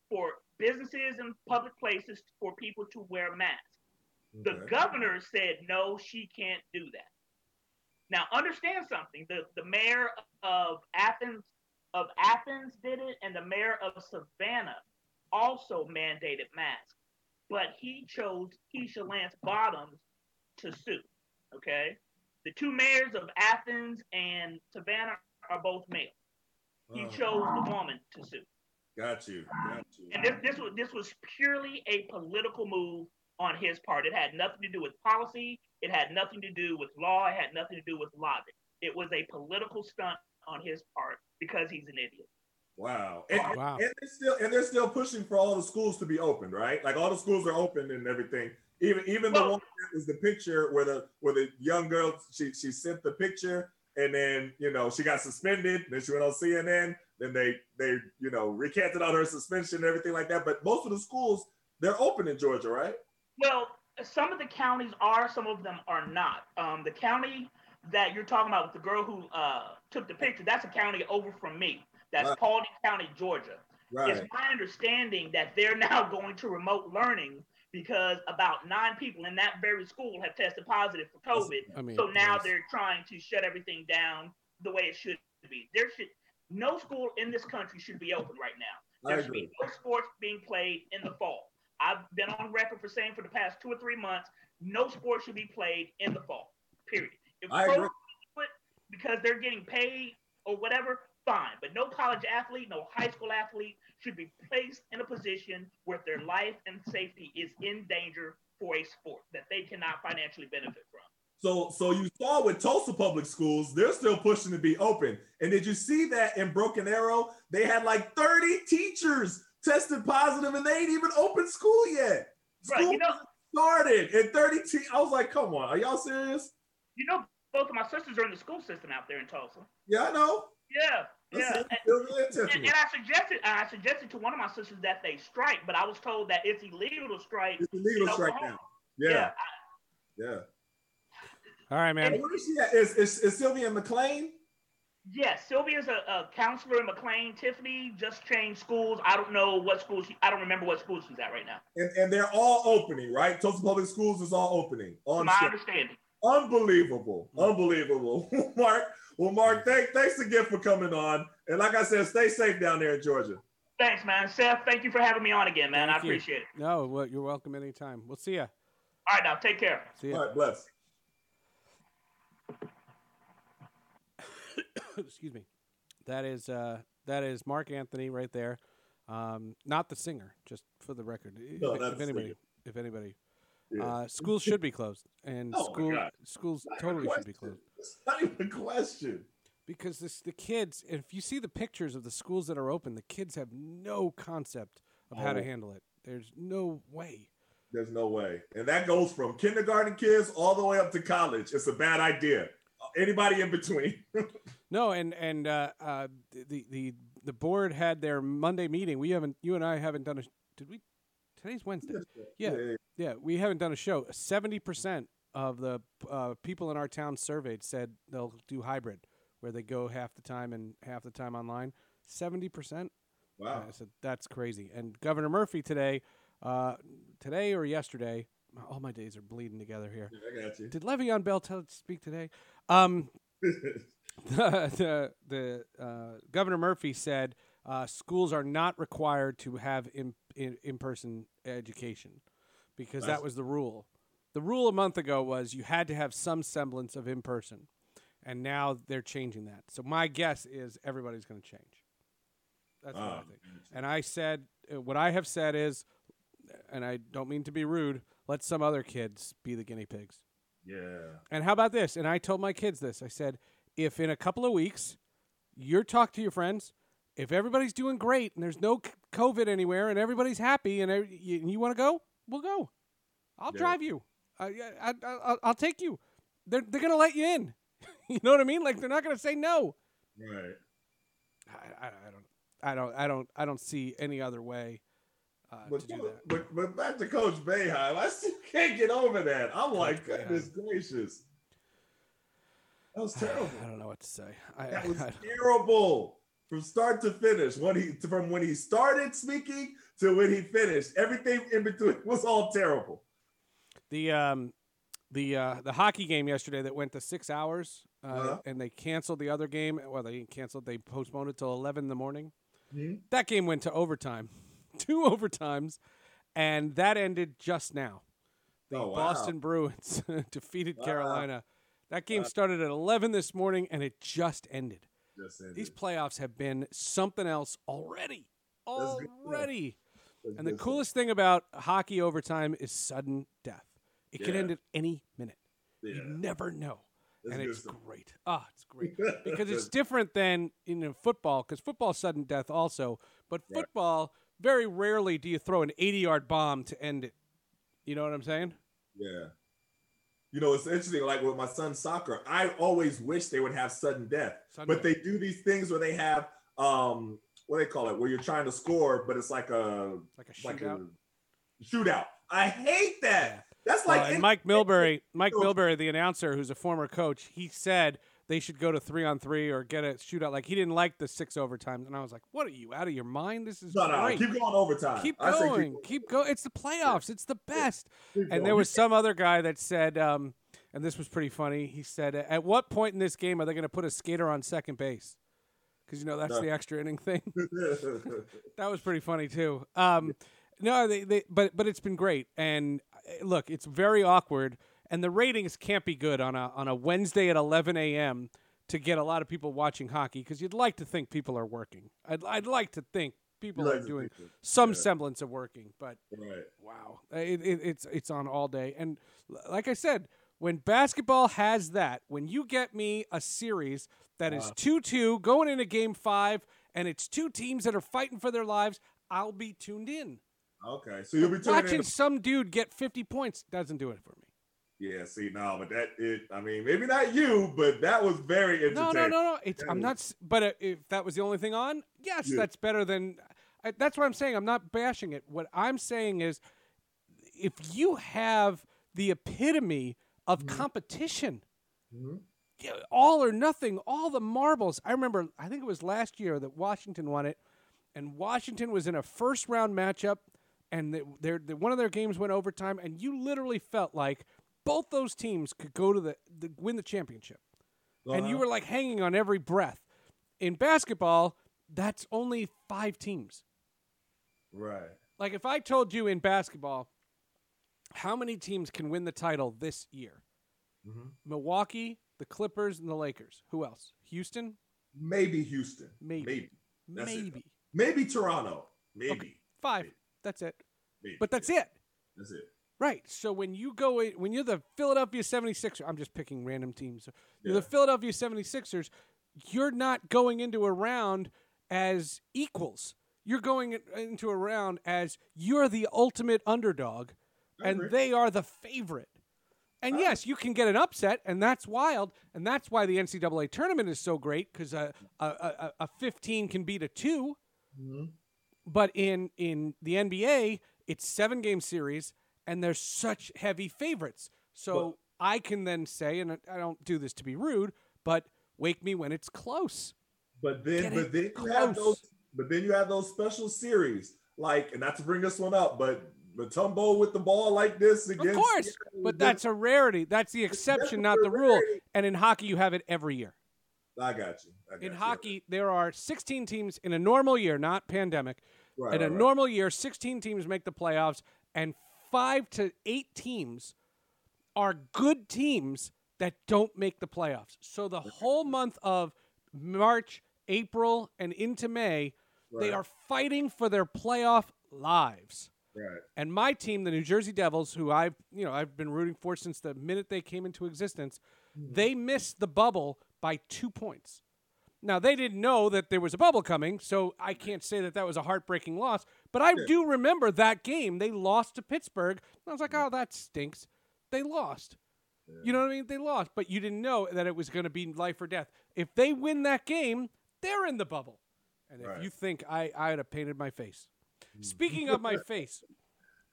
for businesses and public places for people to wear masks. Okay. The governor said, no, she can't do that. Now, understand something. The, the mayor of Athens of Athens did it, and the mayor of Savannah also mandated masks. But he chose Keisha Lance Bottoms to sue. Okay. The two mayors of Athens and Savannah are both male. He uh, chose the woman to sue. Got you. Got you. And this, this was this was purely a political move on his part. It had nothing to do with policy. It had nothing to do with law. It had nothing to do with logic. It was a political stunt on his part because he's an idiot. Wow. And, wow. and they're still and they're still pushing for all the schools to be open, right? Like all the schools are open and everything. Even even well, the one that was the picture where the where the young girl she she sent the picture and then you know she got suspended. Then she went on CNN. Then they they you know recanted on her suspension and everything like that. But most of the schools they're open in Georgia, right? Well, some of the counties are, some of them are not. Um, the county that you're talking about with the girl who uh, took the picture, that's a county over from me. That's right. Paulding County, Georgia. Right. It's my understanding that they're now going to remote learning because about nine people in that very school have tested positive for COVID. I mean, so now they're trying to shut everything down the way it should be. There should no school in this country should be open right now. There should be no sports being played in the fall. I've been on record for saying for the past two or three months, no sports should be played in the fall. Period. If I agree. because they're getting paid or whatever, fine. But no college athlete, no high school athlete should be placed in a position where their life and safety is in danger for a sport that they cannot financially benefit from. So, so you saw with Tulsa Public Schools, they're still pushing to be open. And did you see that in Broken Arrow? They had like 30 teachers tested positive and they ain't even open school yet. School right, you know, started and 30 te- I was like, come on, are y'all serious? You know, both of my sisters are in the school system out there in Tulsa. Yeah, I know. Yeah, yeah. And, and, and, I suggested I suggested to one of my sisters that they strike, but I was told that it's illegal to strike. It's illegal to strike now. Yeah. Yeah. I, yeah. All right, man. where is she at? Is, is, is Sylvia McLain? Yes, Sylvia's a, a counselor in McLain. Tiffany just changed schools. I don't know what school she. I don't remember what school she's at right now. And, and they're all opening, right? Tulsa Public Schools is all opening. On my understanding. Unbelievable, mm-hmm. unbelievable, Mark. Well, Mark, thank, thanks again for coming on. And like I said, stay safe down there in Georgia. Thanks, man. Seth, thank you for having me on again, man. Thank I appreciate it. No, well, you're welcome anytime. We'll see you. All right, now take care. See you. All right, bless. Excuse me. That is uh, that is Mark Anthony right there. Um, not the singer, just for the record. No, if, if anybody, if anybody, yeah. uh, schools should be closed, and oh school schools totally should be closed. It's not even a question. Because this, the kids, if you see the pictures of the schools that are open, the kids have no concept of oh. how to oh. handle it. There's no way. There's no way, and that goes from kindergarten kids all the way up to college. It's a bad idea anybody in between. no, and and uh, uh, the the the board had their Monday meeting. We haven't. You and I haven't done a. Did we? Today's Wednesday. Yeah, yeah, yeah. yeah we haven't done a show. Seventy percent of the uh, people in our town surveyed said they'll do hybrid, where they go half the time and half the time online. Seventy percent. Wow. I said that's crazy. And Governor Murphy today, uh, today or yesterday, all my days are bleeding together here. I got you. Did Le'Veon Bell tell speak today? Um, the the, the uh, Governor Murphy said uh, schools are not required to have in, in, in-person education because that was the rule. The rule a month ago was you had to have some semblance of in-person, and now they're changing that. So my guess is everybody's going to change. That's what I Oh, think. And I said, uh, what I have said is, and I don't mean to be rude, let some other kids be the guinea pigs. Yeah. And how about this? And I told my kids this. I said, if in a couple of weeks you're talking to your friends, if everybody's doing great and there's no COVID anywhere and everybody's happy and every- you, you want to go, we'll go. I'll Yeah. drive you. I, I, I, I'll, I'll take you. They're, they're going to let you in. you know what I mean? Like they're not going to say no. Right. I, I, I don't. I don't. I don't. I don't see any other way uh, But, to do that. but but back to Coach Bayheim, I still can't get over that. I'm like, Boeheim. goodness gracious. That was terrible. I don't know what to say. I, That was terrible from start to finish. When he from when he started speaking to when he finished, everything in between was all terrible. the um, the uh, the hockey game yesterday that went to six hours, uh, Uh-huh. and they canceled the other game. Well, they didn't cancel. They postponed it till eleven in the morning. Mhm. That game went to overtime, two overtimes, and that ended just now. The Oh, wow. Boston Bruins defeated Wow. Carolina. That game started at eleven this morning, and it just ended. These playoffs have been something else already. Already. And the coolest thing about hockey overtime is sudden death. It can end at any minute. Yeah. You never know. That's and it's stuff. great. Ah, it's great. Because it's different than in a football, because football's sudden death also. But football, very rarely do you throw an 80 yard bomb to end it. You know what I'm saying? Yeah. You know, it's interesting. Like with my son's soccer, I always wish they would have sudden death, Sudden but death. they do these things where they have um, what do they call it, where you're trying to score, but it's like a Like a like shootout. a shootout. I hate that. That's like and Mike Milbury, Mike Milbury, the announcer, who's a former coach, he said they should go to three on three or get a shootout. Like he didn't like the six overtimes, and I was like, "What are you out of your mind? This is No, no, great. keep going overtime. Keep I say going. Keep going. It's the playoffs. It's the best." keep And going. there was some other guy that said, um, and this was pretty funny. He said, "At what point in this game are they going to put a skater on second base?" Because you know that's No. the extra inning thing. that was pretty funny too. Um, no, they, they, but but it's been great. And uh, look, it's very awkward, and the ratings can't be good on a on a Wednesday at 11 a.m. to get a lot of people watching hockey because you'd like to think people are working. I'd I'd like to think people like are doing so. some Yeah. semblance of working, but right. wow, it, it, it's it's on all day. And like I said, when basketball has that, when you get me a series that is Uh. two two going into game five, and it's two teams that are fighting for their lives, I'll be tuned in. Okay, so you'll be Watching in. some dude get fifty points doesn't do it for me. Yeah, see, no, but that it. I mean, maybe not you, but that was very entertaining. No, no, no, no. It's I'm not. But uh, if that was the only thing on, yes, Yeah. that's better than. That's what I'm saying. I'm not bashing it. What I'm saying is, if you have the epitome of Mm-hmm. competition, Mhm. all or nothing, all the marbles. I remember. I think it was last year that Washington won it, and Washington was in a first round matchup, and they, their the, one of their games went overtime, and you literally felt like both those teams could go to the, the win the championship and you Uh-huh. were like hanging on every breath. In basketball, that's only five teams. right. Like if I told you in basketball, how many teams can win the title this year? Mhm. Milwaukee, the Clippers, and the Lakers. Who else? Houston? Maybe Houston. Maybe. Maybe. That's. Maybe. Maybe Toronto. Maybe. Okay, five. Maybe. That's it. Maybe. But that's Yeah, it. That's it. Right. So when you go in, when you're the Philadelphia 76ers, I'm just picking random teams. You're Yeah. the Philadelphia 76ers, you're not going into a round as equals. You're going into a round as you're the ultimate underdog and agree. they are the favorite. And yes, you can get an upset, and that's wild, and that's why the NCAA tournament is so great because a, a, a, a 15 can beat a 2 Mhm. but in in the NBA, it's seven game series, and they're such heavy favorites. So Well- I can then say, and I don't do this to be rude, but wake me when it's close. But then, Get but then you have those. But then you have those special series, like, and not to bring this one up, but Mutombo with the ball like this Of course, Seattle, but that's a rarity. That's the exception, not the rule. rarity. And in hockey, you have it every year. I got you. I got In you. hockey, there are 16 teams in a normal year, not pandemic. right, in a right. normal year, 16 teams make the playoffs, and five to eight teams are good teams that don't make the playoffs. So the whole month of March, April, and into May, they are fighting for their playoff lives. right. And my team, the New Jersey Devils, who I've you know I've been rooting for since the minute they came into existence, hmm. they missed the bubble by two points. Now they didn't know that there was a bubble coming, so I can't say that that was a heartbreaking loss. But I Yeah. do remember that game. They lost to Pittsburgh. I was like, oh, that stinks. They lost. You know what I mean? They lost, but you didn't know that it was going to be life or death. If they win that game, they're in the bubble. And if Right. you think I, I'd have painted my face. Speaking of my face,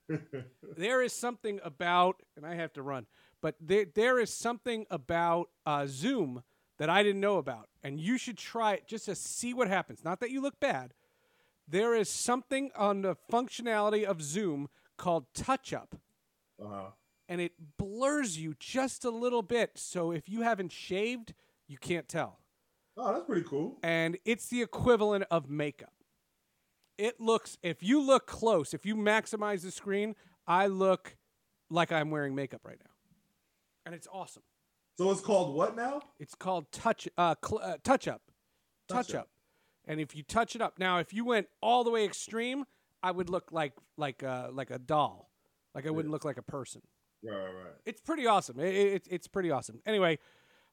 there is something about, and I have to run, but there, there is something about uh, Zoom that I didn't know about, and you should try it just to see what happens. Not that you look bad. There is something on the functionality of Zoom called Touch Up, Uh-huh. and it blurs you just a little bit. So if you haven't shaved, you can't tell. Oh, that's pretty cool. And it's the equivalent of makeup. It looks, if you look close, if you maximize the screen, I look like I'm wearing makeup right now. And it's awesome. So it's called what now? It's called touch uh, cl- uh touch up. Touch, Touch up. Up. And if you touch it up. Now if you went all the way extreme, I would look like like uh, like a doll. Like I wouldn't look like a person. Right, right, right. It's pretty awesome. It, it, it's pretty awesome. Anyway,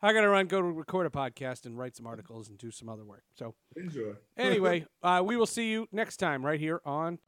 I got to run go to record a podcast and write some articles and do some other work. So Enjoy. anyway, uh, we will see you next time right here on